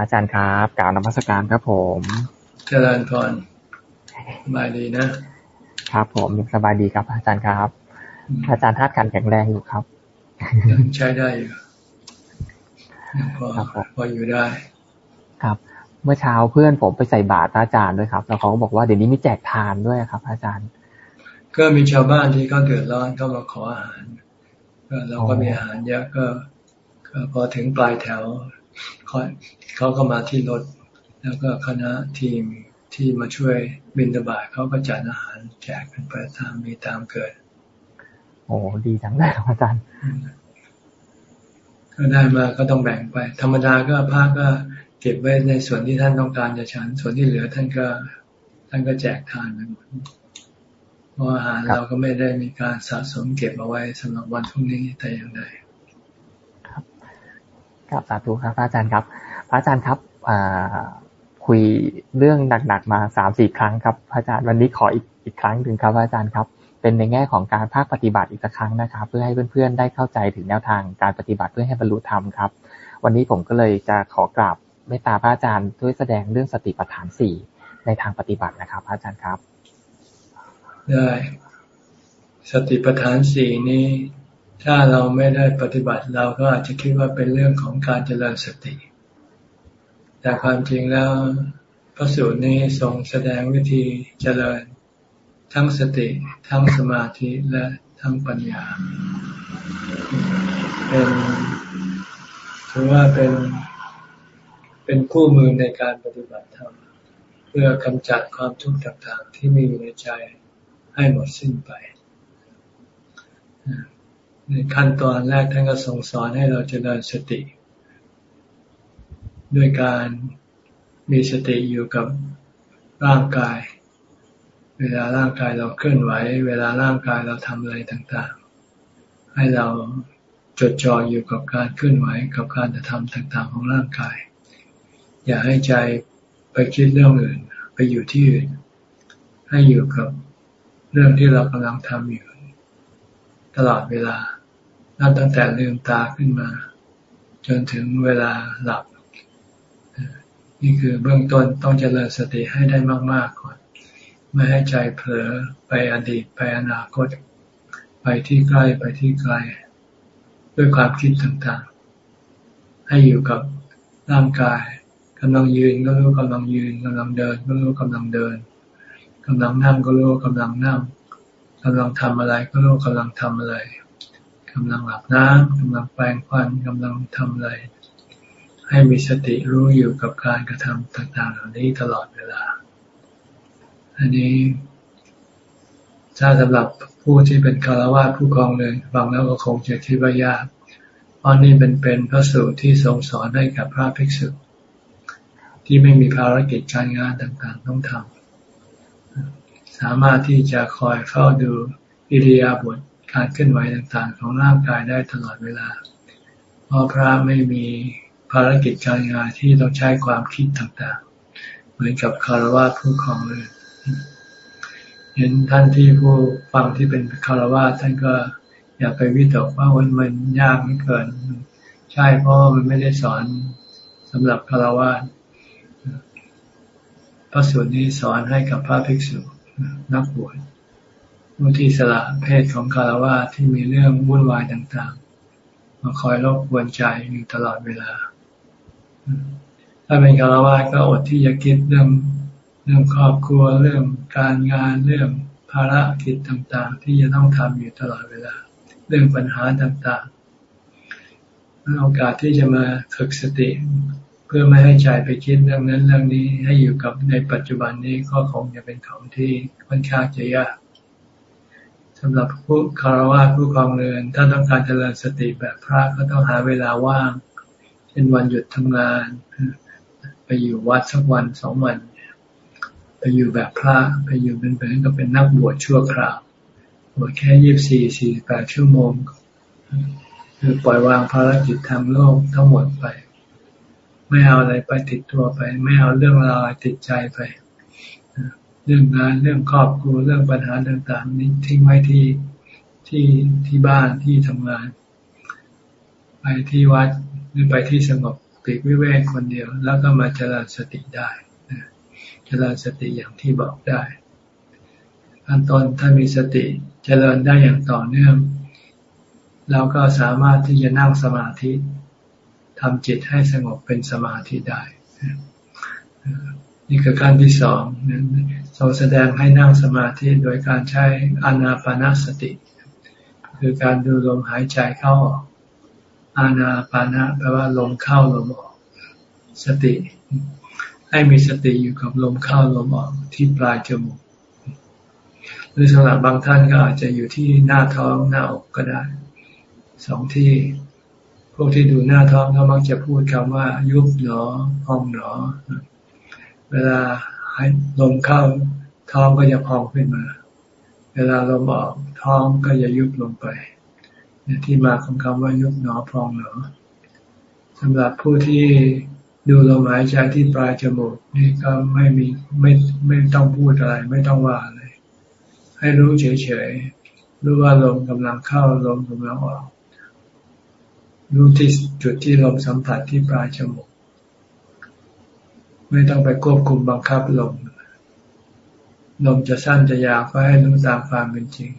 อาจารย์ครับกล่าวนมัสการครับผม เจริญพรสบายดีนะ ครับผมยังสบายดีครับ อาจารย์ครับ อาจารย์ธาตุการแข็งแรงอยู่ครับใช้ได้อยู่พอพออยู่ได้ ครับ เมื่อเช้าเพื่อนผมไปใส่บาตรอาจารย์ด้วยครับ แล้วเขาก็บอกว่าเดี๋ยวนี้มีแจกทานด้วยครับ อาจารย์ ก็มีชาวบ้านที่เขาเดือดร้อนก็มาขออาหารก็เราก็มีอาหารเยอะก็พอถึงปลายแถว เขาก็มาที่รถ แล้วก็คณะทีมที่มาช่วยบินตบาทเขาก็จัดอาหารแจกกันไปตามมีตามเกิด โอ้ดีจังเลยครับอาจารย์ก็ได้มาก็ต้องแบ่งไป ธรรมดาก็พระก็เก็บไว้ในส่วนที่ท่านต้องการจะฉัน ส่วนที่เหลือท่านก็ ท่านก็แจกทานไปหมดเพราะอาหารเราก็ไม่ได้มีการสะสมเก็บเอาไว้สำหรับวันพรุ่งนี้แต่อย่างใด ครับสาธุครับพระอาจารย์ครับ พระอาจารย์ครับคุยเรื่องหนักๆมาสามสี่ครั้งครับพระอาจารย์วันนี้ขออีกอีกครั้งหนึ่งครับพระอาจารย์ครับ เป็นในแง่ของการภาคปฏิบัติอีกสักครั้งนะครับ เพื่อให้เพื่อนๆได้เข้าใจถึงแนวทางการปฏิบัติเพื่อให้บรรลุธรรมครับ วันนี้ผมก็เลยจะขอกราบเมตตาพระอาจารย์ด้วยแสดงเรื่องสติปัฏฐานสี่ในทางปฏิบัตินะครับพระอาจารย์ครับ ได้ สติปัฏฐานสี่นี้ ถ้าเราไม่ได้ปฏิบัติเราก็อาจจะคิดว่าเป็นเรื่องของการเจริญสติ แต่ความจริงแล้วพระสูตรนี้ทรงแสดงวิธีเจริญทั้งสติ ทั้งสมาธิและทั้งปัญญา เป็นถือว่าเป็นเป็นคู่มือในการปฏิบัติธรรมเพื่อกำจัดความทุกข์ต่างๆ ที่มีอยู่ในใจให้หมดสิ้นไป ในขั้นตอนแรกท่านก็ทรงสอนให้เราเจริญสติ ด้วยการมีสติอยู่กับร่างกาย เวลาร่างกายเราเคลื่อนไหว เวลาร่างกายเราทำอะไรต่างๆ ให้เราจดจ่ออยู่กับการเคลื่อนไหวกับการกระทำต่างๆ ของร่างกาย อย่าให้ใจไปคิดเรื่องอื่น ไปอยู่ที่อื่น ให้อยู่กับเรื่องที่เรากำลังทำอยู่ ตลอดเวลา นับตั้งแต่ลืมตาขึ้นมา จนถึงเวลาหลับ นี่คือเบื้องต้นต้องเจริญสติให้ได้มาก ๆ ก่อน ไม่ให้ใจเผลอไปอดีตไปอนาคต ไปที่ใกล้ไปที่ไกล ด้วยความคิดต่างๆ ให้อยู่กับร่างกายกำลังยืนก็รู้กำลังยืนกำลังเดินก็รู้กำลังเดินกำลังนั่งก็รู้กำลังนั่งกำลังทำอะไรก็รู้กำลังทำอะไร กำลังหลับน้ำกำลังแปลงฟันกำลังทำอะไร ให้มีสติรู้อยู่กับการกระทำต่างๆ เหล่านี้ตลอดเวลา อันนี้ถ้าสำหรับผู้ที่เป็นคารวะผู้กองเลยฟังแล้วก็คงจะคิดว่ายากเพราะนี่เป็นเป็นพระสูตรที่ทรงสอนให้กับพระภิกษุที่ไม่มีภารกิจการงานต่างๆ ต้องทำสามารถที่จะคอยเฝ้าดูอิริยาบถ การเคลื่อนไหวต่างๆ ของร่างกายได้ตลอดเวลา เพราะพระไม่มีภารกิจการงานที่ต้องใช้ความคิดต่างๆ เหมือนกับคารวะผู้ของเลยเห็นท่านที่ผู้ฟังที่เป็นคารวะท่านก็อย่าไปวิตกว่ามันมันยากไม่เกิน ใช่เพราะมันไม่ได้สอนสำหรับคารวะพระสูตรนี้สอนให้กับพระภิกษุนักบวช ผู้ที่สละเพศของคารวะที่มีเรื่องวุ่นวายต่างๆ มาคอยรบกวนใจอยู่ตลอดเวลา ถ้าเป็นคารวะก็อดที่จะคิดเรื่องเรื่องครอบครัวเรื่องการงานเรื่องภารกิจต่างๆ ที่จะต้องทำอยู่ตลอดเวลา เรื่องปัญหาต่างๆโอกาสที่จะมาฝึกสติ เพื่อไม่ให้ใจไปคิดเรื่องนั้นเรื่องนี้ให้อยู่กับในปัจจุบันนี้ก็คงจะเป็นของที่ค่อนข้างจะยาก สำหรับผู้คารวะผู้ครองเรือน ถ้าต้องการเจริญสติแบบพระก็ต้องหาเวลาว่าง เช่นวันหยุดทำงาน ไปอยู่วัดสักวันสองวัน ไปอยู่แบบพระไปอยู่เป็นเหมือนกับเป็นนักบวชชั่วคราวบวชแค่ยี่บสี่สี่แปดชั่วโมงคือปล่อยวางภารกิจทางโลกทั้งหมดไป ไม่เอาอะไรไปติดตัวไป ไม่เอาเรื่องราวติดใจไป รื่องงานเรื่องครอบครัวเรื่องปัญหาต่างๆนี้ทิ้งไว้ที่ที่ที่บ้านที่ทำงาน ไปที่วัดหรือไปที่สงบปิปีกวิเวกคนเดียว แล้วก็มาเจริญสติได้เจริญสติอย่างที่บอกได้ขั้นตอนถ้ามีสติเจริญได้อย่างต่อเนื่อง เราก็สามารถที่จะนั่งสมาธิทำจิตให้สงบเป็นสมาธิได้ นี่คือการที่สอง เราแสดงให้นั่งสมาธิโดยการใช้อานาปนาสติ คือการดูลมหายใจเข้าออกอานาปานะแปลว่าลมเข้าลมออก สติ ให้มีสติอยู่กับลมเข้าลมออกที่ปลายจมูกหรือสำหรับบางท่านก็อาจจะอยู่ที่หน้าท้องหน้าอกก็ได้สองที่พวกที่ดูหน้าท้องเขามักจะพูดคำว่ายุบหนอพองหนอ เวลา ให้ลมเข้าท้องก็จะพองขึ้นมา เวลาลมออกท้องก็จะยุบลงไปที่มาของคำว่ายุบหนอพองหนอสำหรับผู้ที่ดูลมหายใจที่ปลายจมูกนี่ก็ไม่มีไม่ไม่ต้องพูดอะไร ไม่ต้องว่าอะไรให้รู้เฉยๆรู้ว่าลมกำลังเข้าลมกำลังออกรู้ที่จุดที่ลมสัมผัสที่ปลายจมูก ไม่ต้องไปควบคุมบังคับลมลมจะสั้นจะยาวก็ให้รู้ตามความเป็นจริง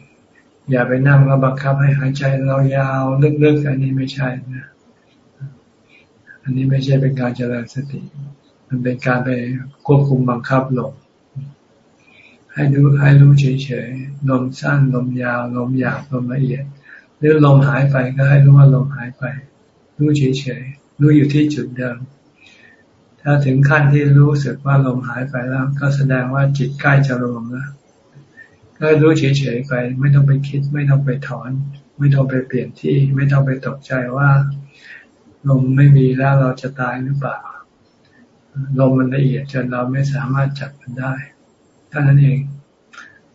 อย่าไปนั่งแล้วบังคับให้หายใจเรายาวลึกๆอันนี้ไม่ใช่นะอันนี้ไม่ใช่เป็นการเจริญสติ มันเป็นการไปควบคุมบังคับลมให้รู้ให้รู้เฉยๆลมสั้นลมยาวลมหยาบลมละเอียด หรือลมหายไปก็ให้รู้ว่าลมหายไป รู้เฉยๆรู้อยู่ที่จุดเดิม ถ้าถึงขั้นที่รู้สึกว่าลมหายไปแล้ว ก็แสดงว่าจิตใกล้จะรวมแล้วก็รู้เฉยๆไป ไม่ต้องไปคิด ไม่ต้องไปถอน ไม่ต้องไปเปลี่ยนที่ ไม่ต้องไปตกใจว่าลมไม่มีแล้วเราจะตายหรือเปล่าลมมันละเอียดจนเราไม่สามารถจับมันได้ท่านั้นเอง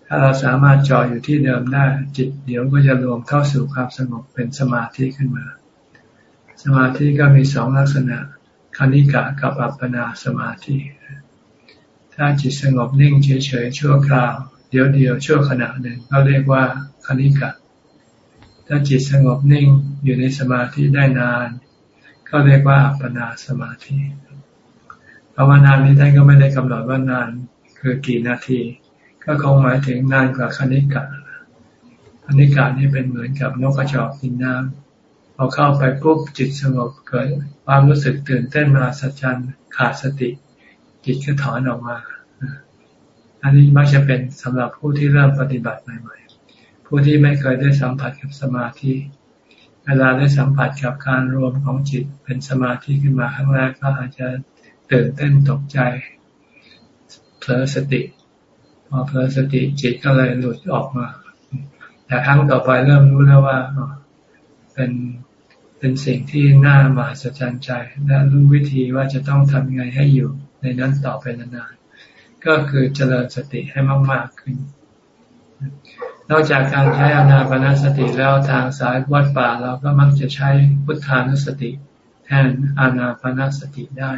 ถ้าเราสามารถจออยู่ที่เดิมได้ จิตเดี๋ยวก็จะรวมเข้าสู่ความสงบเป็นสมาธิขึ้นมา สมาธิก็มีสองลักษณะ คณิกะกับอัปปนาสมาธิ ถ้าจิตสงบนิ่งเฉยๆชั่วคราว เดี๋ยวเดียวชั่วขณะหนึ่งก็เรียกว่าคณิกะ ถ้าจิตสงบนิ่งอยู่ในสมาธิได้นานก็เรียกว่าอัปปนาสมาธิภาวนานนี้ท่านก็ไม่ได้กำหนดว่านานคือกี่นาที ก็คงหมายถึงนานกว่าคณิกะคณิกะนี่เป็นเหมือนกับนกกระจอกกินน้ำ พอเข้าไปปุ๊บจิตสงบเกิดความรู้สึกตื่นเต้นมาสัจจันขาดสติ จิตก็ถอนออกมา อันนี้มักจะเป็นสำหรับผู้ที่เริ่มปฏิบัติใหม่ๆ ผู้ที่ไม่เคยได้สัมผัสกับสมาธิ เวลาได้สัมผัสกับการรวมของจิตเป็นสมาธิขึ้นมาครั้งแรกก็อาจจะตื่นเต้นตกใจเผลอสติ พอเพลิสติจิตก็เลยหลุดออกมา แต่ครั้งต่อไปเริ่มรู้แล้วว่าเป็น เป็นสิ่งที่น่ามาสะใจใจ และรู้วิธีว่าจะต้องทำยังไงให้อยู่ในนั้นต่อไปนานๆ ก็คือเจริญสติให้มาก ๆ ขึ้น นอกจากการใช้อนาปนาสติแล้วทางสายวัดป่าเราก็มักจะใช้พุทธานุสติ แทนอานาปนาสติได้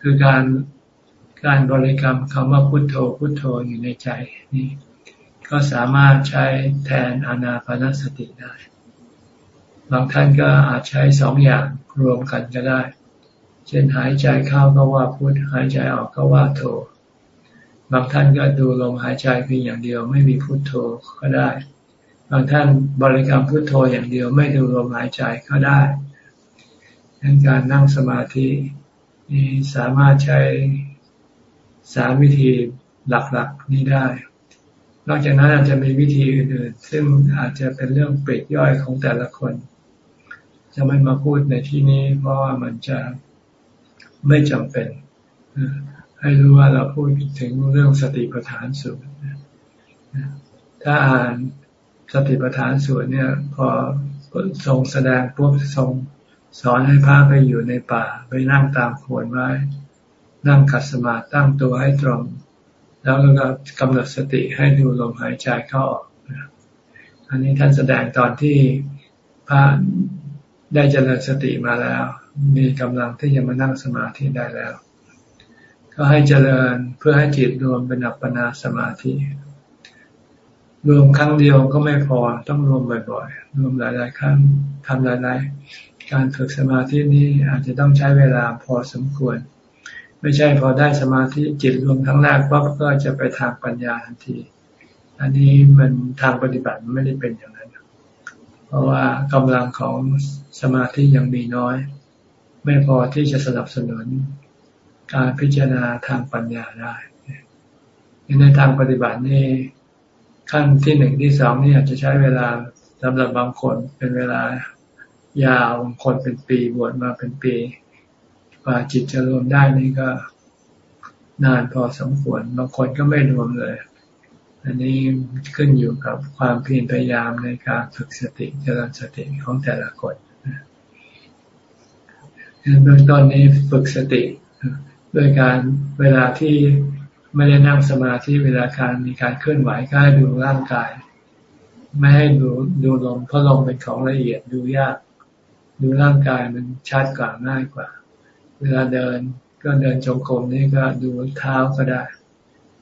คือการการบริกรรมคำว่าพุทโธพุทโธอยู่ในใจนี่ก็สามารถใช้แทนอนาปนสติได้ บางท่านก็อาจใช้สองอย่างรวมกันก็ได้ เช่นหายใจเข้าก็ว่าพุทหายใจออกก็ว่าโธบางท่านก็ดูลมหายใจเพียงอย่างเดียวไม่มีพุทโธก็ได้ บางท่านบริกรรมพุทโธอย่างเดียวไม่ดูลมหายใจก็ได้ดังการนั่งสมาธินี่สามารถใช้สามวิธีหลักๆนี้ได้ นอกจากนั้นอาจจะมีวิธีอื่นๆ ซึ่งอาจจะเป็นเรื่องเปรียย่อยของแต่ละคน จะไม่มาพูดในที่นี้ เพราะว่ามันจะไม่จำเป็น ให้รู้ว่าเราพูดถึงเรื่องสติปัฏฐานสูตรถ้าอ่านสติปัฏฐานสูตรเนี่ย พอทรงแสดงปุ๊บทรงสอนให้พระไปอยู่ในป่า ไปนั่งตามโคนไว้ นั่งขัดสมาธิตั้งตัวให้ตรง แล้วก็กำหนดสติให้ดูลมหายใจเข้าออกอันนี้ท่านแสดงตอนที่พระ ได้เจริญสติมาแล้ว มีกำลังที่จะมานั่งสมาธิได้แล้ว ก็ให้เจริญเพื่อให้จิตรวมเป็นอัปปนาสมาธิ รวมครั้งเดียวก็ไม่พอต้องรวมบ่อยๆ รวมหลายๆ ครั้งทำหลายๆ การฝึกสมาธินี้อาจจะต้องใช้เวลาพอสมควร ไม่ใช่พอได้สมาธิจิตรวมทั้งแรกปั๊บก็จะไปทางปัญญาทันที อันนี้มันทางปฏิบัติมันไม่ได้เป็นอย่าง เพราะว่ากำลังของสมาธิยังมีน้อย ไม่พอที่จะสนับสนุนการพิจารณาทางปัญญาได้ในทางปฏิบัตินี่ขั้นที่หนึ่งที่สองนี่อาจจะใช้เวลาสำหรับบางคนเป็นเวลายาวบางคนเป็นปีบวชมาเป็นปีกว่าจิตจะรวมได้นี่ก็นานพอสมควรบางคนก็ไม่รวมเลย อันนี้ขึ้นอยู่กับความเพียรพยายามในการฝึกสติเจริญสติของแต่ละคนเบื้องต้นนี้ฝึกสติด้วยการเวลาที่ไม่ได้นั่งสมาธิเวลาการมีการเคลื่อนไหวก็ให้ดูร่างกาย ไม่ให้ดูดูลมเพราะลมเป็นของละเอียดดูยาก ดูร่างกายมันชัดกว่าง่ายกว่า เวลาเดินก็เดินจงกรมนี่ก็ดูเท้าก็ได้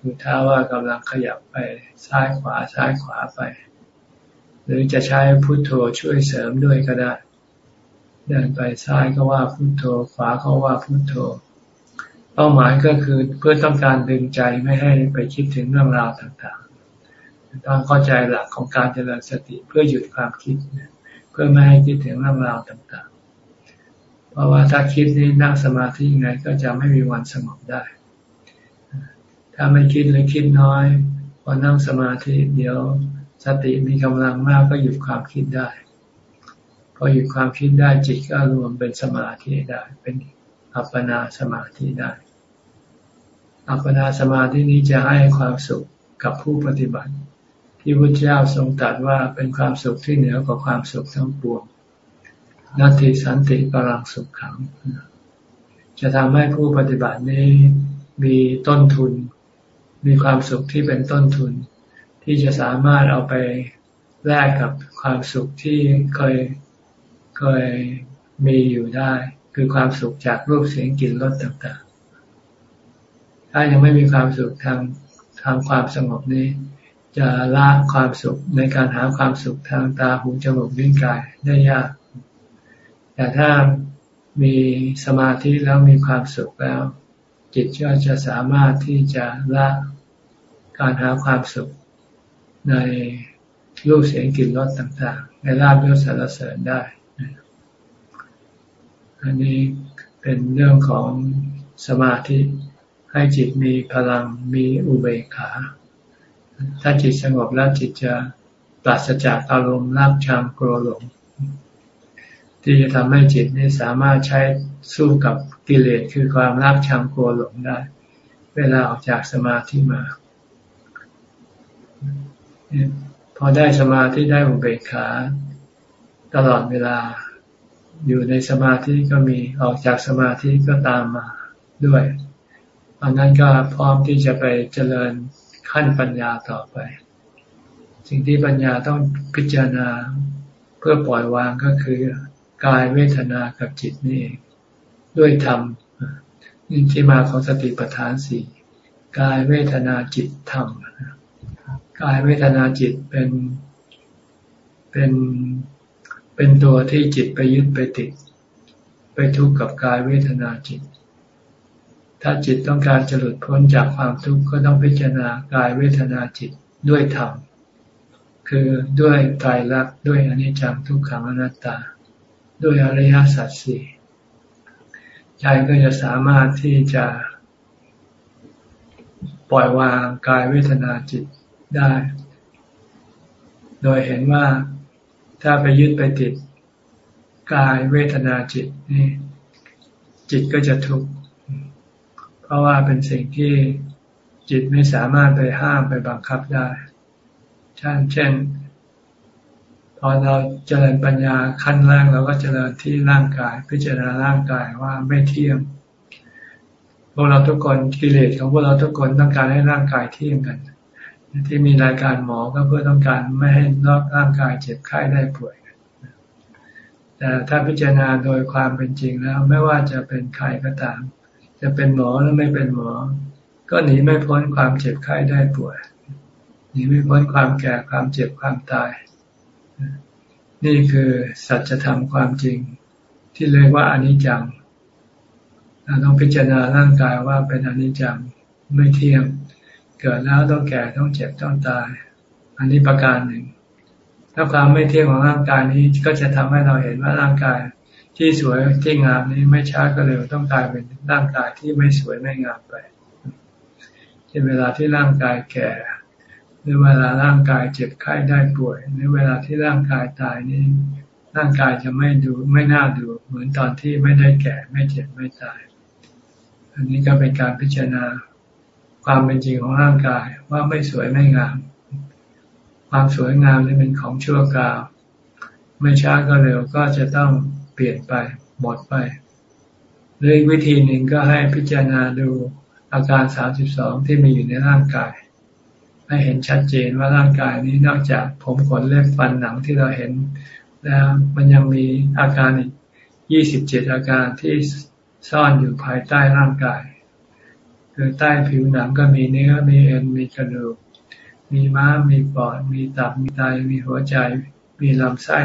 ดูท้าว่ากำลังขยับไปซ้ายขวาซ้ายขวาไป หรือจะใช้พุโทโธช่วยเสริมด้วยก็ได้เดินไปซ้ายก็ว่าพุโทโธ ขวาก็ว่าพุโทโธ เป้าหมายก็คือเพื่อต้องการดึงใจไม่ให้ไปคิดถึงเรื่องราวต่างๆต้องเข้าใจหลักของการเจริญสติเพื่อหยุดความคิด เพื่อไม่ให้คิดถึงเรื่องราวต่างๆ เพราะว่าถ้าคิดนี้นั่งสมาธิยังไงก็จะไม่มีวันสงบได้ ถ้าไม่คิดหรือคิดน้อยพอนั่งสมาธิเดี๋ยวสติมีกำลังมากก็หยุดความคิดได้ พอหยุดความคิดได้จิตก็รวมเป็นสมาธิได้ เป็นอัปปนาสมาธิได้ อัปปนาสมาธินี้จะให้ความสุขกับผู้ปฏิบัติ ที่พระเจ้าทรงตรัสว่าเป็นความสุขที่เหนือกว่าความสุขทั้งปวงนัตติสันติปรังสุขขัง จะทำให้ผู้ปฏิบัตินี้มีต้นทุน มีความสุขที่เป็นต้นทุน ที่จะสามารถเอาไปแลกกับความสุขที่เคยเคยมีอยู่ได้ คือความสุขจากรูปเสียงกลิ่นรสต่างๆ ถ้ายังไม่มีความสุขทางทางความสงบนี้ จะละความสุขในการหาความสุขทางตาหูจมูกลิ้นกายได้ยาก แต่ถ้ามีสมาธิแล้วมีความสุขแล้ว จิตก็จะสามารถที่จะละการหาความสุขในรูปเสียงกลิ่นรสต่างๆ ในลาบยศสารเสริญได้ อันนี้เป็นเรื่องของสมาธิให้จิตมีพลังมีอุเบกขา ถ้าจิตสงบแล้วจิตจะปราศจากอารมณ์รักชังกลัวหลง ที่จะทำให้จิตนี้สามารถใช้สู้กับกิเลสคือความรักชังกลัวหลงได้ เวลาออกจากสมาธิมาพอได้สมาธิได้อุเบกขาตลอดเวลา อยู่ในสมาธิก็มีออกจากสมาธิก็ตามมาด้วยอันนั้นก็พร้อมที่จะไปเจริญขั้นปัญญาต่อไป สิ่งที่ปัญญาต้องพิจารณาเพื่อปล่อยวางก็คือกายเวทนากับจิตนี่เอง ด้วยธรรมนี่ที่มาของสติปัฏฐานสี่กายเวทนาจิตธรรมกายเวทนาจิตเป็นเป็นเป็นตัวที่จิตไปยึดไปติด ไปทุกข์กับกายเวทนาจิต ถ้าจิตต้องการจะหลุดพ้นจากความทุกข์ก็ต้องพิจารณากายเวทนาจิตด้วยธรรมคือด้วยไตรลักษณ์ด้วยอนิจจังทุกขังอนัตตา ด้วยอริยสัจสี่ ใจก็จะสามารถที่จะปล่อยวางกายเวทนาจิตได้ โดยเห็นว่าถ้าไปยึดไปติดกายเวทนาจิตนี่จิตก็จะทุกข์เพราะว่าเป็นสิ่งที่จิตไม่สามารถไปห้ามไปบังคับได้ เช่นเช่น พอเราเจริญปัญญาขั้นแรกเราก็เจริญที่ร่างกาย พิจารณาร่างกายว่าไม่เที่ยงพวกเราทุกคนกิเลสของพวกเราทุกคนต้องการให้ร่างกายเที่ยงกัน ที่มีรายการหมอก็เพื่อต้องการไม่ให้นอกร่างกายเจ็บไข้ได้ป่วยแต่ถ้าพิจารณาโดยความเป็นจริงแล้ว ไม่ว่าจะเป็นใครก็ตาม จะเป็นหมอหรือไม่เป็นหมอ ก็หนีไม่พ้นความเจ็บไข้ได้ป่วยหนีไม่พ้นความแก่ความเจ็บความตาย นี่คือสัจธรรมความจริง ที่เรียกว่าอนิจจังเราต้องพิจารณาร่างกายว่าเป็นอนิจจังไม่เที่ยง เกิดแล้วต้องแก่ต้องเจ็บต้องตาย อันนี้ประการหนึ่งถ้าความไม่เที่ยงของร่างกายนี้ก็จะทำให้เราเห็นว่าร่างกายที่สวยที่งามนี้ไม่ช้าก็เร็วต้องกลายเป็นร่างกายที่ไม่สวยไม่งามไปเช่นเวลาที่ร่างกายแก่ หรือเวลาร่างกายเจ็บไข้ได้ป่วย หรือเวลาที่ร่างกายตายนี่ร่างกายจะไม่ดูไม่น่าดู เหมือนตอนที่ไม่ได้แก่ไม่เจ็บไม่ตาย อันนี้ก็เป็นการพิจารณาความเป็นจริงของร่างกายว่าไม่สวยไม่งาม ความสวยงามนี่เป็นของชั่วคราว ไม่ช้าก็เร็วก็จะต้องเปลี่ยนไปหมดไปหรืออีกวิธีหนึ่งก็ให้พิจารณาดูอาการสามสิบสองที่มีอยู่ในร่างกาย ให้เห็นชัดเจนว่าร่างกายนี้นอกจากผมขนเล็บฟันหนังที่เราเห็นแล้วมันยังมีอาการอีกยี่สิบเจ็ดอาการที่ซ่อนอยู่ภายใต้ร่างกาย คือใต้ผิวหนังก็มีเนื้อ มีเอ็น มีกระดูก มีม้ามมีปอด มีตับ มีไต มีหัวใจ มีลำไส้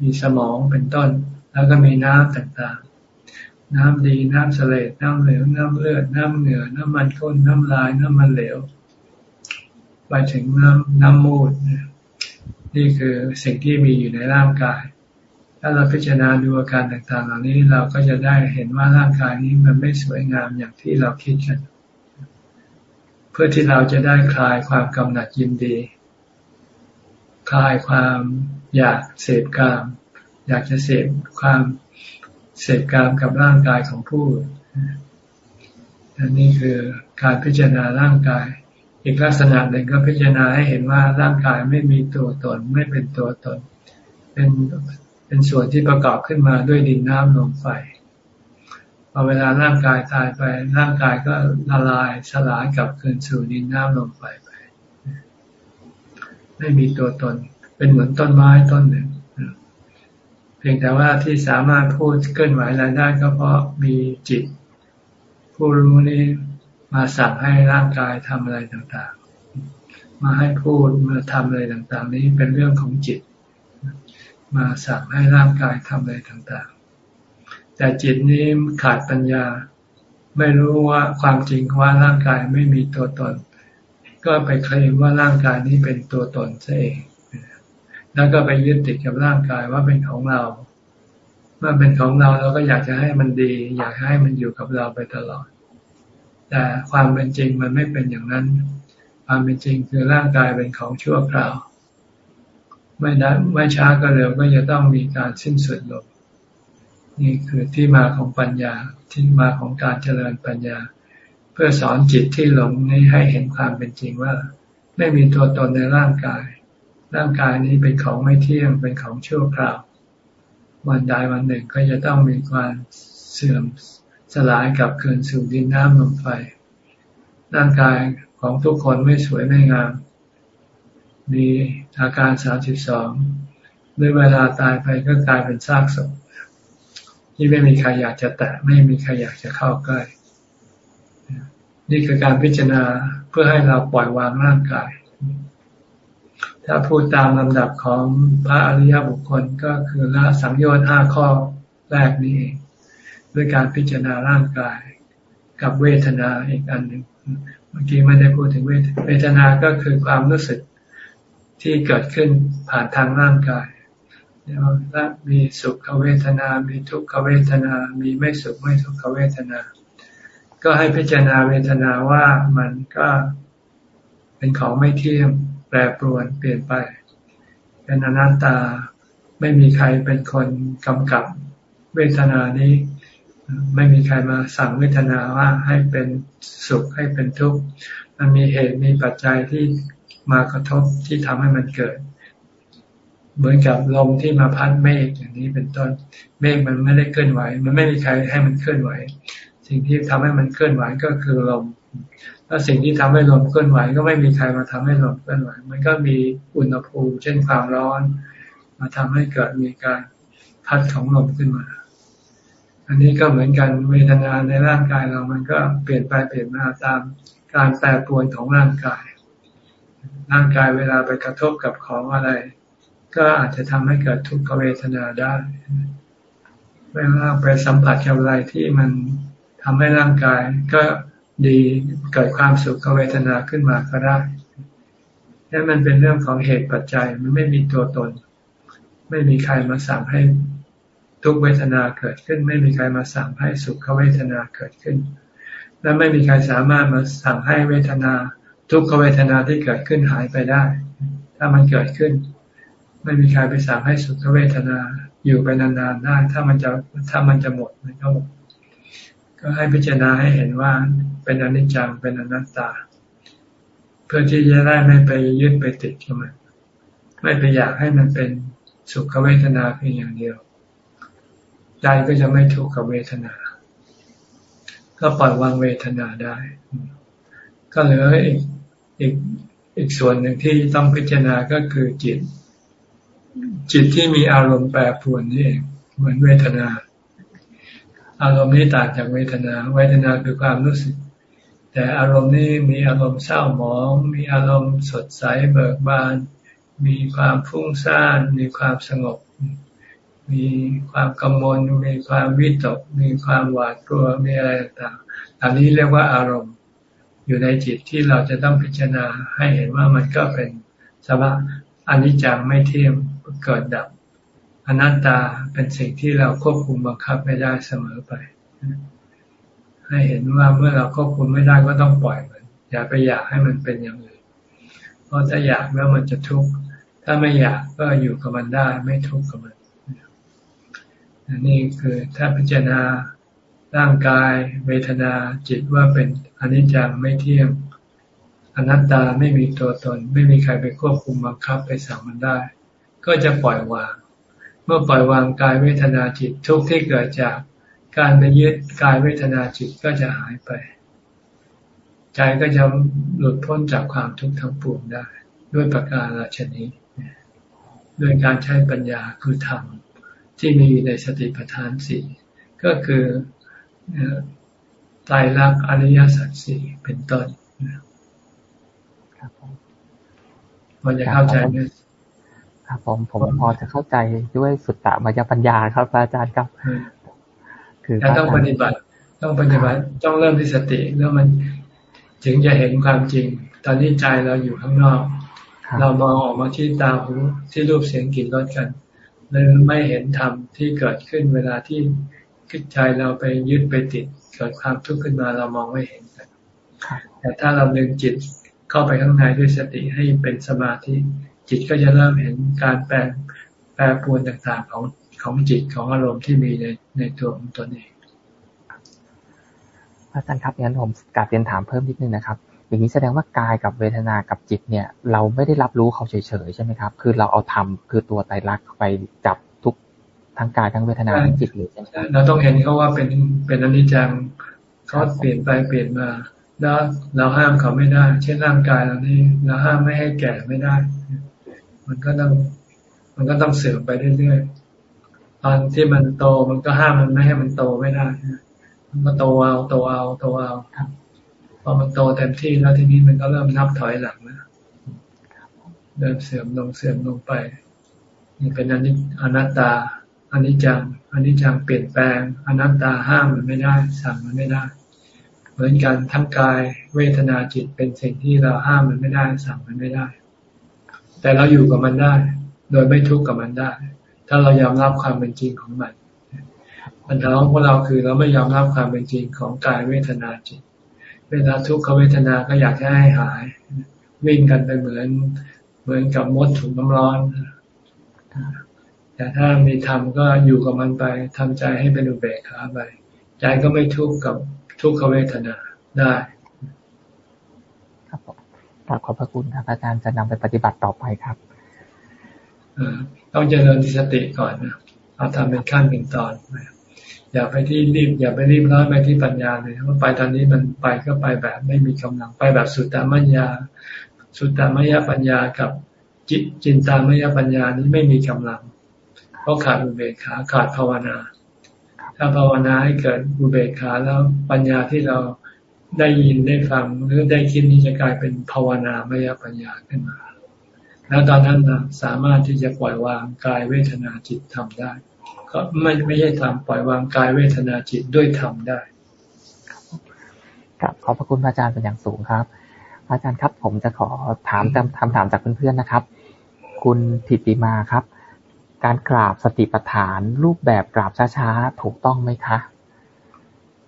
มีสมองเป็นต้น แล้วก็มีน้ำต่างๆ น้ำดี น้ำเสลดน้ำเหลว น้ำเลือด น้ำเหนือน้ำมันข้น น้ำลาย น้ำมันเหลว ไปถึงน้ำน้ำมูด นี่คือสิ่งที่มีอยู่ในร่างกาย ถ้าเราพิจารณาดูอาการต่างๆ เหล่านี้เราก็จะได้เห็นว่าร่างกายนี้มันไม่สวยงามอย่างที่เราคิดกัน เพื่อที่เราจะได้คลายความกำหนัดยินดี คลายความอยากเสพกาม อยากจะเสพความเสพกามกับร่างกายของผู้อันนี้คือการพิจารณาร่างกาย อีกลักษณะหนึ่งก็พิจารณาให้เห็นว่าร่างกายไม่มีตัวตน ไม่เป็นตัวตน เป็นเป็นส่วนที่ประกอบขึ้นมาด้วยดินน้ำลมไฟพอเวลาร่างกายตายไปร่างกายก็ละลายสลายกลับคืนสู่ดินน้ำลมไฟไป ไม่มีตัวตน เป็นเหมือนต้นไม้ต้นหนึ่งเพียงแต่ว่าที่สามารถพูดเคลื่อนไหวอะไรได้ก็เพราะมีจิต ผู้รู้นี้ มาสั่งให้ร่างกายทำอะไรต่างๆ มาให้พูดมาทำอะไรต่างๆ นี้เป็นเรื่องของจิต มาสั่งให้ร่างกายทำอะไรต่างๆ แต่จิตนี้ขาดปัญญา ไม่รู้ว่าความจริงว่าร่างกายไม่มีตัวตน ก็ไปเคลมว่าร่างกายนี้เป็นตัวตนซะเอง แล้วก็ไปยึดติดกับร่างกายว่าเป็นของเราเมื่อเป็นของเราเราก็อยากจะให้มันดี อยากให้มันอยู่กับเราไปตลอด แต่ความเป็นจริงมันไม่เป็นอย่างนั้น ความเป็นจริงคือร่างกายเป็นของชั่วคราว ไม่ได้ไม่ช้าก็เร็วก็จะต้องมีการสิ้นสุดลงนี่คือที่มาของปัญญาที่มาของการเจริญปัญญา เพื่อสอนจิตที่หลงนี้ให้เห็นความเป็นจริงว่า ไม่มีตัวตนในร่างกาย ร่างกายนี้เป็นของไม่เที่ยงเป็นของชั่วคราว วันใดวันหนึ่งก็จะต้องมีการเสื่อม สลายกับคืนสู่ดินน้ำลมไฟ ร่างกายของทุกคนไม่สวยไม่งาม มีอาการสามสิบสองเมื่อเวลาตายไปก็กลายเป็นซากศพที่ไม่มีใครอยากจะแตะไม่มีใครอยากจะเข้าใกล้ นี่คือการพิจารณาเพื่อให้เราปล่อยวางร่างกาย ถ้าพูดตามลำดับของพระอริยบุคคลก็คือละสังโยชน์ห้าข้อแรกนี้เอง ด้วยการพิจารณาร่างกาย กับเวทนาอีกอันหนึ่งเมื่อกี้ไม่ได้พูดถึงเวทเวทนาก็คือความรู้สึกที่เกิดขึ้นผ่านทางร่างกายและมีสุขเวทนา มีทุกขเวทนา มีไม่สุขไม่ทุกขเวทนา ก็ให้พิจารณาเวทนาว่ามันก็เป็นของไม่เที่ยงแปรปรวนเปลี่ยนไป เป็นอนัตตาไม่มีใครเป็นคนกำกับเวทนานี้ ไม่มีใครมาสั่งเวทนาว่าให้เป็นสุขให้เป็นทุกข์ มันมีเหตุมีปัจจัยที่มากระทบที่ทำให้มันเกิด เหมือนกับลมที่มาพัดเมฆอย่างนี้เป็นต้น เมฆมันไม่ได้เคลื่อนไหว มันไม่มีใครให้มันเคลื่อนไหว สิ่งที่ทำให้มันเคลื่อนไหวก็คือลมถ้าสิ่งที่ทำให้ลมเคลื่อนไหว ก็ไม่มีใครมาทำให้ลมเคลื่อนไหว มันก็มีอุณหภูมิ เช่นความร้อน มาทำให้เกิดมีการพัดของลมขึ้นมา อันนี้ก็เหมือนกันเวทนาในร่างกายเรามันก็เปลี่ยนไปเปลี่ยนมาตามการแปรปรวนของร่างกาย ร่างกายเวลาไปกระทบกับของอะไร ก็อาจจะทำให้เกิดทุกขเวทนาได้เไม่ว่าไปสัมผัสกับอะไรที่มันทำให้ร่างกายก็ดีเกิดความสุขเวทนาขึ้นมาก็ได้นั่นมันเป็นเรื่องของเหตุปัจจัย มันไม่มีตัวตน ไม่มีใครมาสั่งให้ ทุกเวทนาเกิดขึ้น ไม่มีใครมาสั่งให้สุขเวทนาเกิดขึ้น และไม่มีใครสามารถมาสั่งให้เวทนา ทุกขเวทนาที่เกิดขึ้นหายไปได้ ถ้ามันเกิดขึ้น ไม่มีใครไปสั่งให้สุขเวทนาอยู่ไปนานๆได้ถ้ามันจะถ้ามันจะหมดมันก็หมดก็ให้พิจารณาให้เห็นว่าเป็นอนิจจังเป็นอนัตตา เพื่อที่จะได้ไม่ไปยึดไปติดกับมัน ไม่ไปอยากให้มันเป็นสุขเวทนาเพียงอย่างเดียว ใจก็จะไม่ทุกข์กับเวทนา ก็ปล่อยวางเวทนาได้ ก็เหลืออีกอีกอีกส่วนหนึ่งที่ต้องพิจารณาก็คือจิต จิตที่มีอารมณ์แปรปรวนนี่เองเหมือนเวทนา อารมณ์นี้ต่างจากเวทนา เวทนาคือความรู้สึก แต่อารมณ์นี้มีอารมณ์เศร้าหมอง มีอารมณ์สดใสเบิกบาน มีความฟุ้งซ่าน มีความสงบ มีความกังวลมีความวิตก มีความหวาดกลัวมีอะไรต่างๆอันนี้เรียกว่าอารมณ์ อยู่ในจิตที่เราจะต้องพิจารณาให้เห็นว่ามันก็เป็นสภาพอนิจจังไม่เที่ยงเกิดดับอนัตตาเป็นสิ่งที่เราควบคุมบังคับไม่ได้เสมอไป ให้เห็นว่าเมื่อเราควบคุมไม่ได้ก็ต้องปล่อยมัน อย่าไปอยากให้มันเป็นอย่างอื่นเพราะถ้าอยากแล้วมันจะทุกข์ถ้าไม่อยากก็อยู่กับมันได้ ไม่ทุกข์กับมัน นี่คือถ้าพิจารณาร่างกาย เวทนาจิตว่าเป็นอนิจจังไม่เที่ยงอนัตตาไม่มีตัวตน ไม่มีใครไปควบคุมบังคับไปสั่งมันได้ ก็จะปล่อยวาง เมื่อปล่อยวางกายเวทนาจิตทุกที่เกิดจากการไปยึดกายเวทนาจิตก็จะหายไป ใจก็จะหลุดพ้นจากความทุกข์ทั้งปวงได้ ด้วยประการราชนี้ ด้วยการใช้ปัญญาคือธรรม ที่มีในสติปัฏฐานสี่ก็คือตายรักอริยสัจสี่เป็นต้นมันจะเข้าใจไหมครับผมผมพอจะเข้าใจด้วยสุตตะมายปัญญาครับอาจารย์ครับ คือต้องปฏิบัติ ต้องปฏิบัติต้องเริ่มที่สติแล้วมันถึงจะเห็นความจริง ตอนนี้ใจเราอยู่ข้างนอก เรามองออกมาที่ตาหูที่รูปเสียงกลิ่นรสกัน เลยไม่เห็นธรรมที่เกิดขึ้นเวลาที่ใจเราไปยึดไปติด เกิดความทุกข์ขึ้นมาเรามองไม่เห็นกันแต่ถ้าเราดึงจิตเข้าไปข้างในด้วยสติให้เป็นสมาธิ จิตก็จะเริ่มเห็นการแปลแปรปรวนต่างๆของของจิตของอารมณ์ที่มีในในตัวของตนเองอาจารย์ครับงั้นผมกาบเรียนถามเพิ่มนิดนึงนะครับ อย่างนี้แสดงว่ากายกับเวทนากับจิตเนี่ย เราไม่ได้รับรู้เขาเฉยๆใช่ไหมครับ คือเราเอาทำคือตัวไตรลักษณ์ไปจับทุกทั้งกายทั้งเวทนาทั้งจิตเลยใช่ไหมเราต้องเห็นเขาว่าเป็นเป็นอนิจจังเขาเปลี่ยนไปเปลี่ยนมาแล้วเราห้ามเขาไม่ได้ เช่นร่างกายเรานี่เราห้ามไม่ให้แก่ไม่ได้ มันก็ต้องมันก็ต้องเสื่อมไปเรื่อยๆตอนที่มันโตมันก็ห้ามมันไม่ให้มันโตไม่ได้มันก็โตเอาโตเอาโตเอา อมันโตเต็มที่แล้วทีนี้มันก็เริ่มนับถอยหลังนะเริ่มเสื่อมลงเสื่อมลงไปนี่เป็นอนิอนัตตาอนิจจังอนิจจังเปลี่ยนแปลงอนัตตาห้ามมันไม่ได้ สั่งมันไม่ได้ เหมือนกันทั้งกายเวทนาจิตเป็นสิ่งที่เราห้ามมันไม่ได้ สั่งมันไม่ได้ แต่เราอยู่กับมันได้ โดยไม่ทุกข์กับมันได้ ถ้าเรายอมรับความเป็นจริงของมันปัญหาของพวกเราคือเราไม่ยอมรับความเป็นจริงของกายเวทนาจิต เวลาทุกขเวทนาก็อยากจะให้หาย วิ่งกันไปเหมือนเหมือนกับมดถูกน้ำร้อนแต่ถ้ามีธรรมก็อยู่กับมันไปทำใจให้เป็นอุเบกขาไปใจก็ไม่ทุกข์กับทุกขเวทนาได้ครับผมขอบพระคุณครับอาจารย์จะนำไปปฏิบัติต่อไปครับต้องเจริญสติก่อนนะเอาทำเป็นขั้นเป็นตอนนะ อย่าไปที่รีบ อย่าไปรีบร้อนไปที่ปัญญาเลยว่าไปตอนนี้มันไปก็ไปแบบไม่มีกำลังไปแบบสุตตามัญญา สุตตามัญญาปัญญากับจิตจินตามัญญาปัญญานี้ไม่มีกำลัง เพราะขาดอุเบกขาขาดภาวนา ถ้าภาวนาให้เกิดอุเบกขาแล้วปัญญาที่เราได้ยินได้ฟังหรือได้คิดนี้จะกลายเป็นภาวนามยปัญญาขึ้นมา แล้วตอนนั้นนะสามารถที่จะปล่อยวางกายเวทนาจิตทำได้ ก็ไม่ไม่ใช่ทำปล่อยวางกายเวทนาจิตด้วยธรรมได้ครับขอบพระคุณพระอาจารย์เป็นอย่างสูงครับพระอาจารย์ครับ ผมจะขอถามคำถามจากเพื่อนๆนะครับ คุณถิติมาครับ การกราบสติปัฏฐาน รูปแบบกราบช้าๆถูกต้องไหมคะ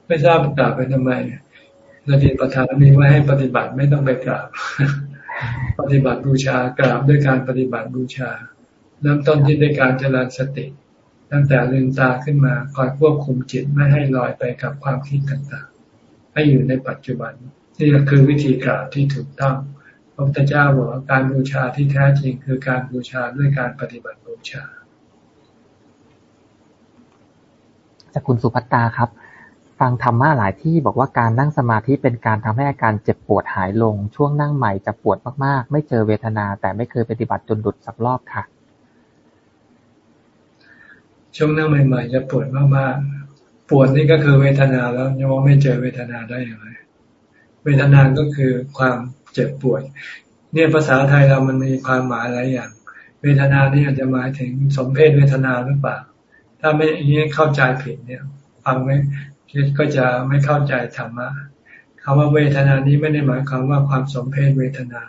ไม่ทราบกราบไปทำไมสติปัฏฐานมีไว้ให้ปฏิบัติไม่ต้องไปกราบ ปฏิบัติบูชากราบด้วยการปฏิบัติบูชาเริ่มต้นที่ด้วยการเจริญสติ ตั้งแต่ลืมตาขึ้นมาคอยควบคุมจิตไม่ให้ลอยไปกับความคิดต่างๆ ให้อยู่ในปัจจุบันนี่คือวิธีกราบที่ถูกต้องพระพุทธเจ้าบอกว่าการบูชาที่แท้จริงคือการบูชาด้วยการปฏิบัติบูชาจากคุณสุภัตตาครับ ฟังธรรมะหลายที่บอกว่าการนั่งสมาธิเป็นการทำให้อาการเจ็บปวดหายลง ช่วงนั่งใหม่จะปวดมากๆ ไม่เจอเวทนา แต่ไม่เคยปฏิบัติจนหลุดสักรอบค่ะ ช่วงนั่งใหม่ๆจะปวดมากๆ ปวดนี่ก็คือเวทนาแล้วยังว่าไม่เจอเวทนาได้อย่างไร เวทนาก็คือความเจ็บปวด เนี่ยภาษาไทยเรามันมีความหมายหลายอย่าง เวทนานี่อาจจะหมายถึงสมเพศเวทนาหรือเปล่า ถ้าไม่อย่างนี้เข้าใจผิดเนี่ย ฟังไม่ก็จะไม่เข้าใจธรรมะคำว่าเวทนานี้ไม่ได้หมายความว่าความสมเพศเวทนา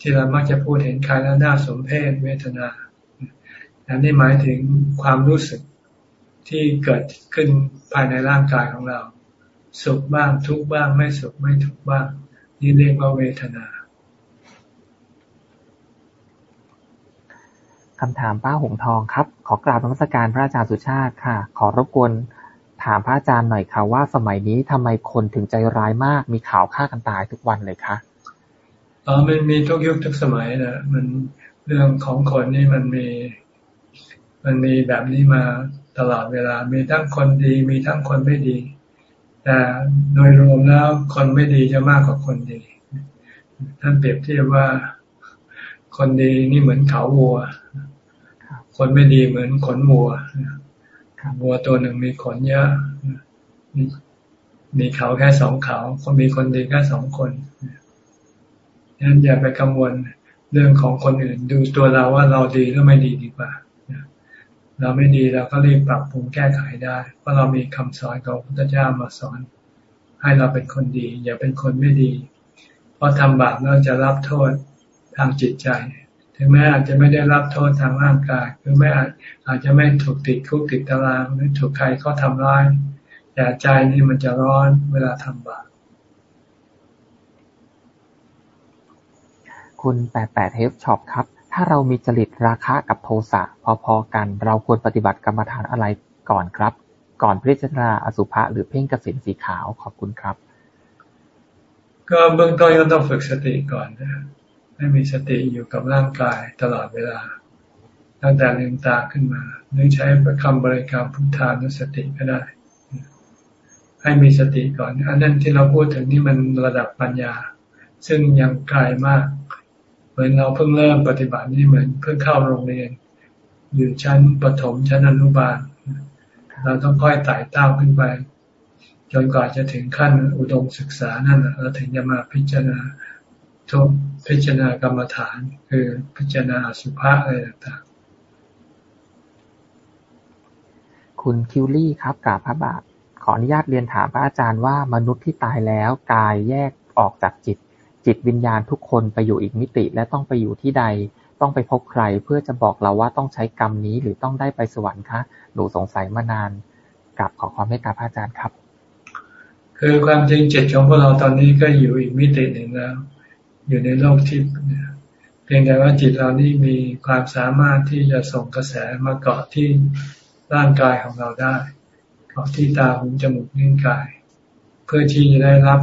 ที่เรามักจะพูดเห็นใครแล้วน่าสมเพศเวทนา อันนี้หมายถึงความรู้สึกที่เกิดขึ้นภายในร่างกายของเรา สุขบ้างทุกบ้าง ไม่สุขไม่ทุกบ้าง นี่เรียกว่าเวทนาคำถามป้าหงทองครับ ขอกราบนมัสการพระอาจารย์สุชาติค่ะ ขอรบกวนถามพระอาจารย์หน่อยค่ะว่าสมัยนี้ทำไมคนถึงใจร้ายมาก มีข่าวฆ่ากันตายทุกวันเลยคะอ๋อมันมีทุกยุคทุกสมัยนะมันเรื่องของคนนี่มันมี มันมีแบบนี้มาตลอดเวลา มีทั้งคนดี มีทั้งคนไม่ดี แต่โดยรวมแล้วคนไม่ดีจะมากกว่าคนดี ท่านเปรียบเทียบว่าคนดีนี่เหมือนเขาวัว คนไม่ดีเหมือนขนวัววัวตัวหนึ่งมีขนเยอะ มีเขาแค่สองเขา คนมีคนดีแค่สองคนดังนั้นอย่าไปกังวลเรื่องของคนอื่น ดูตัวเราว่าเราดีหรือไม่ดีดีกว่า เราไม่ดีเราก็รีบปรับปรุงแก้ไขได้เพราะเรามีคำสอนของพระพุทธเจ้ามาสอน ให้เราเป็นคนดี อย่าเป็นคนไม่ดี เพราะทำบาปเราจะรับโทษทางจิตใจ ถึงแม้อาจจะไม่ได้รับโทษทางร่างกายคือไม่อาจอาจจะไม่ถูกติดคุกติดตารางหรือถูกใครเขาทำร้ายแต่ใจนี่มันจะร้อนเวลาทำบาปคุณแปดแปดเฮฟช็อปครับ ถ้าเรามีจริตราคะกับโทสะพอ ๆ กัน เราควรปฏิบัติกรรมฐานอะไรก่อนครับ ก่อนพิจารณาอสุภะหรือเพ่งกสิณสีขาวขอบคุณครับ ก็เบื้องต้นก็ต้องฝึกสติก่อนนะให้มีสติอยู่กับร่างกายตลอดเวลา ตั้งแต่ลืมตาขึ้นมาหรือใช้คำบริกรรมพุทธานุสติก็ได้ ให้มีสติก่อน อันนั้นที่เราพูดถึงนี่มันระดับปัญญา ซึ่งยังไกลมาก เหมือนเราเพิ่งเริ่มปฏิบัตินี่เหมือนเพิ่งเข้าโรงเรียน อยู่ชั้นประถมชั้นอนุบาล เราต้องค่อยไต่เต้าขึ้นไป จนกว่าจะถึงขั้นอุดมศึกษานั่นเราถึงจะมาพิจารณาทุกพิจารณากรรมฐาน คือพิจารณาสุภาษอะไรต่างๆ คุณคิวลี่ครับกาพระบาทขออนุญาตเรียนถามพระอาจารย์ว่ามนุษย์ที่ตายแล้วกายแยกออกจากจิต จิตวิญญาณทุกคนไปอยู่อีกมิติ และต้องไปอยู่ที่ใด ต้องไปพบใคร เพื่อจะบอกเราว่าต้องใช้กรรมนี้หรือต้องได้ไปสวรรค์คะ หนูสงสัยมานานกับขอความเมตตาพระอาจารย์ครับ คือความจริงจิตของพวกเราตอนนี้ก็อยู่อีกมิติหนึ่งแล้ว อยู่ในโลกทิพย์เพียงแต่ว่าจิตเรานี่มีความสามารถที่จะส่งกระแสมาเกาะที่ร่างกายของเราได้เกาะที่ตาหูจมูกนิ้วกาย เพื่อที่จะได้รับ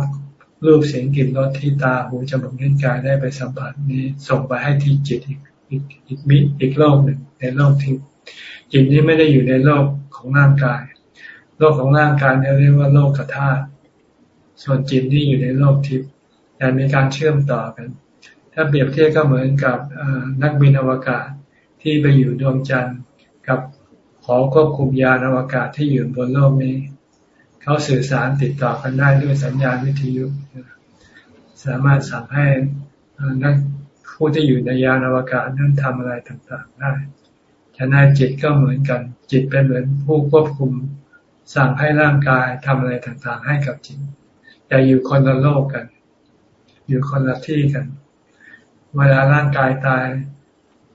รูปเสียงกลิ่นรสที่ตาหูจมูกลิ้นกายได้ไปสัมผัสนี้ส่งไปให้ที่จิตอีกอีกอีกมิอีกโลกหนึ่งในโลกที่จิตนี้ไม่ได้อยู่ในโลกของร่างกาย โลกของร่างกายเนี่ยเรียกว่าโลกธาตุส่วนจิตนี่อยู่ในโลกทิพย์แต่มีการเชื่อมต่อกัน ถ้าเปรียบเทียบก็เหมือนกับนักบินอวกาศที่ไปอยู่ดวงจันทร์กับขอควบคุมยานอวกาศที่อยู่บนโลกนี้ เขาสื่อสารติดต่อกันได้ด้วยสัญญาณวิทยุ สามารถสั่งให้นักผู้ที่อยู่ในยานอวกาศนั้นทำอะไรต่างๆได้ใช้แต่ในจิตก็เหมือนกัน จิตเป็นเหมือนผู้ควบคุม สั่งให้ร่างกายทำอะไรต่างๆ ให้กับจิตแต่อยู่คนละโลกกัน อยู่คนละที่กัน เวลาร่างกายตาย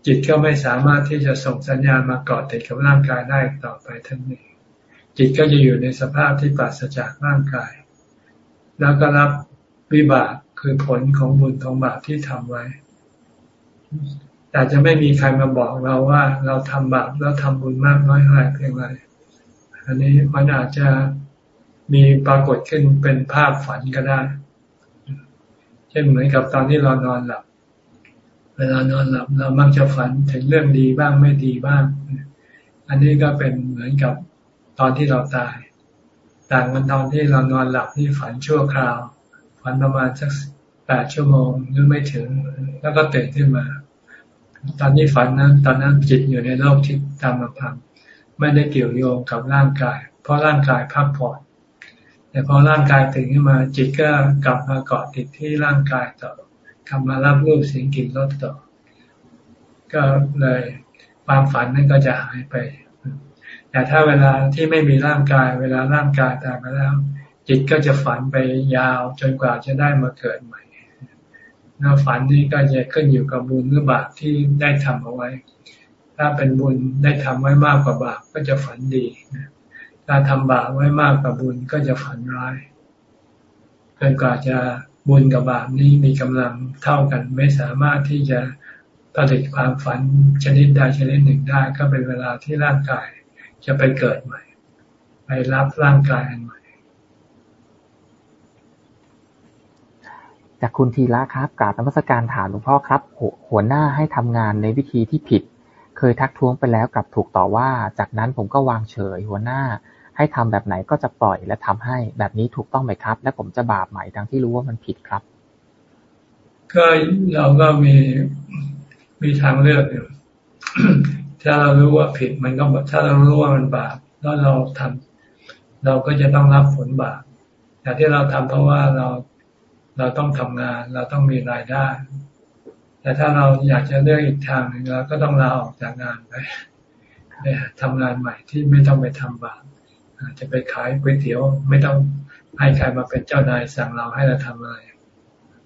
จิตก็ไม่สามารถที่จะส่งสัญญาณมาเกาะติดกับร่างกายได้ต่อไปทั้งนี้ จิตก็จะอยู่ในสภาพที่ปราศจากร่างกาย แล้วก็รับวิบากคือผลของบุญของบาปที่ทำไว้ แต่จะไม่มีใครมาบอกเราว่าเราทำบาปแล้วทำบุญมากน้อยเท่าไรเพียงไรอันนี้มันอาจจะมีปรากฏขึ้นเป็นภาพฝันก็ได้ เช่นเหมือนกับตอนที่เรานอนหลับ เวลานอนหลับ เรามักจะฝันถึงเรื่องดีบ้างไม่ดีบ้าง อันนี้ก็เป็นเหมือนกับ ตอนที่เราตาย ต่างกันตอนที่เรานอนหลับที่ฝันชั่วคราว ฝันประมาณสักแปดชั่วโมงหรือไม่ถึง แล้วก็ตื่นขึ้นมา ตอนนี้ฝันนั้น ตอนนั้นจิตอยู่ในโลกที่ตามลำพังไม่ได้เกี่ยวโยงกับร่างกาย เพราะร่างกายพักผ่อนแต่พอร่างกายตื่นขึ้นมา จิตก็กลับมาเกาะติดที่ร่างกายต่อกลับมารับรูปเสียงกลิ่นรสต่อ ก็เลยความฝันนั้นก็จะหายไป แต่ถ้าเวลาที่ไม่มีร่างกาย เวลาร่างกายตายไปแล้ว จิตก็จะฝันไปยาวจนกว่าจะได้มาเกิดใหม่แล้วฝันนี้ก็จะขึ้นอยู่กับบุญหรือบาปที่ได้ทำเอาไว้ ถ้าเป็นบุญได้ทำไว้มากกว่าบาปก็จะฝันดี ถ้าทำบาปไว้มากกว่าบุญก็จะฝันร้ายจนกว่าจะบุญกับบาปนี้มีกำลังเท่ากัน ไม่สามารถที่จะผลิตความฝันชนิดใดชนิดหนึ่งได้ ก็เป็นเวลาที่ร่างกาย จะไปเกิดใหม่ ไปรับร่างกายอันใหม่ จากคุณทีละครับกราบนมัสการถามหลวงพ่อครับ หัวหน้าให้ทำงานในวิธีที่ผิด เคยทักท้วงไปแล้วกลับถูกต่อว่า จากนั้นผมก็วางเฉย หัวหน้าให้ทำแบบไหนก็จะปล่อยและทำให้แบบนี้ถูกต้องไหมครับ และผมจะบาปไหมทั้งที่รู้ว่ามันผิดครับ ก็เราก็มีมีทางเลือกอยู่ ถ้าเรารู้ว่าผิดมันก็ถ้าเรารู้ว่ามันบาปแล้วเราทำเราก็จะต้องรับผลบาปแต่ที่เราทำเพราะว่าเราเราต้องทำงาน เราต้องมีรายได้ แต่ถ้าเราอยากจะเลือกอีกทางหนึ่งเราก็ต้องลาออกจากงานไปไปทำงานใหม่ที่ไม่ต้องไปทำบาปจะไปขายก๋วยเตี๋ยวไม่ต้องให้ใครมาเป็นเจ้านายสั่งเราให้เราทำอะไร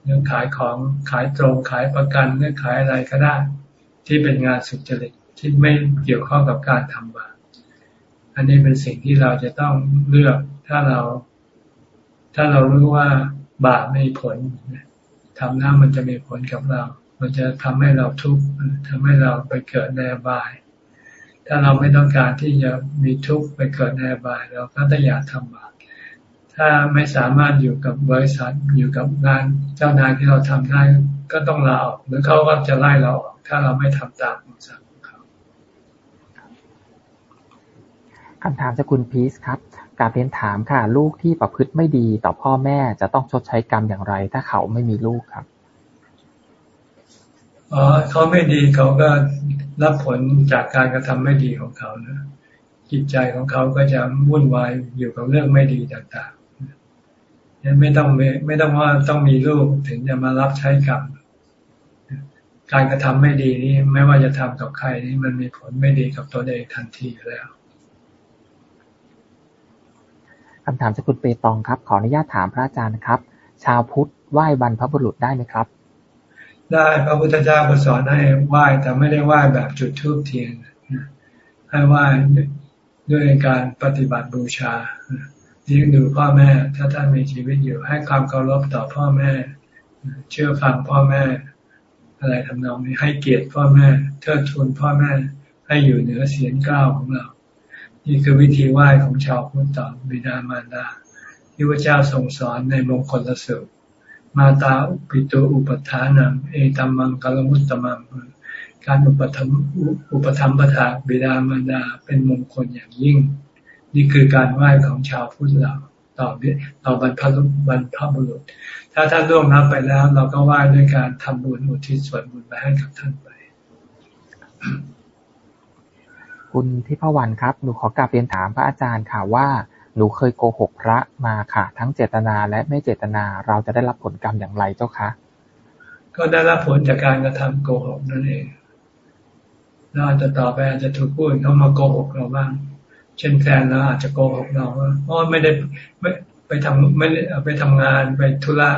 เรื่องขายของขายตรงขายประกันเรื่องขายอะไรก็ได้ ที่เป็นงานสุจริต ที่ไม่เกี่ยวข้องกับการทำบาปอันนี้เป็นสิ่งที่เราจะต้องเลือกถ้าเรา ถ้าเรารู้ว่าบาปไมีผลทำหน้ามันจะมีผลกับเรา มันจะทำให้เราทุกข์ทำให้เราไปเกิดในบาย ถ้าเราไม่ต้องการที่จะมีทุกข์ไปเกิดในบายเราก็ต้องอย่าทำบาปถ้าไม่สามารถอยู่กับบริษัทอยู่กับงานเจ้านายที่เราทำได้ก็ต้องลาออกหรือเขาก็จะไล่เราออกถ้าเราไม่ทำตามคำสั่งของเขา คำถามจากคุณพีซครับการเรียนถามค่ะ ลูกที่ประพฤติไม่ดีต่อพ่อแม่จะต้องชดใช้กรรมอย่างไร ถ้าเขาไม่มีลูกครับเขาไม่ดีเขาก็รับผลจากการกระทำไม่ดีของเขานะจิตใจของเขาก็จะวุ่นวายอยู่กับเรื่องไม่ดีต่างๆยังไม่ต้องไม่ต้องว่าต้องมีลูกถึงจะมารับใช้กรรมการกระทำไม่ดีนี่ไม่ว่าจะทำกับใครนี่มันมีผลไม่ดีกับตัวเองทันทีอยู่แล้ว คำถามสกุลเปตองครับ ขออนุญาตถามพระอาจารย์ครับ ชาวพุทธไหว้บรรพบุรุษได้ไหมครับ ได้พระพุทธเจ้าก็สอนให้ไหว้แต่ไม่ได้ไหว้แบบจุดธูปเทียนให้ไหว้ด้วยการปฏิบัติบูชาเลี้ยงดูพ่อแม่ ถ้าท่านมีชีวิตอยู่ ให้ความเคารพต่อพ่อแม่ เชื่อฟังพ่อแม่ อะไรทำนองนี้ให้เกียรติพ่อแม่เทิดทูนพ่อแม่ ให้อยู่เหนือเสียงก้าวของเรา นี่คือวิธีไหว้ของชาวพุทธต่อบิดามารดาที่พระเจ้าทรงสอนในมงคลสูตรมาตาปิโตอุปทานังเอตัมมังกลมุตตมังการอุปธรรมอุปธรรมปถาบิดามารดาเป็นมงคลอย่างยิ่ง นี่คือการไหว้ของชาวพุทธเราต่อต่อบรรพบรรพบุรุษ ถ้าท่านล่วงนับไปแล้ว เราก็ไหว้ด้วยการทำบุญอุทิศส่วนบุญไปให้กับท่านไป คุณทิพวรรณครับ หนูขอกลับเรียนถามพระอาจารย์ค่ะว่า หนูเคยโกหกพระมาค่ะ ทั้งเจตนาและไม่เจตนา เราจะได้รับผลกรรมอย่างไรเจ้าคะ ก็ได้รับผลจากการกระทำโกหกนั่นเองเราอาจจะต่อไปอาจจะถูกพูดเขามาโกหกเราบ้าง เช่นแฟนเราอาจจะโกหกเราว่าอ๋อไม่ได้ไม่ไปทำไม่ได้ไปทำงานไปธุระ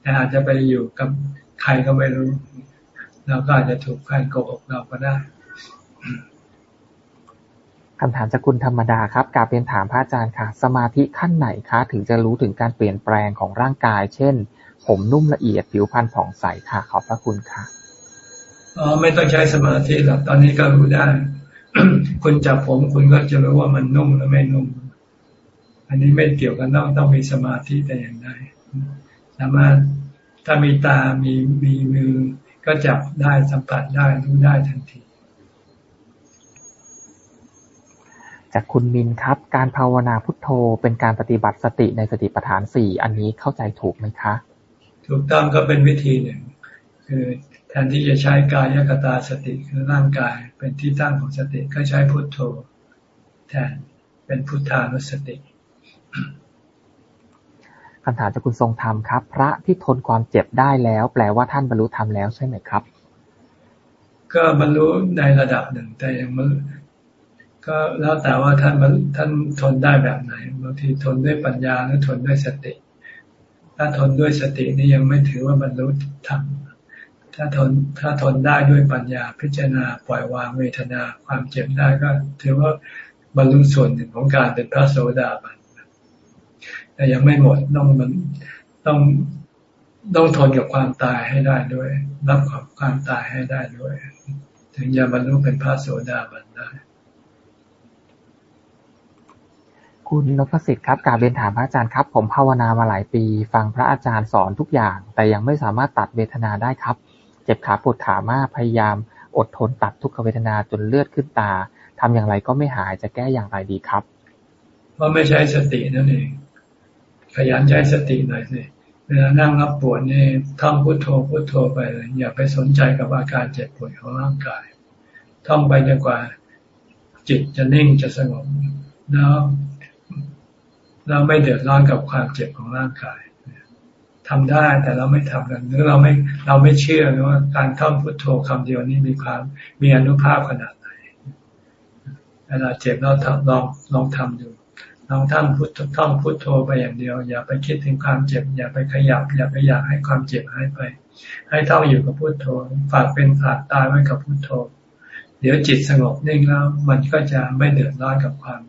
แต่อาจจะไปอยู่กับใครก็ไม่รู้เราก็อาจจะถูกแฟนโกหกเราก็ได้ คำถามจากคุณธรรมดาครับการเป็นถามพระอาจารย์ค่ะ สมาธิขั้นไหนคะ ถึงจะรู้ถึงการเปลี่ยนแปลงของร่างกาย เช่น ผมนุ่มละเอียด ผิวพรรณผ่องใสค่ะ ขอบพระคุณค่ะอ๋อไม่ต้องใช้สมาธิหรอก ตอนนี้ก็รู้ได้ คุณจับผมคุณก็จะรู้ว่ามันนุ่มหรือไม่นุ่ม อันนี้ไม่เกี่ยวกันต้องต้องมีสมาธิแต่อย่างใด สามารถถ้ามีตา มีมีมือ ก็จับได้สัมผัสได้รู้ได้ทันที จากคุณมินครับ การภาวนาพุทโธเป็นการปฏิบัติสติในสติปัฏฐานสี่อันนี้เข้าใจถูกไหมคะ ถูกต้องก็เป็นวิธีหนึ่ง คือแทนที่จะใช้กายกตาสติคือร่างกายเป็นที่ตั้งของสติก็ใช้พุทโธแทนเป็นพุทธานุสติคำถามจากคุณทรงธรรมครับ พระที่ทนความเจ็บได้แล้ว แปลว่าท่านบรรลุธรรมแล้วใช่ไหมครับ ก็บรรลุในระดับหนึ่งแต่ยัง ก็แล้วแต่ว่าท่านท่านทนได้แบบไหนบางทีทนด้วยปัญญาหรือทนด้วยสติ ถ้าทนด้วยสตินี่ยังไม่ถือว่าบรรลุธรรมถ้าทนถ้าทนได้ด้วยปัญญาพิจารณาปล่อยวางเวทนา ความเจ็บได้ก็ ถือว่าบรรลุส่วนหนึ่งของการเป็นพระโสดาบันแต่ยังไม่หมดต้องมันต้องต้องทนกับความตายให้ได้ด้วย รับความความตายให้ได้ด้วย ถึงจะบรรลุเป็นพระโสดาบันได้ คุณนพสิทธิ์ครับการเรียนถามพระอาจารย์ครับ ผมภาวนามาหลายปี ฟังพระอาจารย์สอนทุกอย่าง แต่ยังไม่สามารถตัดเวทนาได้ครับ เจ็บขาปวดขามาก พยายามอดทนตัดทุกขเวทนาจนเลือดขึ้นตาทำอย่างไรก็ไม่หาย จะแก้อย่างไรดีครับ เพราะไม่ใช้สตินั่นเอง ขยันใช้สติหน่อยสิ เวลานั่งรับปวดนี่ท่องพุโทโธพุโทโธไปเลยอย่าไปสนใจกับอาการเจ็บปวดของร่างกาย ท่องไปจนกว่า จิตจะนิ่งจะสงบแล้ว เราไม่เดือดร้อนกับความเจ็บของร่างกายทำได้แต่เราไม่ทำกันหรือเราไม่เราไม่เชื่อว่าการท่องพุทโธคำเดียวนี้มีความมีอนุภาพขนาดไหนเวลาเจ็บเราลองลองทำดูลองท่องพุทท่องพุทโธไปอย่างเดียว อย่าไปคิดถึงความเจ็บ อย่าไปขยับ อย่าไปอยากให้ความเจ็บหายไป ให้เท่าอยู่กับพุทโธฝากเป็นฝากตายไว้กับพุทโธ เดี๋ยวจิตสงบนิ่งแล้วมันก็จะไม่เดือดร้อนกับความ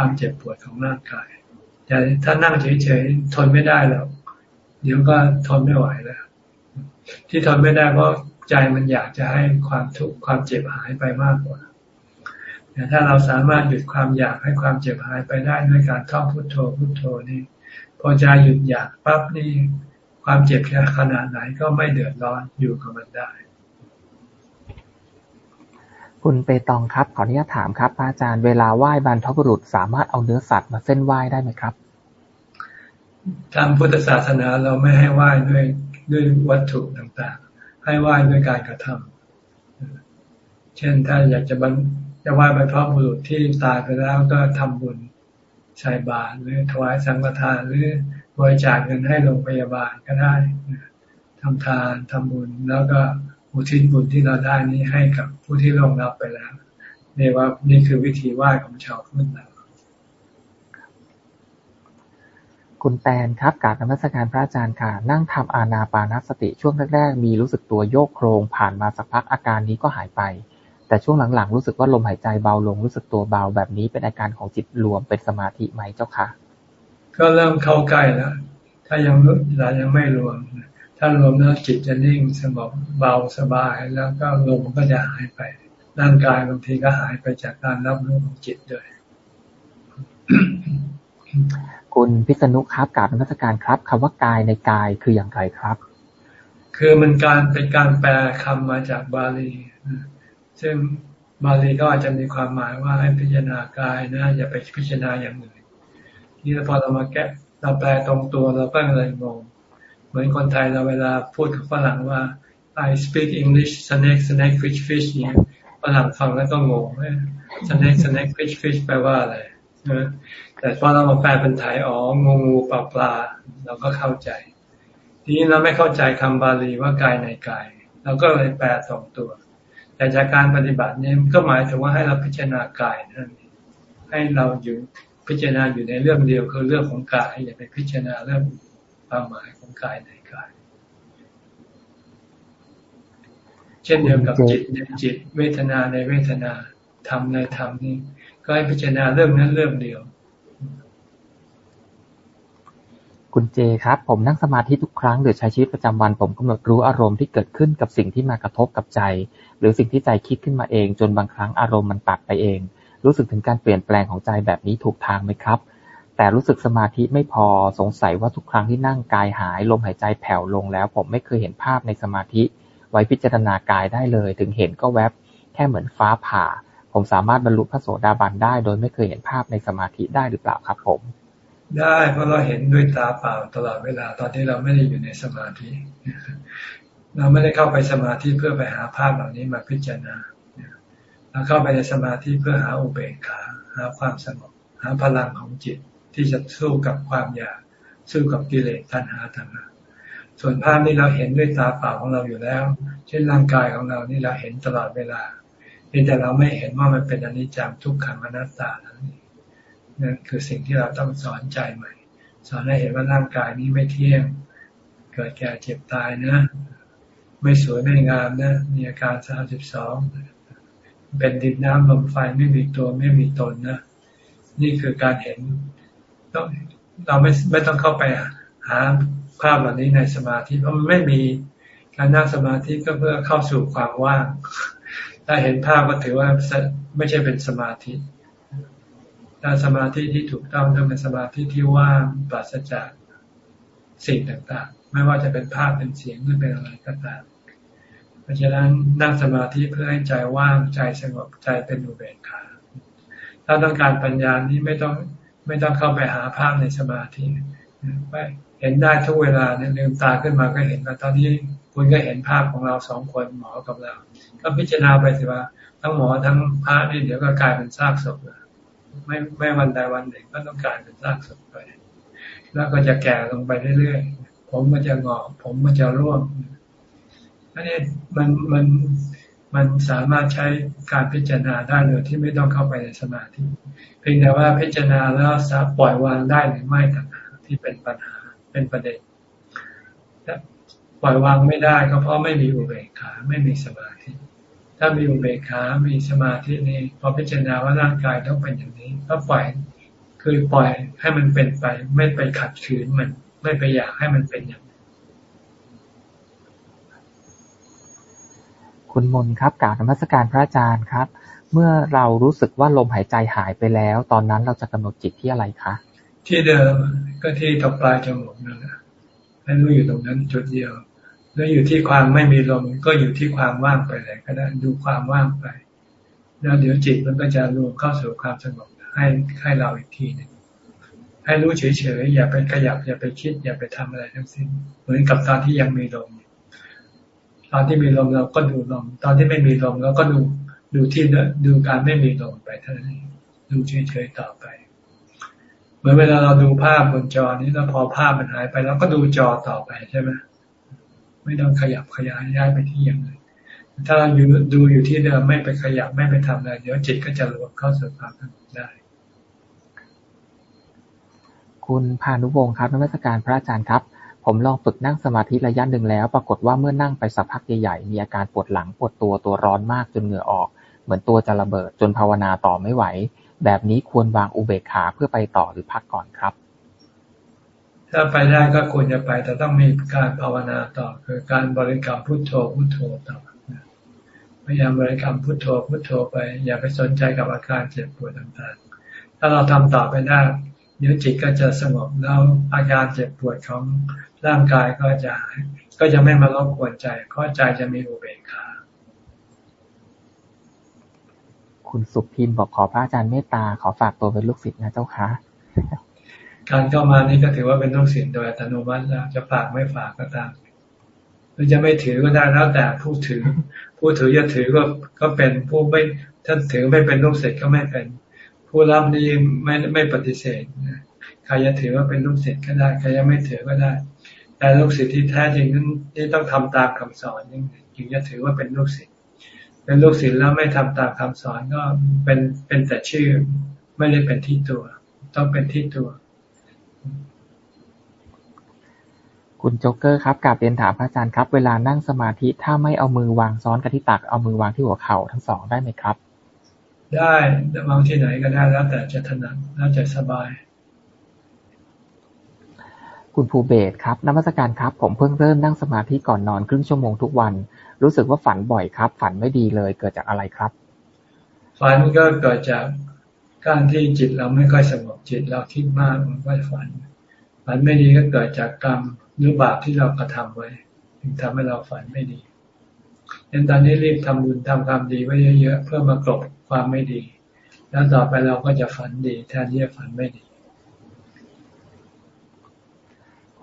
ความเจ็บปวดของร่างกาย แต่ถ้านั่งเฉยๆทนไม่ได้แล้วเดี๋ยวก็ทนไม่ไหวแล้ว ที่ทนไม่ได้เพราะใจมันอยากจะให้ความทุกข์ความเจ็บหายไปมากกว่าแต่ถ้าเราสามารถหยุดความอยากให้ความเจ็บหายไปได้ด้วยการท่องพุทโธพุทโธนี่พอใจหยุดอยากปั๊บนี่ความเจ็บขนาดไหนก็ไม่เดือดร้อนอยู่กับมันได้ คุณเปตองครับ ขออนุญาตถามครับพระอาจารย์เวลาไหว้บรรพบุรุษสามารถเอาเนื้อสัตว์มาเส้นไหว้ได้ไหมครับทางพุทธศาสนาเราไม่ให้ไหว้ด้วยด้วยวัตถุต่างๆ ให้ไหว้ด้วยการกระทำเช่นถ้าอยากจะบรรจะไหว้บรรพบุรุษที่ตายไปแล้วก็ทำบุญใส่บาตรหรือถวายสังฆทานหรือบริจาคเงินให้โรงพยาบาลก็ได้ทำทานทำบุญแล้วก็ อุทิศบุญที่เราได้นี้ให้กับผู้ที่ลงรับไปแล้วนี่ว่านี่คือวิธีไหว้ของชาวพุทธเราคุณแตนครับการนมัสการพระอาจารย์ค่ะ นั่งทำอานาปานสติช่วงแรกๆ มีรู้สึกตัวโยกโครงผ่านมาสักพักอาการนี้ก็หายไป แต่ช่วงหลังๆ รู้สึกว่าลมหายใจเบาลงรู้สึกตัวเบาแบบนี้เป็นอาการของจิตรวมเป็นสมาธิไหมเจ้าคะก็เริ่มเข้าใกล้แล้วถ้ายังรู้ยังไม่รวม ถ้ารวมแล้วจิตจะนิ่งสงบเบาสบายแล้วก็ลมก็จะหายไป ร่างกายบางทีก็หายไปจากการรับรู้ของจิตด้วยคุณพิษณุครับกาบนมัสการครับคำว่ากายในกายคืออย่างไรครับ คือมันการเป็นการแปลคำมาจากบาลีซึ่งบาลีก็อาจจะมีความหมายว่าให้พิจารณากายนะ อย่าไปพิจารณาอย่างอื่นนี่พอเรามาแก้เราแปลตรงตัวเราก็เลยงง เหมือนคนไทยเราเวลาพูดกับฝรั่งว่า I speak English snake snake fish fish เนี่ยฝรั่งฟังแล้วก็งง snake snake fish fish แปลว่าอะไรแต่พอเรามาแปลเป็นไทยอ๋องูงูปลาปลาเราก็เข้าใจ ทีนี้เราไม่เข้าใจคำบาลีว่ากายในกายเราก็เลยแปลสองตัวแแต่จากการปฏิบัติเนี่ยก็หมายถึงว่าให้เราพิจารณากายนั่นให้เราอยู่พิจารณาอยู่ในเรื่องเดียวคือเรื่องของกายอย่าไปพิจารณาเรื่อง ความหมายของกายในกาย เช่นเดียวกับจิตในจิต เวทนาในเวทนาธรรมในธรรมนี่ก็ให้พิจารณาเรื่องนั้นเรื่องเดียว คุณเจครับ ผมนั่งสมาธิทุกครั้งหรือใช้ชีวิตประจำวัน ผมกำหนดรู้อารมณ์ที่เกิดขึ้นกับสิ่งที่มากระทบกับใจ หรือสิ่งที่ใจคิดขึ้นมาเอง จนบางครั้งอารมณ์มันตัดไปเอง รู้สึกถึงการเปลี่ยนแปลงของใจแบบนี้ถูกทางไหมครับ แต่รู้สึกสมาธิไม่พอ สงสัยว่าทุกครั้งที่นั่งกายหาย ลมหายใจแผ่วลงแล้ว ผมไม่เคยเห็นภาพในสมาธิ ไว้พิจารณากายได้เลย ถึงเห็นก็แวบ แค่เหมือนฟ้าผ่า ผมสามารถบรรลุพระโสดาบันได้ โดยไม่เคยเห็นภาพในสมาธิได้หรือเปล่าครับผม ได้เพราะเราเห็นด้วยตาเปล่าตลอดเวลา ตอนที่เราไม่ได้อยู่ในสมาธิ เราไม่ได้เข้าไปสมาธิเพื่อไปหาภาพเหล่านี้มาพิจารณาเราเข้าไปในสมาธิเพื่อหาอุเบกขาหาความสงบหาพลังของจิต ที่จะสู้กับความอยากสู้กับกิเลสตัณหาต่างๆส่วนภาพนี้เราเห็นด้วยตาเปล่าของเราอยู่แล้ว เช่นร่างกายของเรานี่เราเห็นตลอดเวลาเพียงแต่เราไม่เห็นว่ามันเป็นอนิจจังทุกขังอนัตตานั่นนั่นคือสิ่งที่เราต้องสอนใจใหม่ สอนให้เห็นว่าร่างกายนี้ไม่เที่ยง เกิดแก่เจ็บตายนะ ไม่สวยไม่งามนะ มีอาการสามสิบสองเป็นดินน้ำลมไฟไม่มีตัวไม่มีตนนะ นี่คือการเห็น เราไม่ไม่ต้องเข้าไปหาภาพเหล่านี้ในสมาธิเพราะมันไม่มีการนั่งสมาธิก็เพื่อเข้าสู่ความว่าง ถ้าเห็นภาพก็ถือว่าไม่ใช่เป็นสมาธิถ้าสมาธิที่ถูกต้องต้องเป็นสมาธิที่ว่างปราศจากสิ่งต่างๆ ไม่ว่าจะเป็นภาพเป็นเสียงหรือเป็นอะไรก็ตาม เพราะฉะนั้นนั่งสมาธิเพื่อให้ใจว่างใจสงบใจเป็นอุเบกขาถ้าต้องการปัญญานี้ไม่ต้อง ไม่ต้องเข้าไปหาภาพในสมาธิไปเห็นได้ทุกเวลาเนี่ยลืมตาขึ้นมาก็เห็นว่าตอนนี้คุณก็เห็นภาพของเราสองคนหมอกับเรา ก็พิจารณาไปสิว่า ทั้งหมอทั้งพระนี่เดี๋ยวก็กลายเป็นซากศพเลยไม่ไม่วันใดวันหนึ่งก็ต้องกลายเป็นซากศพไป แล้วก็จะแก่ลงไปเรื่อยๆผมมันจะงอกผมมันจะร่วงอันนี้มันมัน มันสามารถใช้การพิจารณาได้โดยที่ไม่ต้องเข้าไปในสมาธิ เพียงแต่ว่าพิจารณาแล้วสาปล่อยวางได้หรือไม่ต่างหากที่เป็นปัญหาเป็นประเด็นปล่อยวางไม่ได้ก็เพราะไม่มีอุเบกขาไม่มีสมาธิ ถ้ามีอุเบกขา มีสมาธินี่พอพิจารณาว่าร่างกายต้องเป็นอย่างนี้ ก็ปล่อยคือปล่อยให้มันเป็นไป ไม่ไปขัดขืนมัน ไม่ไปอยากให้มันเป็นอย่าง คุณมนครับกล่าวนมัสการพระอาจารย์ครับ เมื่อเรารู้สึกว่าลมหายใจหายไปแล้ว ตอนนั้นเราจะกำหนดจิตที่อะไรคะ ที่เดิมก็ที่ตบปลายจมูกนั่นแหละให้รู้อยู่ตรงนั้นจุดเดียว แล้วอยู่ที่ความไม่มีลมก็อยู่ที่ความว่างไปเลยก็ได้ดูความว่างไป แล้วเดี๋ยวจิตมันก็จะรวมเข้าสู่ความสงบให้ให้เราอีกทีหนึ่งให้รู้เฉยๆอย่าไปขยับอย่าไปคิด อย่าไปทำอะไรทั้งสิ้น เหมือนกับตอนที่ยังมีลม ตอนที่มีลมเราก็ดูลม ตอนที่ไม่มีลมเราก็ดูดูที่ดูการไม่มีลมไปเท่านั้นดูเฉยๆต่อไป เหมือนเวลาเราดูภาพบนจอนี้แล้วพอภาพมันหายไปเราก็ดูจอต่อไปใช่ไหมไม่ต้องขยับขยายย้ายไปที่อย่างอื่นถ้าเราอยู่ดูอยู่ที่เดิมไม่ไปขยับไม่ไปทำอะไรเดี๋ยวจิตก็จะรวมเข้าสู่ความสงบได้ คุณพานุวงศ์ครับนักวิชาการพระอาจารย์ครับ ผมลองฝึกนั่งสมาธิระยะหนึ่งแล้ว ปรากฏว่าเมื่อนั่งไปสักพักใหญ่ ๆ มีอาการปวดหลัง ปวดตัว ตัวร้อนมากจนเหงื่อออก เหมือนตัวจะระเบิด จนภาวนาต่อไม่ไหว แบบนี้ควรวางอุเบกขาเพื่อไปต่อหรือพักก่อนครับ ถ้าไปได้ก็ควรจะไป แต่ต้องมีการภาวนาต่อ คือการบริกรรมพุทโธพุทโธต่อพยายามบริกรรมพุทโธพุทโธไป อย่าไปสนใจกับอาการเจ็บปวดต่างๆ ถ้าเราทำต่อไปได้เดี๋ยวจิตก็จะสงบแล้วอาการเจ็บปวดของ ร่างกายก็จะหาย ก็จะไม่มารบกวนใจข้อใจจะมีอุเบกขาคุณสุพินบอกขอพระอาจารย์เมตตาขอฝากตัวเป็นลูกศิษย์นะเจ้าคะการเข้ามานี่ก็ถือว่าเป็นลูกศิษย์โดยอัตโนมัติแล้วจะฝากไม่ฝากก็ตามหรือจะไม่ถือก็ได้แล้วแต่ผู้ถือ ผู้ถือจะถือก็ก็เป็นผู้ไม่ถ้าถือไม่เป็นลูกศิษย์ก็ไม่เป็น ผู้รับนี่ไม่ไม่ปฏิเสธใครจะถือว่าเป็นลูกศิษย์ก็ได้ใครจะไม่ถือก็ได้ แต่ลูกศิษย์ที่แท้จริงนั้นนี่ต้องทำตามคำสอนยิ่งจึงจะถือว่าเป็นลูกศิษย์เป็นลูกศิษย์แล้วไม่ทำตามคำสอนก็เป็นเป็นแต่ชื่อไม่ได้เป็นที่ตัว ต้องเป็นที่ตัว คุณโจ๊กเกอร์ครับกลับเรียนถามพระอาจารย์ครับ เวลานั่งสมาธิถ้าไม่เอามือวางซ้อนกับที่ตักเอามือวางที่หัวเข่าทั้งสองได้ไหมครับ ได้วางที่ไหนก็ได้แล้วแต่จะถนัดแล้วจะสบาย คุณภูเบศครับ นมัสการครับ ผมเพิ่งเริ่มนั่งสมาธิก่อนนอนครึ่งชั่วโมงทุกวัน รู้สึกว่าฝันบ่อยครับ ฝันไม่ดีเลย เกิดจากอะไรครับ ฝันก็เกิดจากการที่จิตเราไม่ค่อยสงบจิตเราคิดมากมันก็ฝัน ฝันไม่ดีก็เกิดจากกรรมหรือบาปที่เรากระทำไว้ ถึงทำให้เราฝันไม่ดีดังตอนนี้รีบทำบุญทำความดีไว้เยอะๆเพื่อมากลบความไม่ดี แล้วต่อไปเราก็จะฝันดีแทนที่จะฝันไม่ดี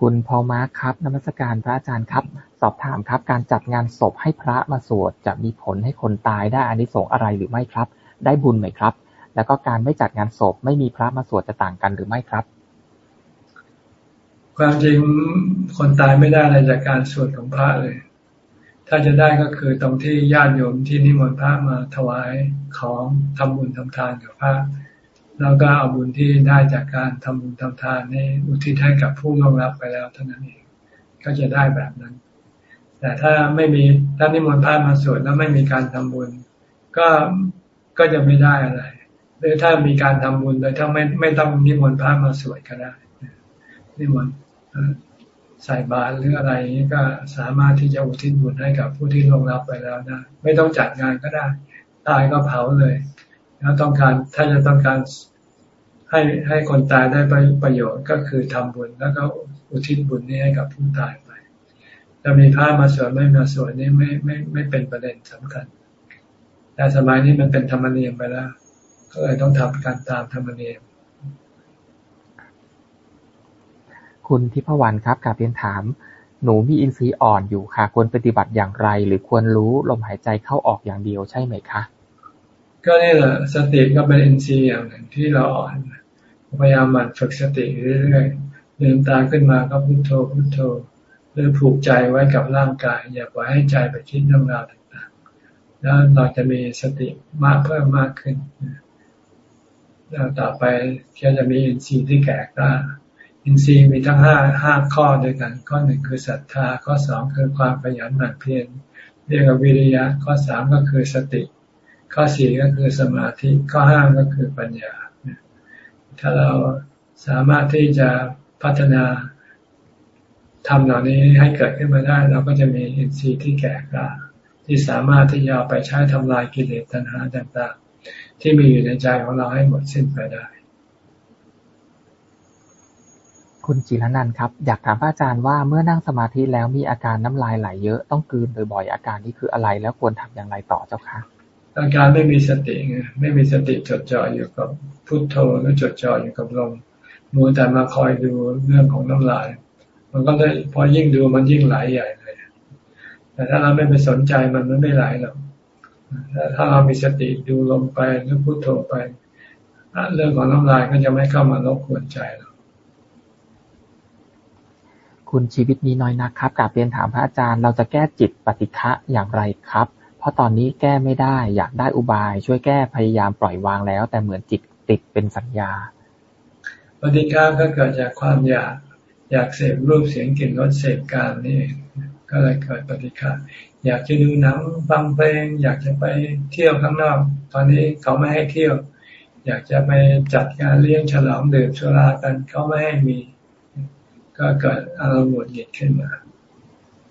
คุณพอมาร์คครับ นมัสการพระอาจารย์ครับ สอบถามครับ การจัดงานศพให้พระมาสวดจะมีผลให้คนตายได้อานิสงส์อะไรหรือไม่ครับ ได้บุญไหมครับ แล้วก็การไม่จัดงานศพไม่มีพระมาสวดจะต่างกันหรือไม่ครับ ความจริงคนตายไม่ได้อะไรจากการสวดของพระเลย ถ้าจะได้ก็คือตรงที่ญาติโยมที่นิมนต์พระมาถวายของทำบุญทำทานกับพระ แล้วก็เอาบุญที่ได้จากการทำบุญทำทานนี้อุทิศให้กับผู้ร่วงรับไปแล้วเท่านั้นเองก็จะได้แบบนั้น แต่ถ้าไม่มีถ้านิมนต์พระมาสวดแล้วไม่มีการทำบุญ ก็ก็จะไม่ได้อะไร หรือถ้ามีการทำบุญโดยถ้าไม่ไม่ต้องนิมนต์พระมาสวดก็ได้นิมนต์ใส่บาตรหรืออะไรนี้ก็สามารถที่จะอุทิศบุญให้กับผู้ที่ลงรับไปแล้วนะไม่ต้องจัดงานก็ได้ตายก็เผาเลย แล้วต้องการถ้าจะต้องการให้ให้คนตายได้ประโยชน์ก็คือทำบุญ แล้วก็อุทิศบุญนี้ให้กับผู้ตายไปจะมีพระมาสวดไม่มาสวดนี่ไม่ไม่ไม่เป็นประเด็นสำคัญ แต่สมัยนี้มันเป็นธรรมเนียมไปแล้ว ก็เลยต้องทำการตามธรรมเนียม คุณทิพวรรณครับกาบเรียนถาม หนูมีอินทรีย์อ่อนอยู่ค่ะ ควรปฏิบัติอย่างไร หรือควรรู้ลมหายใจเข้าออกอย่างเดียวใช่ไหมคะ ก็นี่แหละสติก็เป็นอินทรีย์อย่างหนึ่งที่เราอ่อนพยายามหมั่นฝึกสติเรื่อยๆเดินตาขึ้นมาก็พุโทโธพุโทโธหรือผูกใจไว้กับร่างกาย อย่าปล่อยให้ใจไปคิดเรื่องราวต่างๆ แล้วเราจะมีสติมากเพิ่มมากขึ้นแล้วต่อไปก็จะมีอินทรีย์ที่แก่กล้าอินทรีย์มีทั้งห้าห้าข้อด้วยกัน ข้อหนึ่งคือศรัทธา ข้อสองคือความขยันหมั่นเพียรเรียกว่าวิริยะ ข้อสามก็คือสติ ข้อสี่ก็คือสมาธิข้อห้าก็คือปัญญา ถ้าเราสามารถที่จะพัฒนาทำเหล่านี้ให้เกิดขึ้นมาได้ เราก็จะมีอินทรีย์ที่แก่กล้าที่สามารถที่จะเอาไปใช้ทำลายกิเลสตัณหาต่างๆ ที่มีอยู่ในใจของเราให้หมดสิ้นไปได้ คุณจิรนันท์ครับ อยากถามพระอาจารย์ว่าเมื่อนั่งสมาธิแล้วมีอาการน้ำลายไหลเยอะต้องกลืนบ่อยๆอาการนี้คืออะไรแล้วควรทำอย่างไรต่อเจ้าคะ อาการไม่มีสติไงไม่มีสติจดจ่ออยู่กับพุทโธหรือจดจ่ออยู่กับลมมัวแต่มาคอยดูเรื่องของน้ำลาย มันก็เลยพอยิ่งดูมันยิ่งไหลใหญ่เลย แต่ถ้าเราไม่ไปสนใจมันมันไม่ไหลหรอกถ้าเรามีสติดูลมไปหรือพุทโธไปเรื่องของน้ำลายก็จะไม่เข้ามารบกวนใจเราคุณชีวิตนี้น้อยนักครับกลับเรียนถามพระอาจารย์ เราจะแก้จิตปฏิฆะอย่างไรครับ ราะตอนนี้แก้ไม่ได้ อยากได้อุบาย ช่วยแก้พยายามปล่อยวางแล้ว แต่เหมือนจิตติดเป็นสัญญาปฏิฆาก็เกิดจากความอยากอยากเสพรูปเสียงกลิ่นรสเสพการนี่ก็เลยเกิดปฏิฆาอยากจะดูหนังฟังเพลง อยากจะไปเที่ยวข้างนอก ตอนนี้เขาไม่ให้เที่ยว อยากจะไปจัดงานเลี้ยงฉลองดื่มสุรากันเขาไม่ให้มี ก็เกิดอารมณ์หงุดหงิดขึ้นมา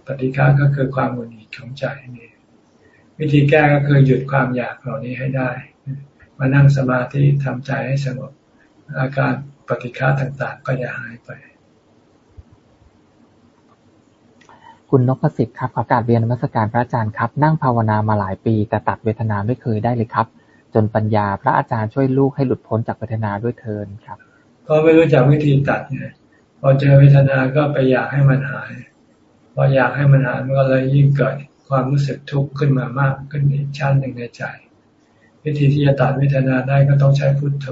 ปฏิฆาก็คือความหงุดหงิดของใจนี่ วิธีแก้ก็คือหยุดความอยากเหล่านี้ให้ได้ มานั่งสมาธิทำใจให้สงบ อาการปฏิฆาต่างๆ ก็จะหายไป คุณนพสิทธิ์ครับขอกาศเรียนนมัสการพระอาจารย์ครับ นั่งภาวนามาหลายปี แต่ตัดเวทนาไม่เคยได้เลยครับ จนปัญญาพระอาจารย์ช่วยลูกให้หลุดพ้นจากเวทนาด้วยเทินครับเพราะไม่รู้จักวิธีตัดไงพอเจอเวทนาก็ไปอยากให้มันหายพออยากให้มันหายมันก็เลยยิ่งเกิด ความรู้สึกทุกข์ขึ้นมามากขึ้นอีกชั้นหนึ่งในใจ วิธีที่จะตัดเวทนาได้ก็ต้องใช้พุทโธ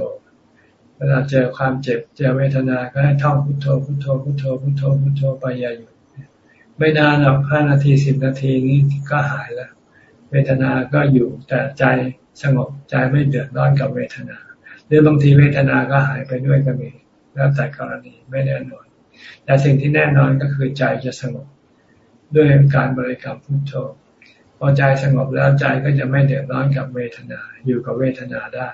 เวลาเจอความเจ็บเจอเวทนาก็ให้ท่องพุทโธพุทโธพุทโธพุทโธพุทโธไปอย่าหยุดไม่นานหรอกห้านาทีสิบนาทีนี้ก็หายแล้ว เวเวทนาก็อยู่แต่ใจสงบใจไม่เดือดร้อนกับเวทนา หรือบางทีเวทนาก็หายไปด้วยก็มี แล้วแต่กรณีไม่แน่นอนแต่สิ่งที่แน่นอนก็คือใจจะสงบ ด้วยการบริกรรมพุทโธพอใจสงบแล้วใจก็จะไม่เดือดร้อนกับเวทนา อยู่กับเวทนาได้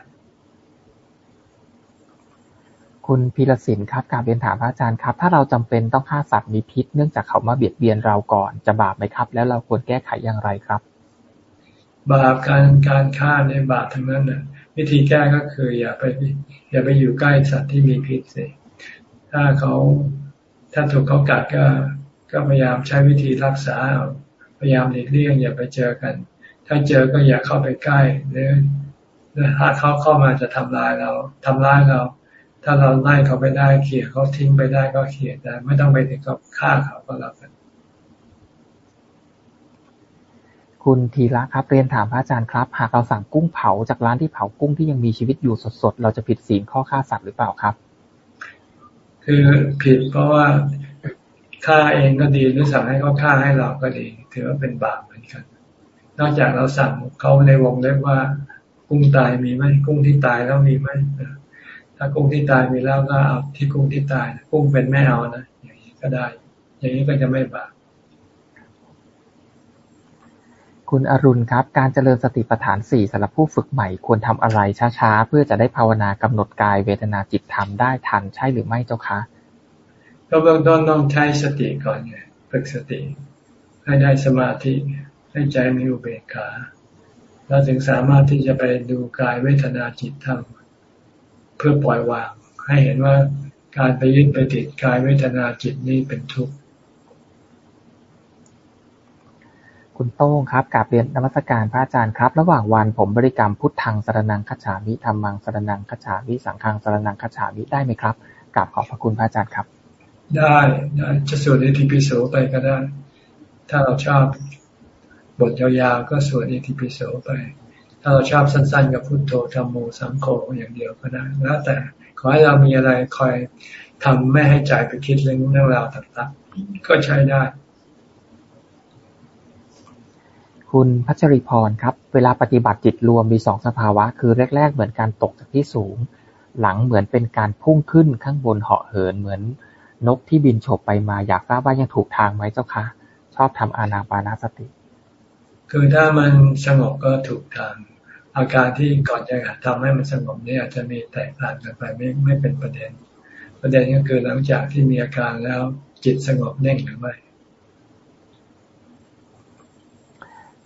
คุณพีรศิลป์ครับการเรียนถามพระอาจารย์ครับ ถ้าเราจำเป็นต้องฆ่าสัตว์มีพิษ เนื่องจากเขามาเบียดเบียนเราก่อนจะบาปไหมครับ แล้วเราควรแก้ไขอย่างไรครับ บาปการการฆ่าในบาปทั้งนั้นนะวิธีแก้ก็คืออย่าไปอย่าไปอยู่ใกล้สัตว์ที่มีพิษสิถ้าเขาถ้าถูกเขากัดก็ ก็พยายามใช้วิธีรักษาพยายามหลีกเลี่ยงอย่าไปเจอกัน ถ้าเจอก็อย่าเข้าไปใกล้หรือถ้าเขาเข้ามาจะทำลายเราทำร้ายเรา ถ้าเราไล่เขาไปได้เขี่ยเขาทิ้งไปได้ก็เขี่ยแต่ไม่ต้องไปถึงกับฆ่าเขาก็แล้วกัน คุณธีระครับเรียนถามพระอาจารย์ครับ หากเราสั่งกุ้งเผาจากร้านที่เผากุ้งที่ยังมีชีวิตอยู่สดๆ เราจะผิดศีลข้อฆ่าสัตว์หรือเปล่าครับ คือผิดเพราะว่า ฆ่าเองก็ดีหรือสั่งให้เขาฆ่าให้เราก็ดี ถือว่าเป็นบาปเหมือนกัน นอกจากเราสั่งเขาในวงเล็บว่า กุ้งตายมีไหมกุ้งที่ตายแล้วมีไหมถ้ากุ้งที่ตายมีแล้วก็เอาที่กุ้งที่ตายกุ้งเป็นไม่เอานะอย่างนี้ก็ได้ อย่างนี้ก็จะไม่บาปคุณอรุณครับ การเจริญสติปัฏฐานสี่สำหรับผู้ฝึกใหม่ควรทำอะไรช้าๆ เพื่อจะได้ภาวนากำหนดกายเวทนาจิตทำได้ทันใช่หรือไม่เจ้าคะ ก็เบื้องต้นต้องใช้สติก่อนไงฝึกสติ ให้ได้สมาธิให้ใจมีอุเบกขาแล้วถึงสามารถที่จะไปดูกายเวทนาจิตทำเพื่อปล่อยวาง ให้เห็นว่าการไปยึดไปติดกายเวทนาจิตนี้เป็นทุกข์คุณโต้งครับกราบเรียนนมัสการพระอาจารย์ครับ ระหว่างวันผมบริกรรมพุทธังสรนังคัจฉามิธรรมังสรนังคัจฉามิสังฆังสรนังคัจฉามิได้ไหมครับกราบขอบพระคุณพระอาจารย์ครับ ได้ไดจะสวดอิติปิโสไปก็ได้ ถ้าเราชอบบทยาวๆก็สวดอิติปิโสไป ถ้าเราชอบสั้นๆ กับพุทโธธรรมโมสังโฆอย่างเดียวก็ได้แล้วแต่ขอให้เรามีอะไรคอยทำไม่ให้ใจไปคิดเรื่องเรื่องราวต่างๆ ก็ใช้ได้ คุณพัชริพรครับ เวลาปฏิบัติจิตรวมมีสองสภาวะ คือแรก ๆ เหมือนการตกจากที่สูง หลังเหมือนเป็นการพุ่งขึ้นข้างบนเหาะเหินเหมือน นกที่บินโฉบไปมา อยากทราบว่ายังถูกทางไหมเจ้าคะ ชอบทำอานาปานาสติ คือถ้ามันสงบก็ถูกทาง อาการที่ก่อนจะทำให้มันสงบนี่อาจจะมีแตกต่างกันไปไม่ไม่เป็นประเด็น ประเด็นก็คือหลังจากที่มีอาการแล้วจิตสงบเน่งหรือไม่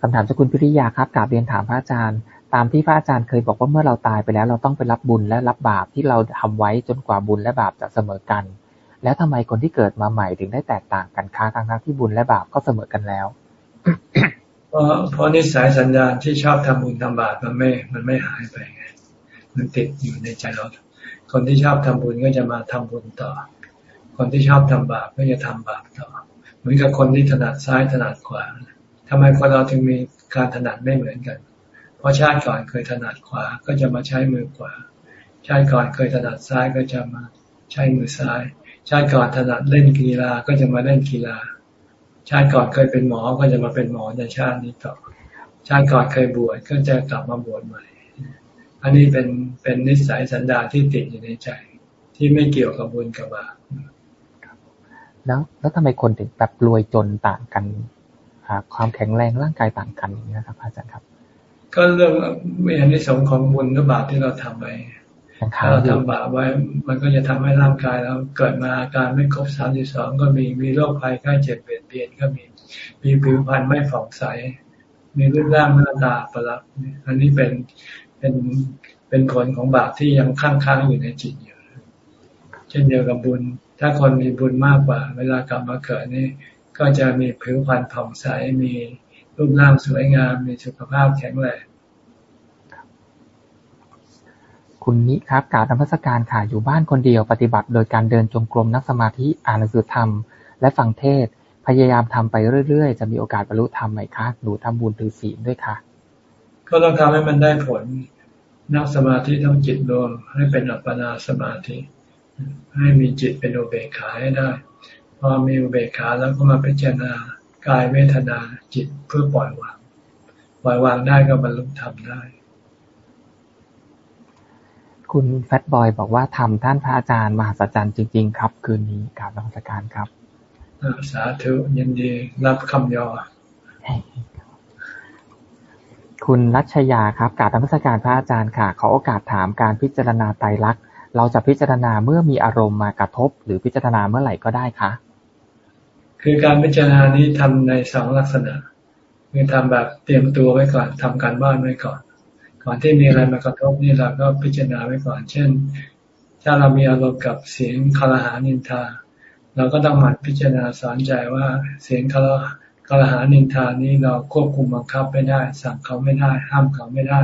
คำถามจากคุณพิริยาครับกราบเรียนถามพระอาจารย์ ตามที่พระอาจารย์เคยบอกว่าเมื่อเราตายไปแล้ว เราต้องไปรับบุญและรับบาปที่เราทำไว้จนกว่าบุญและบาปจะเสมอกัน แล้วทำไมคนที่เกิดมาใหม่ถึงได้แตกต่างกันค้าทั้งที่บุญและบาปก็เสมอกันแล้วเพราะเพราะนิสัยสัญญาณที่ชอบทำบุญทำบาปมันไม่ มันไม่หายไปไง มันติดอยู่ในใจเรา คนที่ชอบทำบุญก็จะมาทำบุญต่อ คนที่ชอบทำบาปก็จะทำบาปต่อ เหมือนกับคนที่ถนัดซ้ายถนัดขวาทำไมคนเราถึงมีการถนัดไม่เหมือนกัน เพราะชาติก่อนเคยถนัดขวาก็จะมาใช้มือขวา ชาติก่อนเคยถนัดซ้ายก็จะมาใช้มือซ้าย ชาติก่อนถนัดเล่นกีฬาก็จะมาเล่นกีฬา ชาติก่อนเคยเป็นหมอก็จะมาเป็นหมอในชาตินี้ต่อ ชาติก่อนเคยบวชก็จะกลับมาบวชใหม่ อันนี้เป็นเป็นนิสัยสันดานที่ติดอยู่ในใจ ที่ไม่เกี่ยวกับบุญกับบาปแล้วแล้วทำไมคนถึงแบบรวยจนต่างกันความแข็งแรงร่างกายต่างกันอย่างนี้ครับอาจารย์ครับ ก็เรื่องมีอันที่สองของบุญหรือบาปที่เราทำไป ถ้าเราทำบาปไว้ มันก็จะทำให้ร่างกายเราเกิดมาอาการไม่ครบสามสิบสองก็มีมีโรคภัยไข้เจ็บเปลี่ยนเปลี่ยนก็มี มีผิวพรรณไม่ผ่องใส มีรูปร่างหน้าตาประหลาดอันนี้เป็นเป็นเป็นผลของบาปที่ยังค้างๆอยู่ในจิตอยู่ เช่นเดียวกับบุญ ถ้าคนมีบุญมากกว่า เวลากลับมาเกิดนี่ก็จะมีผิวพรรณผ่องใสมีรูปร่างสวยงาม มีสุขภาพแข็งแรง คุณนิครับการธรรมสการค่ะอยู่บ้านคนเดียวปฏิบัติโดยการเดินจงกรมนักสมาธิอ่านหนังสือธรรม และฟังเทศ พยายามทำไปเรื่อยๆ จะมีโอกาสบรรลุธรรมไหมคะหนูทำบุญถือศีลด้วยค่ะ ก็ต้องทำให้มันได้ผลนักสมาธิต้องจิตรวมให้เป็นอัปปนาสมาธิ ให้มีจิตเป็นโอเบกขาให้ได้ พอมีอุเบกขาแล้วก็มาพิจารณากายเวทนาจิตเพื่อปล่อยวางปล่อยวางได้ก็บรรลุธรรมได้ คุณแฟตบอยบอกว่าทำท่านพระอาจารย์มหัศจรรย์จริง ๆ ครับ คืนนี้กราบนมัสการครับสาธุยินดีรับคำยอคุณรัชยาครับกราบธรรมสการพระอาจารย์ค่ะ ขอโอกาสถามการพิจารณาไตรลักษณ์เราจะพิจารณาเมื่อมีอารมณ์มากระทบ หรือพิจารณาเมื่อไหร่ก็ได้คะคือการพิจารณานี้ทำในสองลักษณะคือทำแบบเตรียมตัวไว้ก่อนทำการบ้านไว้ก่อน ก่อนที่มีอะไรมากระทบนี่เราก็พิจารณาไว้ก่อน เช่น ถ้าเรามีอารมณ์กับเสียงคารหานินทา เราก็ต้องหมั่นพิจารณาสอนใจว่าเสียงคารกรหานินทานี้เราควบคุมบังคับไม่ได้ สั่งเขาไม่ได้ ห้ามเขาไม่ได้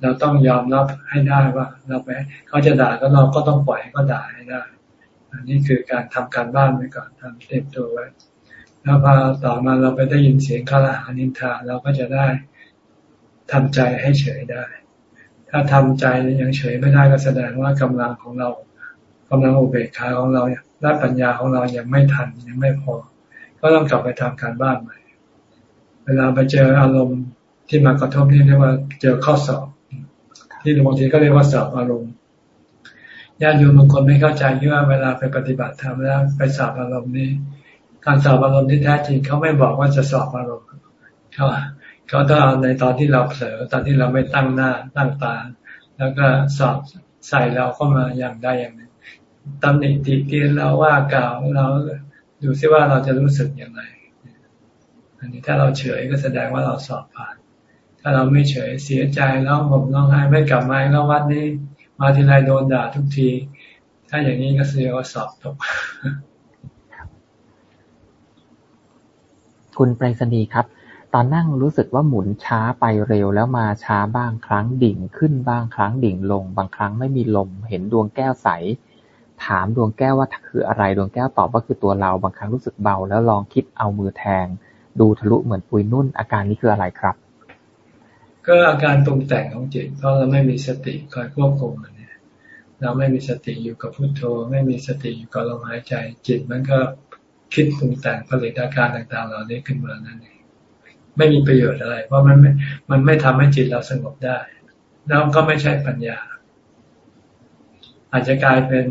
เราต้องยอมรับให้ได้ว่า เราไปเขาจะด่าก็เราก็ต้องปล่อยให้เขาด่าให้ได้ อันนี้คือการทำการบ้านไว้ก่อนทำเต็มตัวไว้แล้วพอต่อมาเราไปได้ยินเสียงคาราหานินทาเราก็จะได้ ทำใจให้เฉยได้ ถ้าทำใจยังเฉยไม่ได้ก็แสดงว่ากำลังของเรากำลังอุเบกขาของเราและปัญญาของเรายังไม่ทันยังไม่พอ ก็ต้องกลับไปทำการบ้านใหม่ เวลาไปเจออารมณ์ที่มากระทบนี่เรียกว่าเจอข้อสอบ ที่บางทีก็เรียกว่าสอบอารมณ์ญาติโยมบางคนไม่เข้าใจที่ว่าเวลาไปปฏิบัติธรรมแล้วไปสอบอารมณ์นี้ การสอบอารมณ์ที่แท้จริงเขาไม่บอกว่าจะสอบอารมณ์เขา เขาต้องเอาในตอนที่เราเผลอตอนที่เราไม่ตั้งหน้าตั้งตา แล้วก็สอบใส่เราเข้ามาอย่างใดอย่างหนึ่งตำหนิติเตียนเราว่ากล่าวเราดูซิว่าเราจะรู้สึกอย่างไรอันนี้ถ้าเราเฉยก็แสดงว่าเราสอบผ่าน ถ้าเราไม่เฉยเสียใจร้องห่มร้องไห้ไม่กลับมาแล้ววัดนี้ มาทีไรโดนด่าทุกที ถ้าอย่างนี้ก็แสดงว่าสอบตก คุณไปรษณีย์ครับ ตอนนั่งรู้สึกว่าหมุนช้าไปเร็วแล้วมาช้าบ้างครั้งดิ่งขึ้นบ้างครั้งดิ่งลง บางครั้งไม่มีลม เห็นดวงแก้วใส ถามดวงแก้วว่าคืออะไรดวงแก้วตอบว่าคือตัวเรา บางครั้งรู้สึกเบา แล้วลองคิดเอามือแทง ดูทะลุเหมือนปุยนุ่นอาการนี้คืออะไรครับ ก็อาการตรงแต่งของจิตเพราะเราไม่มีสติคอยควบคุมมันเนี่ยเราไม่มีสติอยู่กับพุโทโธ ไม่มีสติอยู่กับลมหายใจ จิตมันก็คิดปรุงแต่งผลิตอาการต่างๆ เหล่านี้ขึ้นมานั่นเอง ไม่มีประโยชน์อะไร เพราะมันไม่มันไม่ทำให้จิตเราสงบได้ แล้วก็ไม่ใช่ปัญญา อาจจะกลายเป็น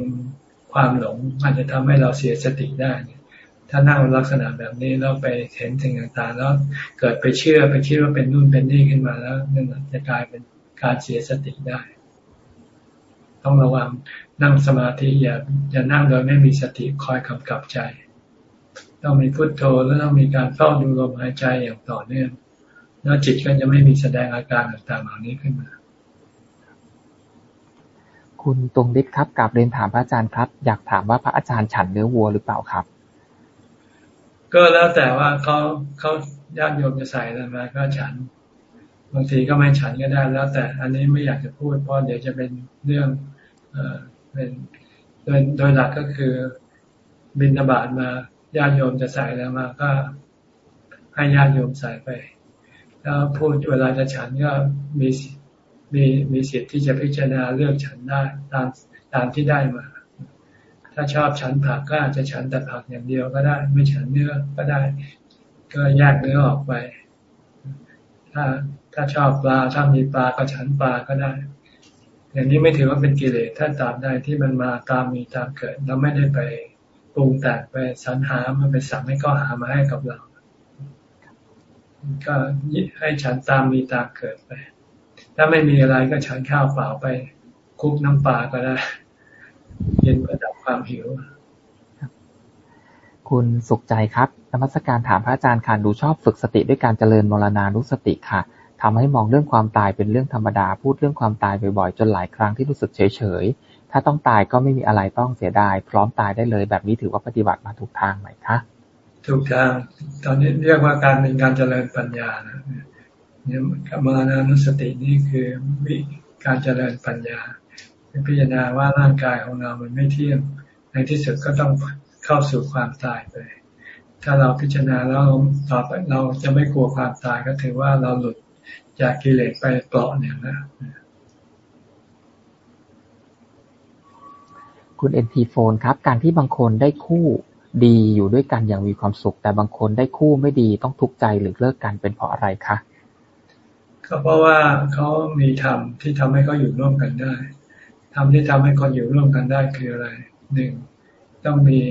ความหลง อาจจะทำให้เราเสียสติได้ ถ้านั่งลักษณะแบบนี้แล้วไปเห็นสิ่งต่างๆ แล้วเกิดไปเชื่อไปคิดว่าเป็นนู่นเป็นนี่ขึ้นมาแล้วนั่นจะกลายเป็นการเสียสติได้ ต้องระวังนั่งสมาธิอย่าอย่านั่งโดยไม่มีสติคอยกำกับใจ ต้องมีพุโทโธแล้วต้องมีการเฝ้าดูลมหายใจอย่างต่อเนื่องแล้วจิตก็จะไม่มีแสดงอาการต่างๆเหล่านี้ขึ้นมา คุณตรงฤทธิ์ครับกับเรียนถามพระอาจารย์ครับ อยากถามว่าพระอาจารย์ฉันเนื้อวัวหรือเปล่าครับ ก็แล้วแต่ว่าเขาเขาญาติโยมจะใส่อะไรมาก็ฉันบางทีก็ไม่ฉันก็ได้แล้ว แต่อันนี้ไม่อยากจะพูดเพราะเดี๋ยวจะเป็นเรื่องเออเป็นโดยโดยหลักก็คือบินบาตมา ญาติโยมจะใส่แล้วมาก็ให้ญาติโยมใส่ไป แล้วพูดเวลาจะฉันก็มีมีมีสิทธิ์ที่จะพิจารณาเลือกฉันได้ตามตามที่ได้มา ถ้าชอบฉันผักก็อาจจะฉันแต่ผักอย่างเดียวก็ได้ ไม่ฉันเนื้อก็ได้ ก็แยกเนื้อออกไป ถ้าถ้าชอบปลาถ้ามีปลาก็ฉันปลาก็ได้ อย่างนี้ไม่ถือว่าเป็นกิเลสถ้าตามได้ที่มันมาตามมีตามเกิดเราไม่ได้ไป ปรุงแต่งไปสรรหามันไปสั่งให้ก็หามาให้กับเรา ก็ให้ฉันตามมีตามเกิดไป ถ้าไม่มีอะไรก็ฉันข้าวเปล่าไป คุกน้ำปลาก็ได้ เย็นประดับความหิว คุณสุขใจครับนมัสการถามพระอาจารย์ค่ะดูชอบฝึกสติด้วยการเจริญมรณานุสติค่ะทำให้มองเรื่องความตายเป็นเรื่องธรรมดา พูดเรื่องความตายบ่อยๆ จนหลายครั้งที่รู้สึกเฉยๆ ถ้าต้องตายก็ไม่มีอะไรต้องเสียดาย พร้อมตายได้เลย แบบนี้ถือว่าปฏิบัติมาถูกทางไหมคะ ถูกทาง ตอนนี้เรียกว่าการเป็นการเจริญปัญญานะเนี่ยมานานุสตินี่คือวิการเจริญปัญญา พิจารณาว่าร่างกายของเรา มันไม่เที่ยง ในที่สุดก็ต้องเข้าสู่ความตายไป ถ้าเราพิจารณาแล้วต่อไปเราจะไม่กลัวความตายก็ถือว่าเราหลุดจากกิเลสไปเปราะหนึ่งนะ คุณเอ็นทีโฟนครับ การที่บางคนได้คู่ดีอยู่ด้วยกันอย่างมีความสุข แต่บางคนได้คู่ไม่ดีต้องทุกข์ใจหรือเลิกกันเป็นเพราะอะไรคะก็เพราะว่าเขามีธรรมที่ทำให้เขาอยู่ร่วมกันได้ธรรมที่ทำให้คนอยู่ร่วมกันได้คืออะไรหนึ่งต้องมี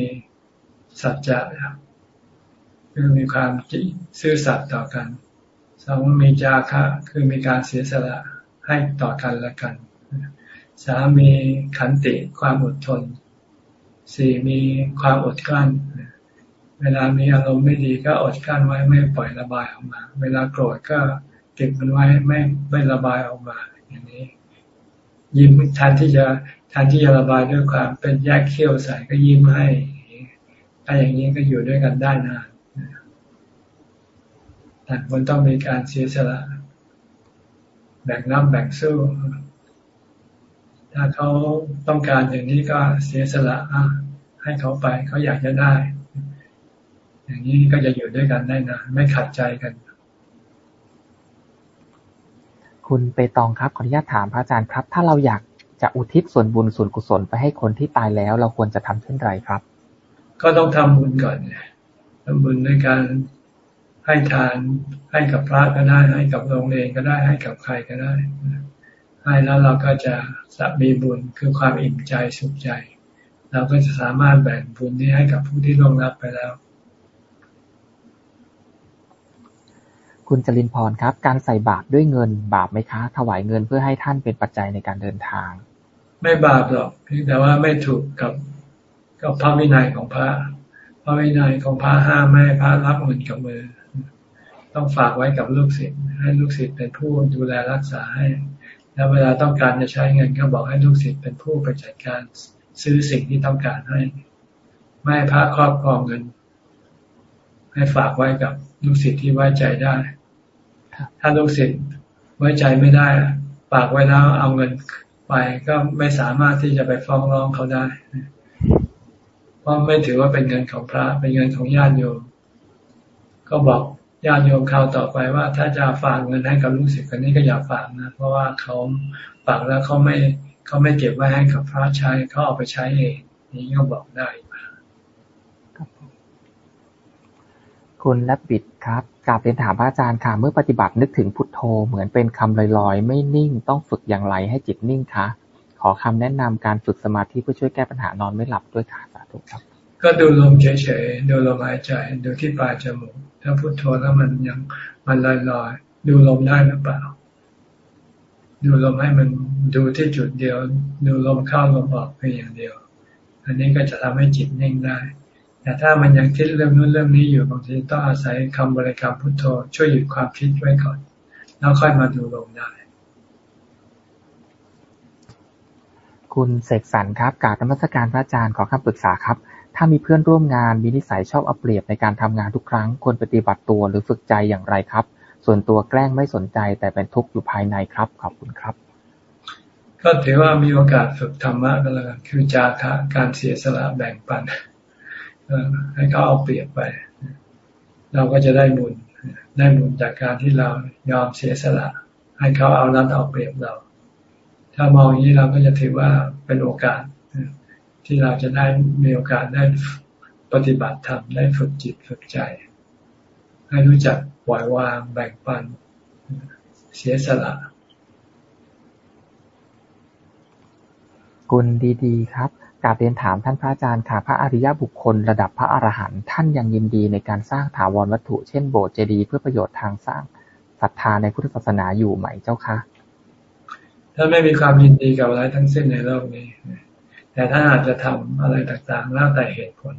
สัจจะคือมีความซื่อสัตย์ต่อกันสองมีจาคะคือมีการเสียสละให้ต่อกันและกัน สามมีขันติความอดทน สี่มีความอดกลั้น เวลามีอารมณ์ไม่ดีก็อดกลั้นไว้ไม่ปล่อยระบายออกมา เวลาโกรธก็เก็บมันไว้ไม่ไม่ระบายออกมา อย่างนี้ ยิ้มแทนที่จะแทนที่จะระบายด้วยความเป็นแยกเขี้ยวใส่ก็ยิ้มให้ถ้าอย่างนี้ก็อยู่ด้วยกันได้นานแต่คนต้องมีการเสียสละแบ่งรับแบ่งสู้ ถ้าเขาต้องการอย่างนี้ก็เสียสละให้เขาไปเขาอยากจะได้ อย่างนี้ก็จะอยู่ด้วยกันได้นานไม่ขัดใจกัน คุณเปตองครับขออนุญาตถามพระอาจารย์ครับ ถ้าเราอยากจะอุทิศส่วนบุญส่วนกุศลไปให้คนที่ตายแล้ว เราควรจะทำเช่นไรครับ ก็ต้องทำบุญก่อนทำบุญในการให้ทานให้กับพระก็ได้ให้กับโรงเรียนก็ได้ให้กับใครก็ได้ ให้แล้วเราก็จะสัมีบุญคือความอิ่มใจสุขใจ เราก็จะสามารถแบ่งบุญนี้ให้กับผู้ที่ล่วงลับไปแล้ว คุณจรินพรครับ การใส่บาตรด้วยเงินบาปไหมคะ ถวายเงินเพื่อให้ท่านเป็นปัจจัยในการเดินทาง ไม่บาปหรอกเพียงแต่ว่าไม่ถูกกับกับพระวินัยของพระ พระวินัยของพระห้ามไม่ให้พระรับเงินกับมือ ต้องฝากไว้กับลูกศิษย์ให้ลูกศิษย์เป็นผู้ดูแลรักษาให้ แล้วเวลาต้องการจะใช้เงินก็บอกให้ลูกศิษย์เป็นผู้ไปจัดการซื้อสิ่งที่ต้องการให้ ไม่ให้พระครอบครองเงิน ให้ฝากไว้กับลูกศิษย์ที่ไว้ใจได้ ถ้าลูกศิษย์ไว้ใจไม่ได้ฝากไว้แล้วเอาเงินไปก็ไม่สามารถที่จะไปฟ้องร้องเขาได้ เพราะไม่ถือว่าเป็นเงินของพระ เป็นเงินของญาติโยม ก็บอก ญาติโยมคราวต่อไปว่า ถ้าจะฝากเงินให้กับลูกศิษย์คนนี้ก็อย่าฝากนะ เพราะว่าเขาฝากแล้วเขาไม่เขาไม่เก็บไว้ให้กับพระใช้เขาเอาไปใช้เองนี่ก็บอกได้คุณแลบบิดครับกราบเรียนถามพระอาจารย์ค่ะ เมื่อปฏิบัตินึกถึงพุทโธเหมือนเป็นคำลอยๆ ไม่นิ่งต้องฝึกอย่างไรให้จิตนิ่งคะขอคำแนะนำการฝึกสมาธิเพื่อช่วยแก้ปัญหานอนไม่หลับด้วยค่ะสาธุครับ ก็ดูลมเฉยๆ ดูลมหายใจ ดูที่ปลายจมูก ถ้าพุโทโธแล้วมันยังมันลอยๆ ดูลมได้หรือเปล่า ดูลมให้มันดูที่จุดเดียว ดูลมเข้าลมออกเพียงอย่างเดียว อันนี้ก็จะทำให้จิตนิ่งได้ แต่ถ้ามันยังคิดเรื่องนู้นเรื่องนี้อยู่บางทีต้องอาศัยคำบริกรรมพุทโธช่วยหยุดความคิดไว้ก่อน แล้วค่อยมาดูลมได้คุณเสกสรรครับกาบธรรมสการพระอาจารย์ขอคำปรึกษาครับ ถ้ามีเพื่อนร่วมงานมีนิสัยชอบเอาเปรียบในการทำงานทุกครั้ง ควรปฏิบัติตัวหรือฝึกใจอย่างไรครับ ส่วนตัวแกล้งไม่สนใจแต่เป็นทุกข์อยู่ภายในครับ ขอบคุณครับ ก็ถือว่ามีโอกาสฝึกธรรมะกันแล้วกันคือจาคะการเสียสละแบ่งปันให้เขาเอาเปรียบไป เราก็จะได้บุญได้บุญจากการที่เรายอมเสียสละ ให้เขาเอานั้นเอาเปรียบเรา ถ้ามองอย่างนี้เราก็จะถือว่าเป็นโอกาส ที่เราจะได้มีโอกาสได้ปฏิบัติธรรมได้ฝึกจิตฝึกใจ ให้รู้จักปล่อยวางแบ่งปัน เสียสละกุลดีๆ ครับกาบเรียนถามท่านพระอาจารย์ค่ะ พระอริยบุคคลระดับพระอรหันต์ท่านยังยินดีในการสร้างถาวรวัตถุเช่นโบสถ์เจดีย์เพื่อประโยชน์ทางสร้างศรัทธาในพุทธศาสนาอยู่ไหมเจ้าคะท่านไม่มีความยินดีกับอะไรทั้งสิ้นในโลกนี้ แต่ท่านอาจจะทำอะไรต่างๆ แล้วแต่เหตุผล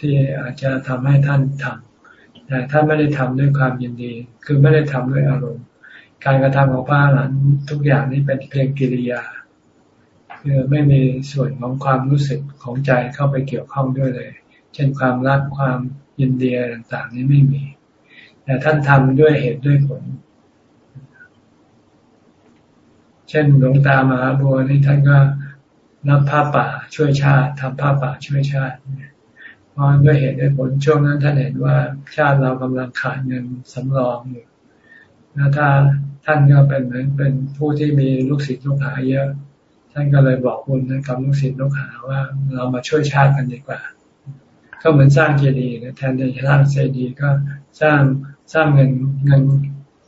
ที่อาจจะทำให้ท่านทำแต่ท่านไม่ได้ทำด้วยความยินดี คือไม่ได้ทำด้วยอารมณ์ การกระทำของพระหลานทุกอย่างนี้เป็นเพียงกิริยาคือไม่มีส่วนของความรู้สึกของใจเข้าไปเกี่ยวข้องด้วยเลย เช่นความรักความยินดีต่างๆ นี้ไม่มี แต่ท่านทำด้วยเหตุด้วยผล เช่นหลวงตามหาบัวนี่ท่านก็ รับผ้าป่าช่วยชาติทำผ้าป่าช่วยชาติเพราะด้วยเหตุด้วยผลช่วงนั้นท่านเห็นว่าชาติเรากำลังขาดเงินสำรองอยู่แล้วถ้าท่านก็เป็นเหมือนเป็นผู้ที่มีลูกศิษย์ลูกหาเยอะท่านก็เลยบอกคุณกับลูกศิษย์ลูกหาว่าเรามาช่วยชาติกันดีกว่า ก็เหมือนสร้างเจดีย์แทนที่จะสร้างเจดีย์ก็สร้างสร้างเงินเงิน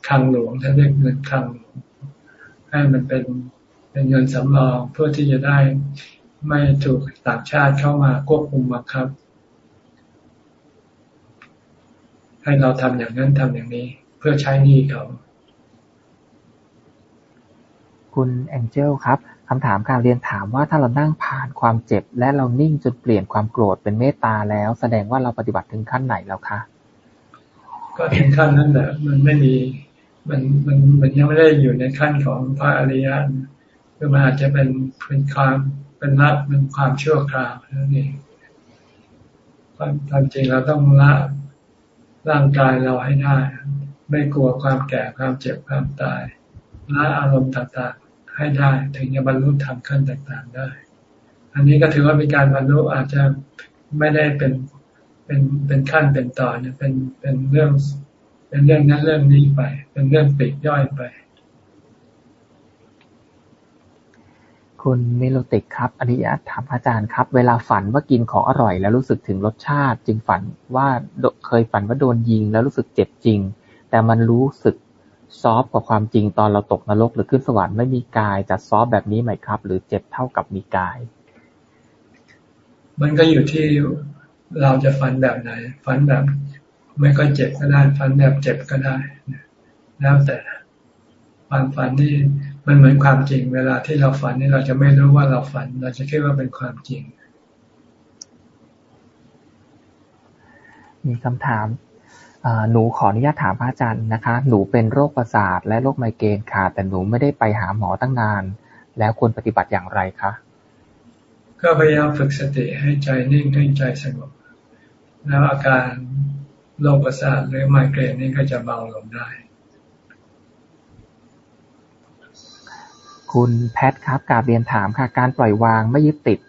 คังหลวงท่านเรียกเงินคังให้มันเป็น เป็นเงินสำรองเพื่อที่จะได้ไม่ถูกต่างชาติเข้ามาควบคุมบังคับ ให้เราทำอย่างนั้นทำอย่างนี้ เพื่อใช้หนี้เขา คุณแองเจลครับคำถามการเรียนถามว่าถ้าเรานั่งผ่านความเจ็บ และเรานิ่งจนเปลี่ยนความโกรธเป็นเมตตาแล้ว แสดงว่าเราปฏิบัติถึงขั้นไหนแล้วคะก็ถึงขั้นนั้นแหละมันไม่มีมันมันมันยังไม่ได้อยู่ในขั้นของพระอริยะ คือมันอาจจะเป็นเป็นความเป็นละเป็นความชั่วคราวนั่นเองความจริงเราต้องละร่างกายเราให้ได้ ไม่กลัวความแก่ความเจ็บความตายละอารมณ์ต่างๆ ให้ได้ ถึงจะบรรลุธรรมขั้นต่างๆได้ อันนี้ก็ถือว่าเป็นการบรรลุอาจจะไม่ได้เป็นเป็นเป็นขั้นเป็นตอนเป็นเป็นเรื่องเป็นเรื่องนั้นเรื่องนี้ไป เป็นเรื่องปลีกย่อยไป คุณเมโลติกครับอยากถามอาจารย์ครับ เวลาฝันว่ากินของอร่อย แล้วรู้สึกถึงรสชาติ จึงฝันว่าเคยฝันว่าโดนยิง แล้วรู้สึกเจ็บจริง แต่มันรู้สึก soft กว่าความจริงตอนเราตกนรกหรือขึ้นสวรรค์ไม่มีกายจะ soft แบบนี้ไหมครับ หรือเจ็บเท่ากับมีกาย มันก็อยู่ที่เราจะฝันแบบไหน ฝันแบบไม่ก็เจ็บก็ได้ฝันแบบเจ็บก็ได้ แล้วแต่ความฝันนี่ มันเหมือนความจริง เวลาที่เราฝันนี่เราจะไม่รู้ว่าเราฝัน เราจะคิดว่าเป็นความจริง มีคำถามหนูขออนุญาตถามพระอาจารย์นะคะ หนูเป็นโรคประสาทและโรคไมเกรนค่ะ แต่หนูไม่ได้ไปหาหมอตั้งนาน แล้วควรปฏิบัติอย่างไรคะ ก็พยายามฝึกสติให้ใจนิ่งให้ใจสงบ แล้วอาการโรคประสาทหรือไมเกรนนี่ก็จะเบาลงได้ คุณแพทครับกาบเรียนถามค่ะ การปล่อยวางไม่ยึดติด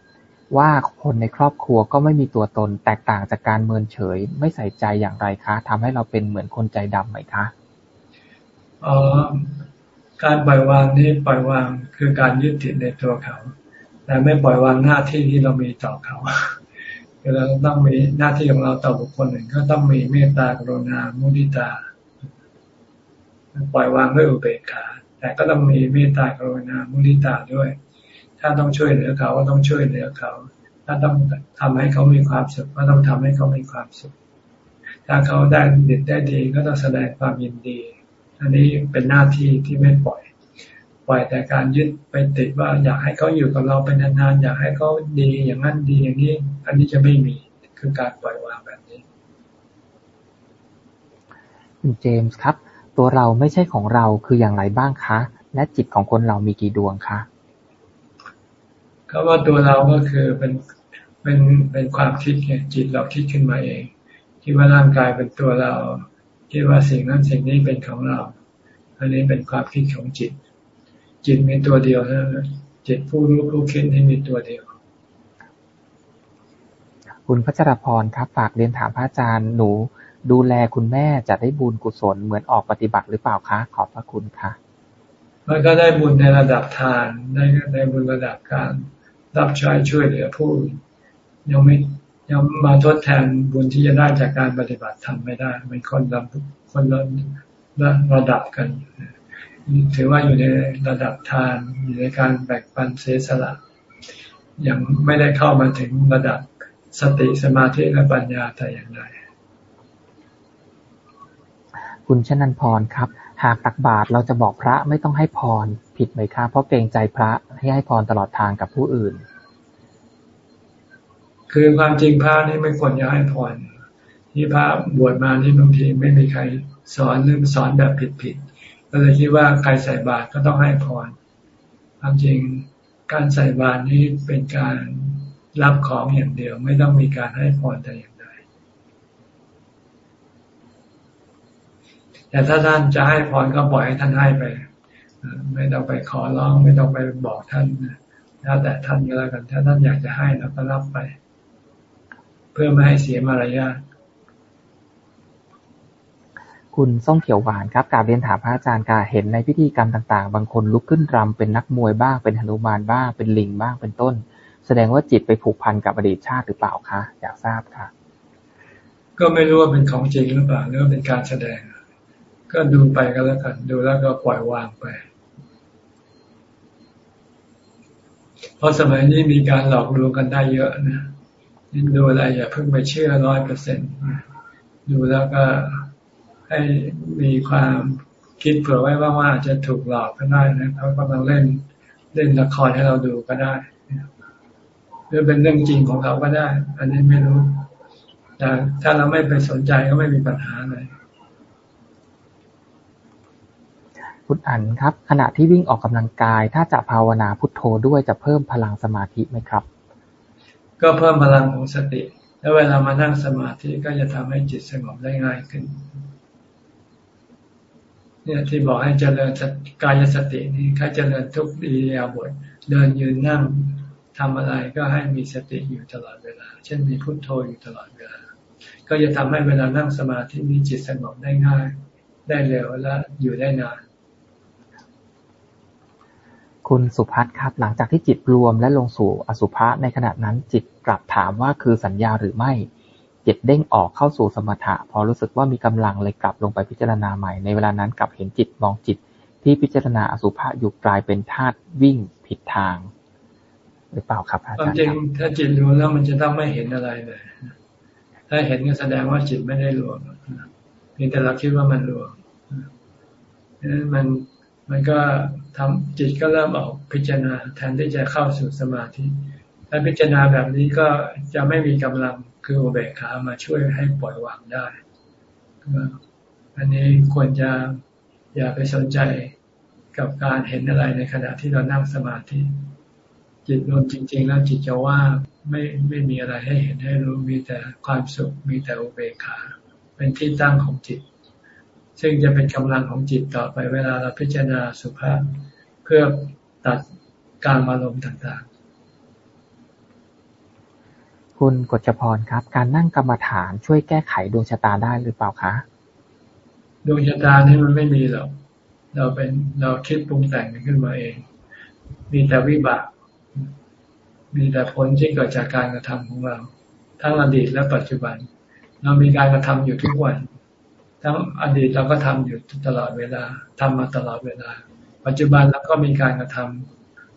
ว่าคนในครอบครัวก็ไม่มีตัวตน แตกต่างจากการเมินเฉย ไม่ใส่ใจอย่างไรคะทำให้เราเป็นเหมือนคนใจดำไหมคะออการปล่อยวางนี่ปล่อยวางคือการยึดติดในตัวเขา แต่ไม่ปล่อยวางหน้าที่ที่เรามีต่อเขาเราต้องมีหน้าที่ของเราต่อบุคคลหนึ่งก็ต้องมีเมตตากรุณามุทิตา ปล่อยวางด้วยอุเบกขา แต่ก็ต้องมีเมตตากรุณามุทิตาด้วย ถ้าต้องช่วยเหลือเขาก็ต้องช่วยเหลือเขา ถ้าต้องทำให้เขามีความสุขก็ต้องทำให้เขามีความสุข ถ้าเขาได้ดีได้ดีก็ต้องแสดงความยินดี อันนี้เป็นหน้าที่ที่ไม่ปล่อย ปล่อยแต่การยึดไปติดว่าอยากให้เขาอยู่กับเราเป็นนานๆอยากให้เขาดีอย่างนั้นดีอย่างนี้ อันนี้จะไม่มีคือการปล่อยวางแบบนี้เจมส์ครับ ตัวเราไม่ใช่ของเราคืออย่างไรบ้างคะ และจิตของคนเรามีกี่ดวงคะก็ว่าตัวเราก็คือเป็นเป็นเป็นความคิดไงจิตเราคิดขึ้นมาเอง คิดว่าร่างกายเป็นตัวเรา คิดว่าสิ่งนั้นสิ่งนี้เป็นของเรา อันนี้เป็นความคิดของจิต จิตมีตัวเดียวนะจิตผู้รู้ผู้คิดที่มีตัวเดียว คุณพัชรพรครับฝากเรียนถามพระอาจารย์หนู ดูแลคุณแม่จะได้บุญกุศลเหมือนออกปฏิบัติหรือเปล่าคะ ขอบพระคุณค่ะ มันก็ได้บุญในระดับทานได้ได้บุญระดับการรับใช้ช่วยเหลือผู้ยังไม่ยังมาทดแทนบุญที่จะได้จากการปฏิบัติทำไม่ได้เป็นคนละคนละระดับกันถือว่าอยู่ในระดับทานอยู่ในการแบ่งปันเสียสละยังไม่ได้เข้ามาถึงระดับสติสมาธิและปัญญาแต่อย่างใด คุณชนันพร ครับ หากตักบาตรเราจะบอกพระไม่ต้องให้พร ผิดไหมครับเพราะเกรงใจพระให้ให้พรตลอดทางกับผู้อื่น คือความจริงพระนี่ไม่ควรจะให้พรที่พระบวชมานี่บางทีไม่มีใครสอนหรือสอนแบบผิดๆก็เลยคิดว่าใครใส่บาตรก็ต้องให้พรความจริงการใส่บาตรนี้เป็นการรับของอย่างเดียว ไม่ต้องมีการให้พรแต่อย่างใด แต่ถ้าท่านจะให้พรก็ปล่อยให้ท่านให้ไปไม่ต้องไปขอร้อง ไม่ต้องไปบอกท่านแล้วแต่ท่านก็แล้วกัน ถ้าท่านอยากจะให้เราก็รับไป เพื่อไม่ให้เสียมารยาทคุณส้มเขียวหวานครับกาเรียนถามพระอาจารย์กาเห็นในพิธีกรรมต่าง ๆ บางคนลุกขึ้นรำเป็นนักมวยบ้างเป็นหนุมานบ้างเป็นลิงบ้างเป็นต้น แสดงว่าจิตไปผูกพันกับอดีตชาติหรือเปล่าคะอยากทราบค่ะ ก็ไม่รู้ว่าเป็นของจริงหรือเปล่าหรือว่าเป็นการแสดง ก็ดูไปก็แล้วกัน ดูแล้วก็ปล่อยวางไป เพราะสมัยนี้มีการหลอกลวงกันได้เยอะนะดูอะไรอย่าเพิ่งไปเชื่อร้อยเปอร์เซ็นดูแล้วก็ให้มีความคิดเผื่อไว้ว่าว่าจะถูกหลอกก็ได้นะเขากำลังเล่นเล่นละครให้เราดูก็ได้หรือเป็นเรื่องจริงของเขาก็ได้ อันนี้ไม่รู้แต่ถ้าเราไม่ไปสนใจก็ไม่มีปัญหาเลย คุณอันครับ ขณะที่วิ่งออกกำลังกาย ถ้าจะภาวนาพุทโธด้วยจะเพิ่มพลังสมาธิไหมครับ ก็เพิ่มพลังของสติ แล้วเวลามานั่งสมาธิก็จะทำให้จิตสงบได้ง่ายขึ้นเนี่ยที่บอกให้เจริญกายสตินี่ใครเจริญทุกดียาบทเดินยืนนั่งทำอะไรก็ให้มีสติอยู่ตลอดเวลา เช่นมีพุทโธอยู่ตลอดเวลา ก็จะทำให้เวลานั่งสมาธินี้จิตสงบได้ง่าย ได้เร็วและอยู่ได้นาน คุณสุพัฒน์ครับ หลังจากที่จิตรวมและลงสู่อสุภะในขณะนั้น จิตกลับถามว่าคือสัญญาหรือไม่ จิตเด้งออกเข้าสู่สมถะ พอรู้สึกว่ามีกำลังเลยกลับลงไปพิจารณาใหม่ ในเวลานั้นกลับเห็นจิตมองจิต ที่พิจารณาอสุภะอยู่กลายเป็นธาตุวิ่งผิดทาง หรือเปล่าครับอาจารย์จริงถ้าจิตรวมแล้วมันจะต้องไม่เห็นอะไรเลย ถ้าเห็นก็แสดงว่าจิตไม่ได้รวมเพียงแต่เราคิดว่ามันรวมนั้นมัน มันก็ทำจิตก็เริ่มออกพิจารณาแทนที่จะเข้าสู่สมาธิถ้าพิจารณาแบบนี้ก็จะไม่มีกำลังคืออุเบกขามาช่วยให้ปล่อยวางได้อันนี้ควรจะอย่าไปสนใจกับการเห็นอะไรในขณะที่เรานั่งสมาธิ จิตรวมจริง ๆ แล้วจิตจะว่าไม่ไม่มีอะไรให้เห็นให้รู้มีแต่ความสุขมีแต่อุเบกขา เป็นที่ตั้งของจิต ซึ่งจะเป็นกำลังของจิตต่อไปเวลาเราพิจารณาสุภาพ เพื่อตัดการอารมณ์ต่างๆ คุณกฤษพรครับ การนั่งกรรมฐานช่วยแก้ไขดวงชะตาได้หรือเปล่าคะดวงชะตานี่มันไม่มีหรอกเราเป็นเราคิดปรุงแต่งขึ้นมาเอง มีแต่วิบาก มีแต่ผลที่เกิดจากการกระทำของเรา ทั้งอดีตและปัจจุบัน เรามีการกระทำอยู่ทุกวัน ทั้งอดีตเราก็ทำอยู่ตลอดเวลาทำมาตลอดเวลา ปัจจุบันเราก็มีการกระท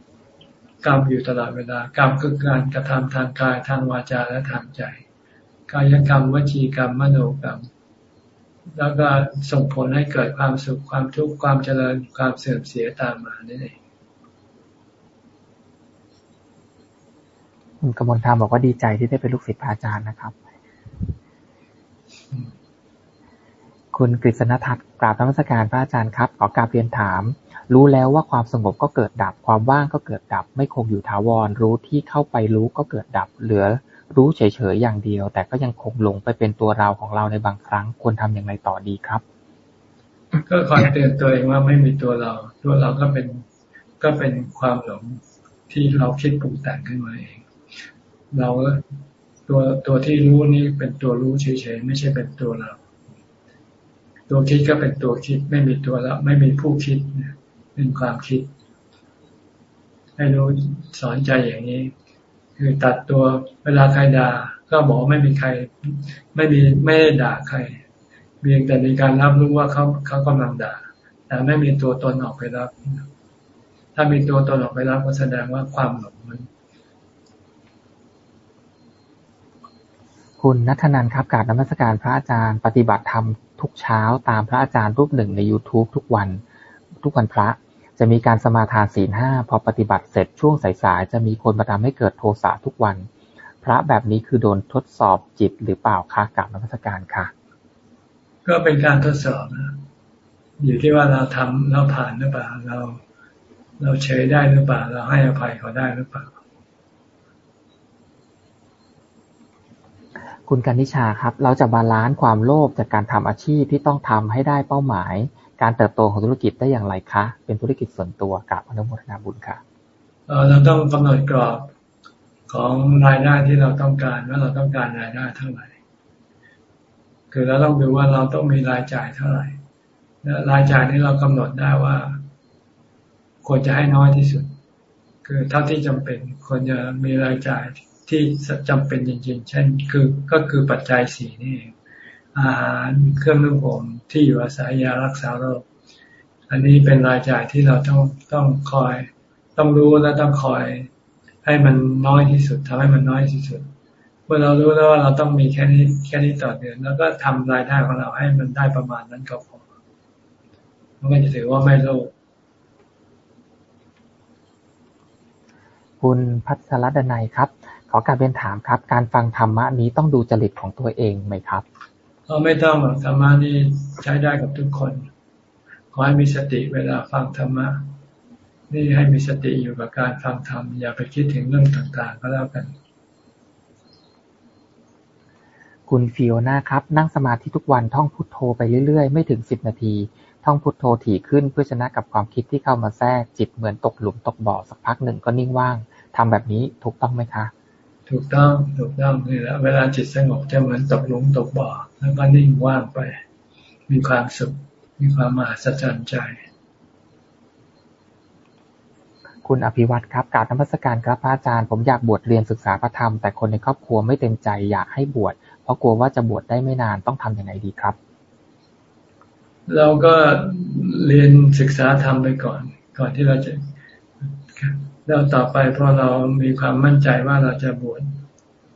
ำกรรมอยู่ตลอดเวลากรรมคือการกระทำทางกายทางวาจาและทางใจ กายกรรมวจีกรรมมโนกรรม แล้วก็ส่งผลให้เกิดความสุขความทุกข์ความเจริญความเสื่อมเสียตามมานี่เองคุณกมลธรรมบอกว่าดีใจที่ได้เป็นลูกศิษย์พระอาจารย์นะครับ คุณกฤษณทัศน์ กราบธรรมสการพระอาจารย์ครับ ขอกราบเรียนถาม รู้แล้วว่าความสงบก็เกิดดับ ความว่างก็เกิดดับ ไม่คงอยู่ถาวร รู้ที่เข้าไปรู้ก็เกิดดับ เหลือรู้เฉยๆอย่างเดียว แต่ก็ยังคงหลงไปเป็นตัวเราของเราในบางครั้ง ควรทำอย่างไรต่อดีครับ ก็คอยเตือนตัวเองว่าไม่มีตัวเรา ตัวเราก็เป็นก็เป็นความหลงที่เราคิดปรุงแต่งขึ้นมาเอง เราตัวตัวที่รู้นี่เป็นตัวรู้เฉยๆไม่ใช่เป็นตัวเรา ตัวคิดก็เป็นตัวคิด ไม่มีตัวแล้วไม่มีผู้คิดเป็นความคิด ให้รู้สอนใจอย่างนี้ คือตัดตัวเวลาใครด่าก็บอกไม่มีใคร ไม่มีไม่ได้ด่าใครเพียงแต่มีการรับรู้ว่าเขาเขากำลังด่า แต่ไม่มีตัวตนออกไปรับ ถ้ามีตัวตนออกไปรับก็แสดงว่าความหลงมัน คุณนัทนันครับการนมัสการพระอาจารย์ปฏิบัติธรรม ทุกเช้าตามพระอาจารย์รูปหนึ่งใน YouTube ทุกวัน ทุกวันพระ จะมีการสมาทานศีลห้าพอปฏิบัติเสร็จช่วงสายๆจะมีคนมาทำให้เกิดโทสะทุกวัน พระแบบนี้คือโดนทดสอบจิตหรือเปล่าคะกราบนมัสการค่ะ ก็เป็นการทดสอบนะอยู่ที่ว่าเราทำเราผ่านหรือเปล่าเรา เราเฉยได้หรือเปล่า เราให้อภัยเขาได้หรือเปล่า คุณกันิชาครับ เราจะ balance ความโลภจากการทำอาชีพที่ต้องทำให้ได้เป้าหมาย การเติบโตของธุรกิจได้อย่างไรคะ เป็นธุรกิจส่วนตัวกับอนุโมทนาบุญค่ะเราต้องกำหนดกรอบของรายได้ที่เราต้องการว่าเราต้องการรายได้เท่าไหร่ คือเราต้องดูว่าเราต้องมีรายจ่ายเท่าไหร่และรายจ่ายนี้เรากำหนดได้ว่า ควรจะให้น้อยที่สุด คือเท่าที่จำเป็นควรจะมีรายจ่าย ที่จำเป็นจริงๆ เช่น คือก็คือปัจจัยสี่นี่อาหารเครื่องนุ่งห่มที่อยู่อาศัยยารักษาโรค อันนี้เป็นรายจ่ายที่เราต้องต้องคอย ต้องรู้และต้องคอยให้มันน้อยที่สุดทำให้มันน้อยที่สุดเมื่อเรารู้แล้วว่าเราต้องมีแค่นี้แค่นี้ต่อเดือน แล้วก็ทำรายได้ของเราให้มันได้ประมาณนั้นก็พอมันก็จะถือว่าไม่โลภคุณพัชรดนัยครับ ขอการเป็นถามครับ การฟังธรรมะนี้ต้องดูจริตของตัวเองไหมครับเราไม่ต้องหรอกธรรมะนี่ใช้ได้กับทุกคน ขอให้มีสติเวลาฟังธรรมะนี่ให้มีสติอยู่กับการฟังธรรมอย่าไปคิดถึงเรื่องต่างๆ ก็แล้วกัน คุณฟิโอนาครับ นั่งสมาธิทุกวันท่องพุทโธไปเรื่อยๆ ไม่ถึงสิบนาที ท่องพุทโธถี่ขึ้นเพื่อชนะกับความคิดที่เข้ามาแทรกจิตเหมือนตกหลุมตกบ่อสักพักหนึ่งก็นิ่งว่างทำแบบนี้ถูกต้องไหมคะ ถูกต้องถูกต้องนี่แหละเวลาจิตสงบจะเหมือนตกหลุมตกบ่อแล้วก็นิ่งว่างไป มีความสุข มีความมหัศจรรย์ใจ คุณอภิวัตครับการนมัสการครับพระอาจารย์ ผมอยากบวชเรียนศึกษาพระธรรม แต่คนในครอบครัวไม่เต็มใจอยากให้บวชเพราะกลัวว่าจะบวชได้ไม่นานต้องทํำยังไงดีครับ เราก็เรียนศึกษาธรรมไปก่อน ก่อนที่เราจะ แล้วต่อไปพอเรามีความมั่นใจว่าเราจะบวช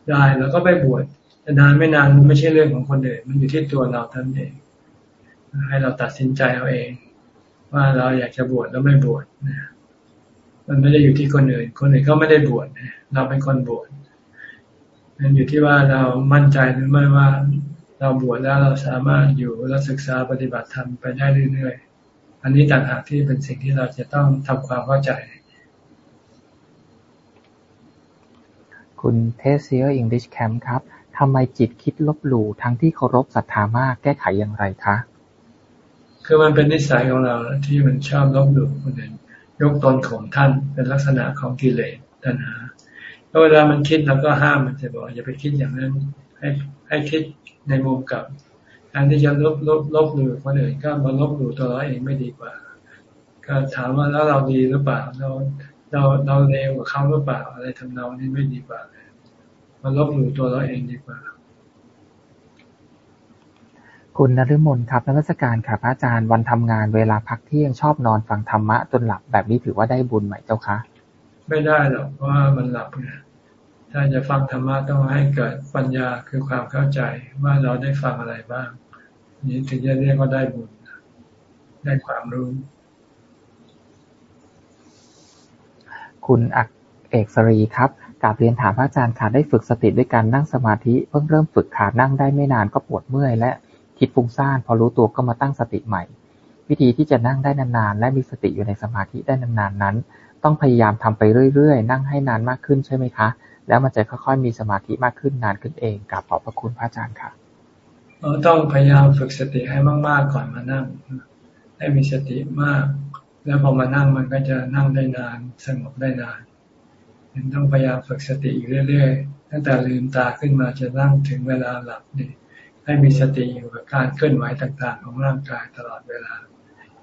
ได้เราก็ไปบวชแต่นานไม่นานมันไม่ใช่เรื่องของคนอื่นมันอยู่ที่ตัวเราท่านเอง ให้เราตัดสินใจเอาเอง ว่าเราอยากจะบวชแล้วไม่บวชนะมันไม่ได้อยู่ที่คนอื่น คนอื่นก็ไม่ได้บวชเราเป็นคนบวชมันอยู่ที่ว่าเรามั่นใจหรือไม่ว่าเราบวชแล้วเราสามารถอยู่และศึกษาปฏิบัติธรรมไปได้เรื่อยๆ อันนี้ต่างหากที่เป็นสิ่งที่เราจะต้องทำความเข้าใจ คุณเทสเซีย English Camp ครับ ทำไมจิตคิดลบหลู่ทั้งที่เคารพศรัทธามาก แก้ไขอย่างไรคะ คือมันเป็นนิสัยของเราที่มันชอบลบหลู่คนอื่นยกตนข่มท่านเป็นลักษณะของกิเลสตัณหาแล้วเวลามันคิดเราก็ห้ามมันจะบอกอย่าไปคิดอย่างนั้น ให้ให้คิดในมุมกับการที่จะลบลบลบหลู่คนอื่นก็มาลบหลู่ตัวเราเองไม่ดีกว่า ก็ถามว่าแล้วเราดีหรือเปล่าเราเราเราเลวกว่าเขาหรือเปล่าอะไรทำนองนี้ไม่ดีกว่าเล มาลบหลู่ตัวเราเองดีกว่า คุณนฤมลครับนักวิชาการค่ะพระอาจารย์วันทำงานเวลาพักเที่ยงชอบนอนฟังธรรมะจนหลับแบบนี้ถือว่าได้บุญไหมเจ้าคะไม่ได้หรอกเพราะว่ามันหลับไงถ้าจะฟังธรรมะต้องให้เกิดปัญญาคือความเข้าใจว่าเราได้ฟังอะไรบ้าง นี้ถึงจะเรียกว่าได้บุญได้ความรู้ คุณอักเอกสรีครับ กาบเรียนถามพระอาจารย์ค่ะ ได้ฝึกสติด้วยการนั่งสมาธิ เพิ่งเริ่มฝึกขานั่งได้ไม่นานก็ปวดเมื่อยและคิดฟุ้งซ่าน พอรู้ตัวก็มาตั้งสติใหม่ วิธีที่จะนั่งได้นานๆ และมีสติอยู่ในสมาธิได้นานๆนั้น ต้องพยายามทำไปเรื่อยๆ นั่งให้นานมากขึ้นใช่ไหมคะ แล้วมันจะค่อยๆมีสมาธิมากขึ้นนานขึ้นเองกับขอบพระคุณพระอาจารย์ค่ะต้องพยายามฝึกสติให้มากๆก่อนมานั่ง ให้มีสติมาก แล้วพอมานั่งมันก็จะนั่งได้นานสงบได้นาน ยังต้องพยายามฝึกสติอยู่เรื่อยๆ ตั้งแต่ลืมตาขึ้นมาจะนั่งถึงเวลาหลับนี่ให้มีสติอยู่กับการเคลื่อนไหวต่างๆ ของร่างกายตลอดเวลา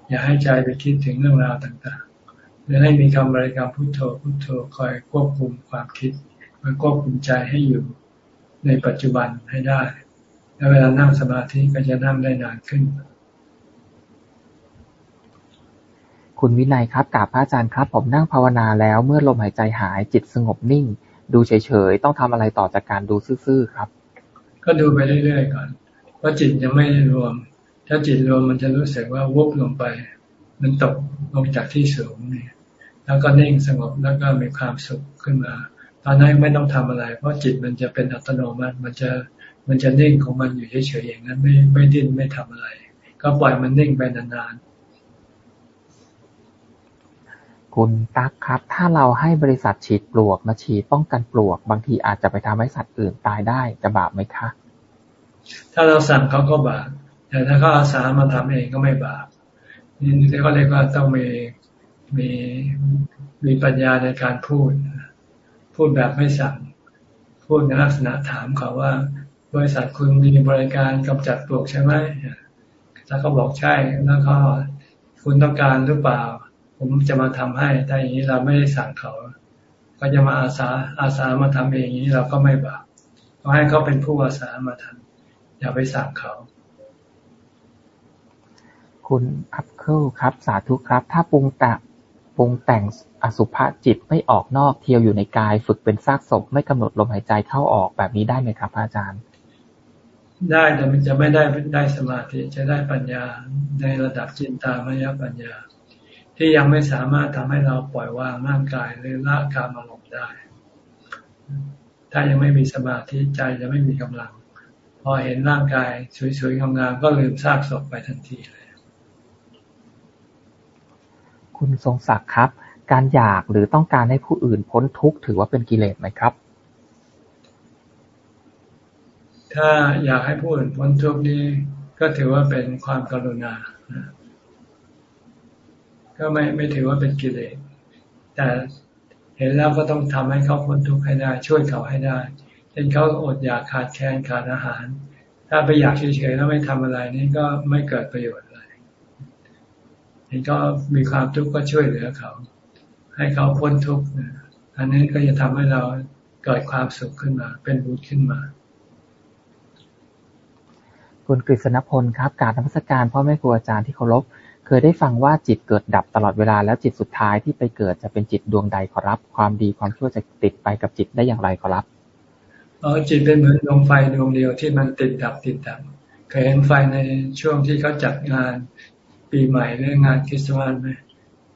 อย่าให้ใจไปคิดถึงเรื่องราวต่างๆหรือให้มีคำบริกรรมพุทโธพุทโธคอยควบคุมความคิดคอยควบคุมใจให้อยู่ในปัจจุบันให้ได้ แล้วเวลานั่งสมาธิก็จะนั่งได้นานขึ้น คุณวินัยครับ กราบพระอาจารย์ครับ ผมนั่งภาวนาแล้วเมื่อลมหายใจหายจิตสงบนิ่ง ดูเฉยๆ ต้องทำอะไรต่อจากการดูซื่อๆครับ ก็ดูไปเรื่อยๆก่อนว่าะจิตยังไม่รวม ถ้าจิตรวมมันจะรู้สึกว่าวุบลงไป มันตกลงจากที่สูงนี่แล้วก็นิ่งสงบแล้วก็มีความสุขขึ้นมา ตอนนั้นไม่ต้องทำอะไร เพราะจิตมันจะเป็นอัตโนมัติมันจะมันจะนิ่งของมันอยู่เฉยๆอย่างนั้นไม่ไม่ดิ้นไม่ทำอะไร ก็ปล่อยมันนิ่งไปนานๆ คุณตั๊กครับ ถ้าเราให้บริษัทฉีดปลวก มาฉีดป้องกันปลวก บางทีอาจจะไปทำให้สัตว์อื่นตายได้ จะบาปไหมคะ ถ้าเราสั่งเขาก็บาป แต่ถ้าเขาอาสามาทำเองก็ไม่บาป นี่เขาเรียกว่าต้องมีมีมีปัญญาในการพูด พูดแบบไม่สั่ง พูดในลักษณะถามเขาว่า บริษัทคุณมีบริการกำจัดปลวกใช่ไหมถ้าเขาบอกใช่แล้วก็คุณต้องการหรือเปล่า ผมจะมาทำให้ถ้าอย่างนี้เราไม่ได้สั่งเขา ก็จะมาอาสาอาสามาทำเองอย่างนี้เราก็ไม่บาปก็ให้เขาเป็นผู้อาสามาทำอย่าไปสั่งเขา คุณอัพเคิลครับ สาธุครับ ถ้าปรุงแต่ปรุงแต่งอสุภะจิตไม่ออกนอกเที่ยวอยู่ในกาย ฝึกเป็นซากศพไม่กำหนดลมหายใจเข้าออกแบบนี้ได้ไหมครับอาจารย์ ได้แต่มันจะไม่ได้ได้สมาธิจะได้ปัญญาในระดับจินตามยปัญญา ที่ยังไม่สามารถทำให้เราปล่อยวางร่างกายหรือละการอารมณ์ได้ ถ้ายังไม่มีสมาธิใจจะไม่มีกำลัง พอเห็นร่างกายสวยๆงามๆก็ลืมซากศพไปทันทีเลย คุณทรงศักดิ์ครับ การอยากหรือต้องการให้ผู้อื่นพ้นทุกข์ถือว่าเป็นกิเลสไหมครับ ถ้าอยากให้ผู้อื่นพ้นทุกข์นี้ก็ถือว่าเป็นความกรุณา ก็ไม่ไม่ถือว่าเป็นกิเลส แต่เห็นแล้วก็ต้องทำให้เขาพ้นทุกข์ให้ได้ ช่วยเขาให้ได้เช่นเขาอดอยากขาดแคลนขาดอาหาร ถ้าไปอยากเฉยๆแล้วไม่ทำอะไรนี่ก็ไม่เกิดประโยชน์เลยเห็นก็มีความทุกข์ก็ช่วยเหลือเขา ให้เขาพ้นทุกข์อันนี้ก็จะทำให้เราเกิดความสุขขึ้นมา เป็นบุญขึ้นมา คุณกฤษณพลครับ การนมัสการพ่อแม่ครูอาจารย์ที่เคารพ ยได้ฟังว่าจิตเกิดดับตลอดเวลาแล้วจิตสุดท้ายที่ไปเกิดจะเป็นจิตดวงใดขอรับ ความดีความชั่วจะติดไปกับจิตได้อย่างไรขอรับอ๋อจิตเป็นเหมือนดวงไฟดวงเดียวที่มันติดดับติดดับเคยเห็นไฟในช่วงที่เขาจัดงานปีใหม่หรืองานคริสต์มาสไหม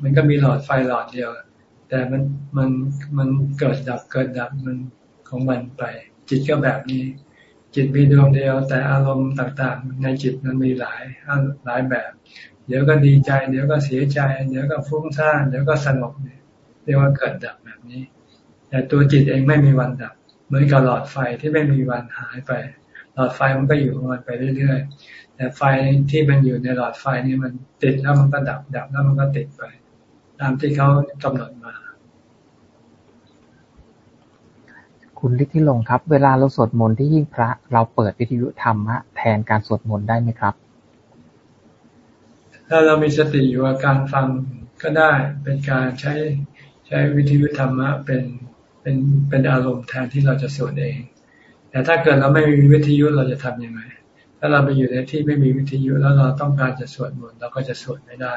มันก็มีหลอดไฟหลอดเดียว แต่มันมันมันเกิดดับเกิดดับมันของมันไป จิตก็แบบนี้ จิตมีดวงเดียว แต่อารมณ์ต่างๆ ในจิตมันมีหลายหลายแบบ เดี๋ยวก็ดีใจ เดี๋ยวก็เสียใจ เดี๋ยวก็ฟุ้งซ่านเดี๋ยวก็สงบเนี่ยเรียกว่าเกิดดับแบบนี้ แต่ตัวจิตเองไม่มีวันดับ เหมือนกับหลอดไฟที่ไม่มีวันหายไป หลอดไฟมันก็อยู่ของมันไปเรื่อยๆแต่ไฟที่มันอยู่ในหลอดไฟนี่มันติดแล้วมันก็ดับดับแล้วมันก็ติดไป ตามที่เขากำหนดมาคุณฤทธิลงครับ เวลาเราสวดมนต์ที่ยิ่งพระ เราเปิดวิทยุธรรมะแทนการสวดมนต์ได้ไหมครับ ถ้าเรามีสติอยู่กับการฟังก็ได้ เป็นการใช้ใช้วิทยุธรรมะเป็นเป็นเป็นอารมณ์แทนที่เราจะสวดเอง แต่ถ้าเกิดเราไม่มีวิทยุเราจะทํำยังไง ถ้าเราไปอยู่ในที่ไม่มีวิทยุแล้วเราต้องการจะสวดมนต์เราก็จะสวดไม่ได้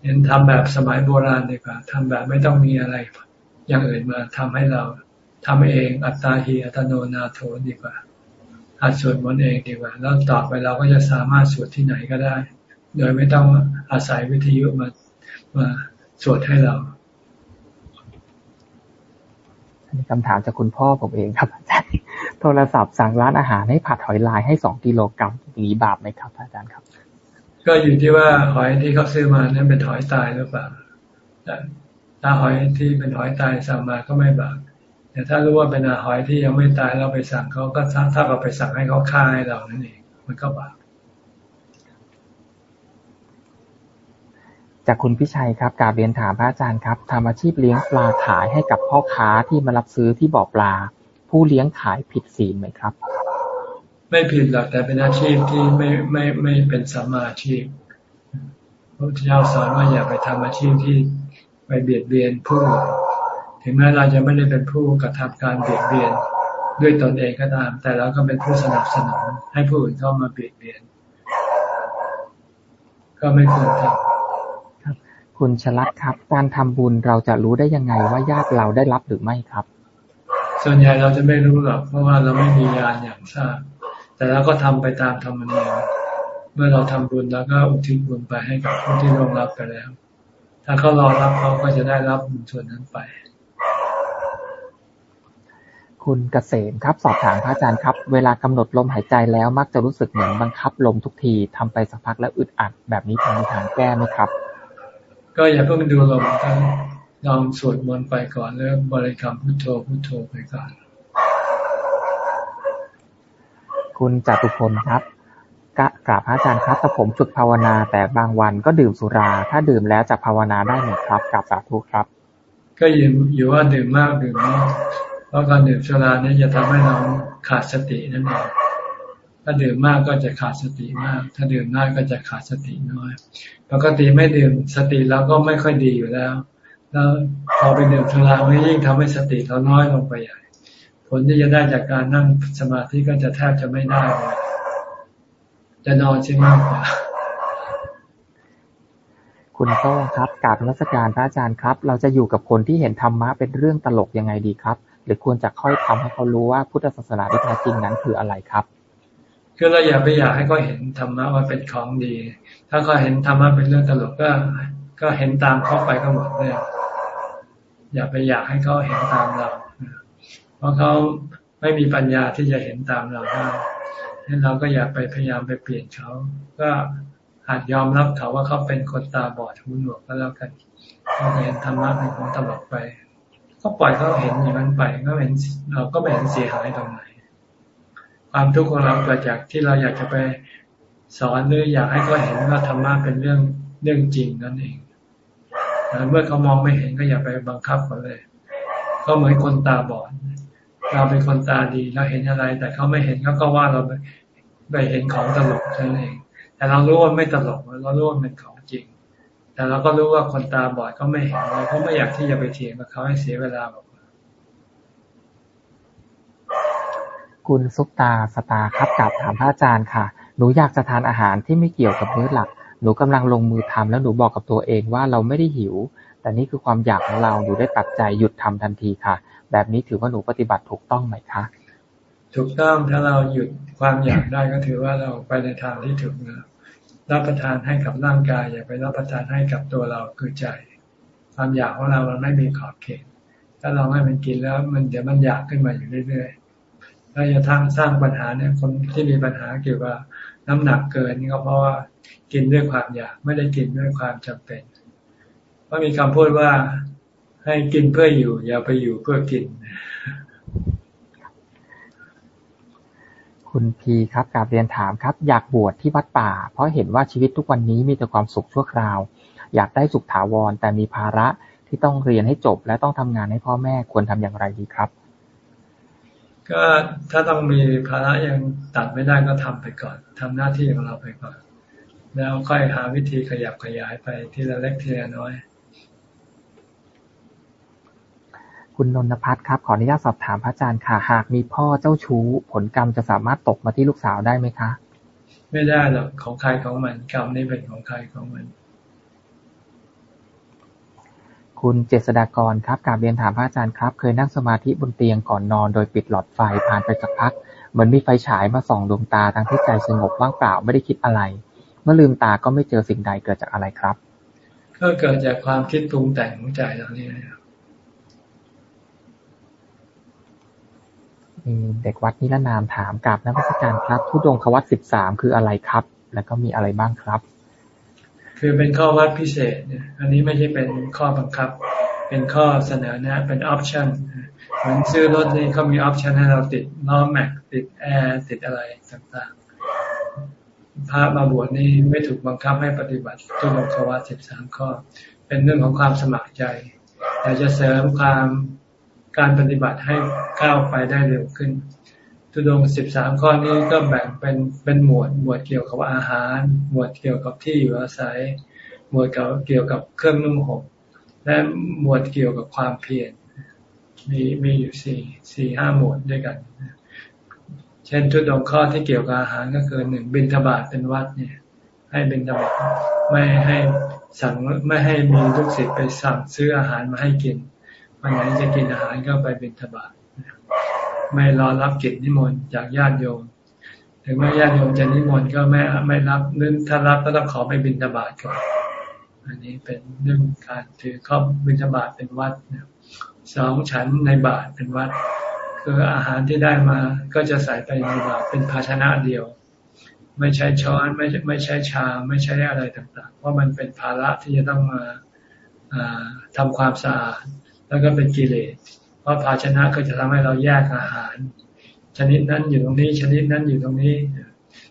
เน้นทำแบบสมัยโบราณดีกว่าทำแบบไม่ต้องมีอะไร อย่างอื่นมาทำให้เราทำเองอัตตาหิอัตโนนาโถดีกว่าหัดสวดมนต์เองดีกว่า แล้วต่อไปเราก็จะสามารถสวดที่ไหนก็ได้ โดยไม่ต้องอาศัยวิทยุมามาสวดให้เราคำถามจากคุณพ่อผมเองครับอาจารย์โทรศัพท์สั่งร้านอาหารให้ผัดหอยลายให้สองกิโลกรัมอย่างนี้บาปไหมครับอาจารย์ครับ ก็อยู่ที่ว่าหอยที่เขาซื้อมานั้นเป็นหอยตายหรือเปล่าถ้าหอยที่เป็นหอยตายสั่งมาก็ไม่บาปแต่ถ้ารู้ว่าเป็นอาหอยที่ยังไม่ตายเราไปสั่งเขาก็ถ้าเราไปสั่งให้เขาฆ่าให้เรานั่นเองมันก็บาป จากคุณพิชัยครับกาเรียนถามพระอาจารย์ครับทำอาชีพเลี้ยงปลาขายให้กับพ่อค้าที่มารับซื้อที่บ่อปลา ผู้เลี้ยงขายผิดศีลไหมครับ ไม่ผิดหรอกแต่เป็นอาชีพที่ไม่ไม่ไม่เป็นสัมมาอาชีพพระเจ้าสอนว่าอย่าไปทำอาชีพที่ไปเบียดเบียนผู้อื่นถึงแม้เราจะไม่ได้เป็นผู้กระทำการเบียดเบียนด้วยตนเองก็ตาม แต่เราก็เป็นผู้สนับสนุนให้ผู้อื่นเข้ามาเบียดเบียน ก็ไม่ควรทำ คุณชลัดครับ การทำบุญเราจะรู้ได้ยังไงว่าญาติเราได้รับหรือไม่ครับ ส่วนใหญ่เราจะไม่รู้หรอกเพราะว่าเราไม่มีญาณอย่างทราบ แต่เราก็ทำไปตามธรรมเนียมเมื่อเราทำบุญแล้วก็อุทิศบุญไปให้กับผู้ที่ร่วงรับไปแล้ว ถ้าเขารอรับเขาก็จะได้รับบุญส่วนนั้นไปคุณเกษมครับสอบถามพระอาจารย์ครับ เวลากำหนดลมหายใจแล้วมักจะรู้สึกเหมือนบังคับลมทุกทีทำไปสักพักแล้วอึดอัดแบบนี้พอมีทางแก้ไหมครับ ก็อย่าเพิ่งดูลมกันลองสวดมนต์ไปก่อนแล้วบริกรรมพุทโธพุทโธไปก่อน คุณจตุพลครับกกราบพระอาจารย์ครับถ้าผมฝึกภาวนาแต่บางวันก็ดื่มสุรา ถ้าดื่มแล้วจะภาวนาได้ไหมครับกราบสาธุครับ ก็อยู่อยู่ว่าดื่มมากดื่มน้อยเพราะการดื่มสุราเนี่ยจะทำให้เราขาดสตินั่นเอง ถ้าดื่มมากก็จะขาดสติมาก ถ้าดื่มน้อยก็จะขาดสติน้อย ปกติไม่ดื่มสติเราก็ไม่ค่อยดีอยู่แล้ว แล้วพอไปดื่มสุราไม่ยิ่งทำให้สติเราน้อยลงไปใหญ่ ผลที่จะได้จากการนั่งสมาธิก็จะแทบจะไม่ได้เลยจะนอนใช่มากกว่าคุณโต้ครับกราบนมัสการพระอาจารย์ครับ เราจะอยู่กับคนที่เห็นธรรมะเป็นเรื่องตลกยังไงดีครับ หรือควรจะค่อยทำให้เขารู้ว่าพุทธศาสนาที่แท้จริงนั้นคืออะไรครับ คือเราอย่าไปอยากให้เขาเห็นธรรมะว่าเป็นของดี ถ้าเขาเห็นธรรมะเป็นเรื่องตลกก็ ก็เห็นตามเขาไปก็หมดเลยอย่าไปอยากให้เขาเห็นตามเรา เพราะเขาไม่มีปัญญาที่จะเห็นตามเราได้ดังนั้นเราก็อย่าไปพยายามไปเปลี่ยนเขา ก็อาจยอมรับเขาว่าเขาเป็นคนตาบอดหูหนวกก็แล้วกันเขาเห็นธรรมะเป็นของตลกไป ก็ปล่อยเขาเห็นอย่างนั้นไป ก็เห็นเราก็ไม่เห็นเสียหายตรงไหน ความทุกข์ของเราเกิดจากที่เราอยากจะไปสอนหรืออยากให้เขาเห็นว่าธรรมะเป็นเรื่องเรื่องจริงนั่นเองเมื่อเขามองไม่เห็นก็อย่าไปบังคับเขาเลย ก็เหมือนคนตาบอด เราเป็นคนตาดีเราเห็นอะไร แต่เขาไม่เห็นเขาก็ว่าเราไปเห็นของตลกนั่นเอง แต่เรารู้ว่าไม่ตลกเรารู้ว่าเป็นของจริง แต่เราก็รู้ว่าคนตาบอดก็ไม่เห็นเราก็ไม่อยากที่จะไปเถียงกับเขาให้เสียเวลาแบบ คุณซุปตาสตาครับกับถามพระอาจารย์ค่ะ หนูอยากจะทานอาหารที่ไม่เกี่ยวกับมื้อหลัก หนูกำลังลงมือทำแล้วหนูบอกกับตัวเองว่าเราไม่ได้หิว แต่นี่คือความอยากของเรา หนูได้ตัดใจหยุดทำทันทีค่ะ แบบนี้ถือว่าหนูปฏิบัติถูกต้องไหมคะ ถูกต้อง ถ้าเราหยุดความอยากได้ก็ถือว่าเราไปในทางที่ถูกนะรับประทานให้กับร่างกายอย่าไปรับประทานให้กับตัวเราคือใจ ความอยากของเรามันไม่มีขอบเขต ถ้าเราให้มันกินแล้วมันเดี๋ยวมันอยากขึ้นมาอยู่เรื่อยๆ เราจะทำสร้างปัญหาเนี่ยคนที่มีปัญหาเกี่ยวกับน้ำหนักเกินนี่ก็เพราะว่ากินด้วยความอยากไม่ได้กินด้วยความจำเป็น เพราะมีคำพูดว่าให้กินเพื่ออยู่ อย่าไปอยู่เพื่อกิน คุณพีครับกาบเรียนถามครับ อยากบวชที่วัดป่า เพราะเห็นว่าชีวิตทุกวันนี้มีแต่ความสุขชั่วคราว อยากได้สุขถาวรแต่มีภาระที่ต้องเรียนให้จบและต้องทำงานให้พ่อแม่ควรทำอย่างไรดีครับ ก็ถ้าต้องมีภาระยังตัดไม่ได้ก็ทำไปก่อนทำหน้าที่ของเราไปก่อน แล้วค่อยหาวิธีขยับขยายไปทีละเล็กทีละน้อย คุณนนทพัฒน์ครับ ขออนุญาตสอบถามพระอาจารย์ค่ะ หากมีพ่อเจ้าชู้ ผลกรรมจะสามารถตกมาที่ลูกสาวได้ไหมคะ ไม่ได้หรอกของใครของมัน กรรมนี่เป็นของใครของมัน คุณเจษดากรครับกราบเรียนถามพระอาจารย์ครับ เคยนั่งสมาธิบนเตียงก่อนนอนโดยปิดหลอดไฟผ่านไปสักพัก เหมือนมีไฟฉายมาส่องดวงตาทางที่ใจสงบว่างเปล่าไม่ได้คิดอะไร เมื่อลืมตาก็ไม่เจอสิ่งใดเกิดจากอะไรครับ ก็เกิดจากความคิดปรุงแต่งของใจเรานี่นะครับมีเด็กวัดนิรนามถามกับนักวิชาการครับทุดงควัตสิบสามคืออะไรครับ แล้วก็มีอะไรบ้างครับ คือเป็นข้อวัดพิเศษเนี่ยอันนี้ไม่ใช่เป็นข้อบังคับ เป็นข้อเสนอแนะเป็นออปชั่นเหมือนซื้อรถนี่เขามีออปชั่นให้เราติดล้อแม็กติดแอร์ติดอะไรต่างๆพระมาบวชนี่ไม่ถูกบังคับให้ปฏิบัติทุกลงควัตสิบสามข้อ เป็นเรื่องของความสมัครใจ แต่จะเสริมความการปฏิบัติให้ก้าวไปได้เร็วขึ้น ทุดงสิบสามข้อนี้ก็แบ่งเป็นเป็นหมวด หมวดเกี่ยวกับอาหาร หมวดเกี่ยวกับที่อยู่อาศัย หมวดเกี่ยวกับเครื่องนุ่งห่มและหมวดเกี่ยวกับความเพียรมีมีอยู่สี่สี่ห้าหมวดด้วยกัน เช่นทุดงข้อที่เกี่ยวกับอาหารก็คือหนึ่งบินทบาทเป็นวัดเนี่ย ให้บินทบาทไม่ให้สั่งไม่ให้มีลูกศิษย์ไปสั่งซื้ออาหารมาให้กินวันไหนจะกินอาหารก็ไปบินทบาท ไม่รอรับกิจนิมนต์จากญาติโยม ถึงแม้ญาติโยมจะนิมนต์ก็ไม่ไม่รับนึกถ้ารับก็ต้องขอไปบิณฑบาตก่อน อันนี้เป็นเรื่องการถือข้อบิณฑบาตเป็นวัดสองฉันในบาทเป็นวัด คืออาหารที่ได้มาก็จะใส่ไปในบาตเป็นภาชนะเดียว ไม่ใช้ช้อนไม่ไม่ใช้ชาไม่ใช้อะไรต่างๆ เพราะมันเป็นภาระที่จะต้องมาทำความสะอาดแล้วก็เป็นกิเลส เพราะภาชนะก็จะทำให้เราแยกอาหาร ชนิดนั้นอยู่ตรงนี้ ชนิดนั้นอยู่ตรงนี้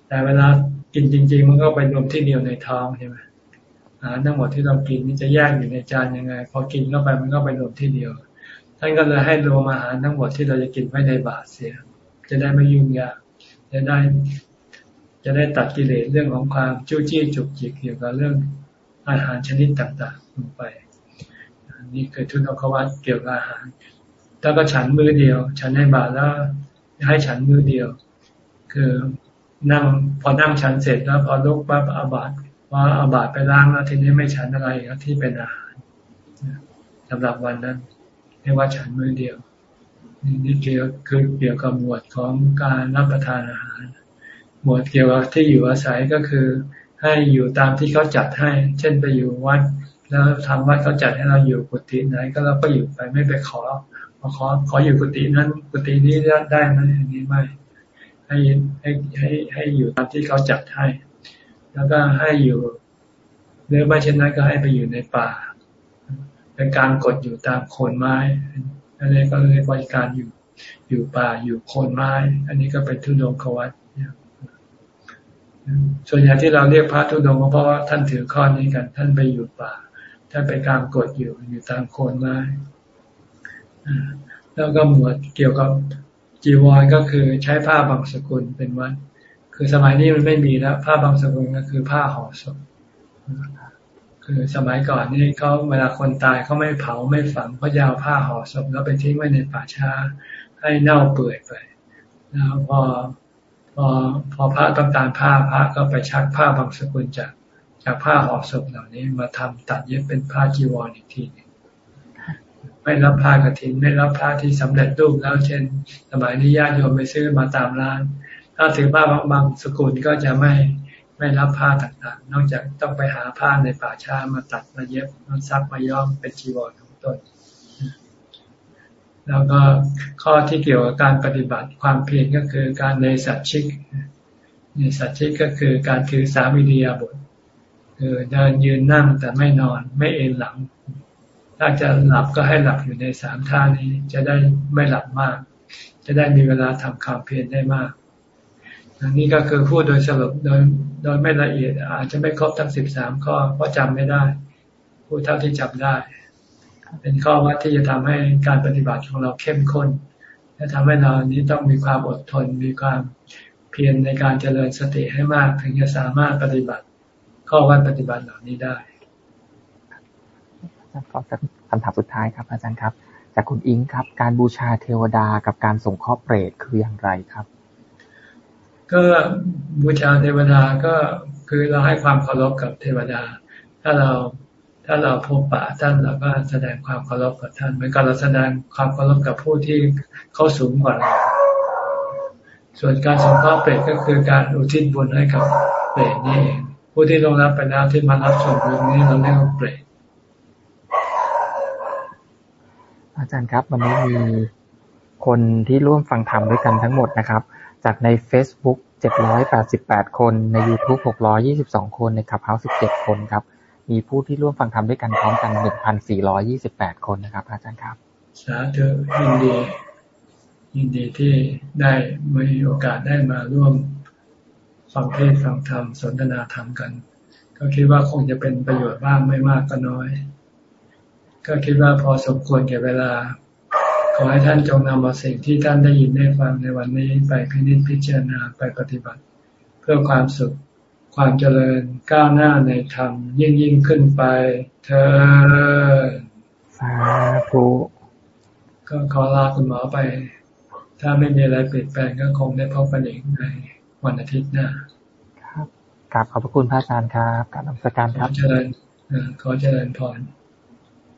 แต่เวลากินจริง ๆ มันก็ไปรวมที่เดียวในท้องใช่ไหมอาหารทั้งหมดที่เรากินนี่จะแยกอยู่ในจานยังไง พอกินเข้าไปมันก็ไปรวมที่เดียว ท่านก็เลยให้รวมอาหารทั้งหมดที่เราจะกินไว้ในบาตรเสีย จะได้ไม่ยุ่งยากจะได้จะได้ตัดกิเลสเรื่องของความจู้จี้จุกจิกเกี่ยวกับเรื่องอาหารชนิดต่างๆลงไป นี่คือทุนอควัตเกี่ยวกับอาหาร แล้วก็ฉันมือเดียว ฉันในบาทแล้วให้ฉันมือเดียว คือนั่งพอนั่งฉันเสร็จแล้วพอลุกปั๊บอาบาตว่าอาบาตไปล้างแล้วทีนี้ไม่ฉันอะไรที่เป็นอาหารสำหรับวันนั้นเรียกว่าฉันมือเดียวนี่เกี่ยวคือเกี่ยวกับหมวดของการรับประทานอาหาร หมวดเกี่ยวกับที่อยู่อาศัยก็คือ ให้อยู่ตามที่เขาจัดให้ เช่นไปอยู่วัด แล้วทำวัดเขาจัดให้เราอยู่กุฏิไหนก็เราก็อยู่ไปไม่ไปขอ ขอขออยู่กุฏินั้นกุฏินี้ได้ไหมอันนี้ไม่ ให้ให้ให้ให้อยู่ตามที่เขาจัดให้ แล้วก็ให้อยู่หรือไม่เช่นนั้นก็ให้ไปอยู่ในป่า เป็นการกดอยู่ตามโคนไม้อันนี้ก็เรียกว่าการอยู่อยู่ป่าอยู่โคนไม้ อันนี้ก็เป็นทุดงควัตส่วนใหญ่ที่เราเรียกพระทุดงก็เพราะว่าท่านถือข้อนี้กัน ท่านไปอยู่ป่าท่านไปกลางกดอยู่อยู่ตามโคนไม้ แล้วก็หมวดเกี่ยวกับจีวรก็คือใช้ผ้าบางสกุลเป็นวัด คือสมัยนี้มันไม่มีแล้วผ้าบางสกุลก็คือผ้าห่อศพคือสมัยก่อนนี่เขาเวลาคนตายเขาไม่เผาไม่ฝังเขายาวผ้าห่อศพแล้วไปทิ้งไว้ในป่าช้า ให้เน่าเปื่อยไปแล้วพอพอพอพระต้องการผ้าพระก็ไปชักผ้าบางสกุลจากจากผ้าห่อศพเหล่านี้มาทำตัดเย็บเป็นผ้าจีวรอีกทีนึง ไม่รับผ้ากรถิน ไม่รับผ้าที่สำเร็จรูปแล้ว เช่น สมัยนี้ญาติโยมไปซื้อมาตามร้าน ถ้าถือผ้าบางสกุลก็จะไม่ไม่รับผ้าต่างๆ นอกจากต้องไปหาผ้าในป่าช้ามาตัดมาเย็บมาซักมาย้อมเป็นจีวรของตนแล้วก็ข้อที่เกี่ยวกับการปฏิบัติความเพียรก็คือการในสัตชิกในสัตชิกก็คือการคือสามิดียบทคือเดินยืนนั่งแต่ไม่นอนไม่เอนหลัง ถ้าจะหลับก็ให้หลับอยู่ในสามท่านี้ จะได้ไม่หลับมาก จะได้มีเวลาทำความเพียรได้มากอันนี้ก็คือพูดโดยสรุปโดยโดยไม่ละเอียด อาจจะไม่ครบทั้งสิบสามข้อเพราะจำไม่ได้พูดเท่าที่จำได้ เป็นข้อวัดที่จะทำให้การปฏิบัติของเราเข้มข้นและทำให้เรานี้ต้องมีความอดทน มีความเพียรในการเจริญสติให้มาก ถึงจะสามารถปฏิบัติ ข้อวัดปฏิบัติเหล่านี้ได้ ขอคำถามสุดท้ายครับ อาจารย์ครับ จากคุณอิงครับ การบูชาเทวดากับการส่งข้อเปรตคืออย่างไรครับ ก็บูชาเทวดาก็คือเราให้ความเคารพกับเทวดา ถ้าเราถ้าเราพบปะท่านเราก็แสดงความเคารพกับท่านเหมือนกับเราแสดงความเคารพกับผู้ที่เขาสูงกว่าเราส่วนการส่งข้อเปรตก็คือการอุทิศบุญให้กับเปรตนี่เองผู้ที่ลงรับไปแล้วที่มารับส่วนบุญนี้เราเรียกว่าเปรต อาจารย์ครับ วันนี้มีคนที่ร่วมฟังธรรมด้วยกันทั้งหมดนะครับ จากใน Facebook 788 คนใน YouTube 622 คนในคับเฮาส์17 คนครับ มีผู้ที่ร่วมฟังธรรมด้วยกันพร้อมกัน 1,428 คนนะครับ อาจารย์ครับสาธุยินดียินดีที่ได้มีโอกาสได้มาร่วมฟังเทศฟังธรรมสนทนาธรรมกัน ก็คิดว่าคงจะเป็นประโยชน์บ้างไม่มากก็น้อย ก็คิดว่าพอสมควรแก่เวลา ขอให้ท่านจงนำเอาสิ่งที่ท่านได้ยินได้ฟังในวันนี้ไปพิจิตพิจารณาไปปฏิบัติ เพื่อความสุขความเจริญก้าวหน้าในธรรมยิ่งยิ่งขึ้นไป เธอสาธุก็ขอลาคุณหมอไป ถ้าไม่มีอะไรเปลี่ยนแปลงก็คงได้พบกันอีกในวันอาทิตย์หน้าครับกราบขอบพระคุณพระอาจารย์ครับกราบนมัสการครับขอเจริญขอเจริญพร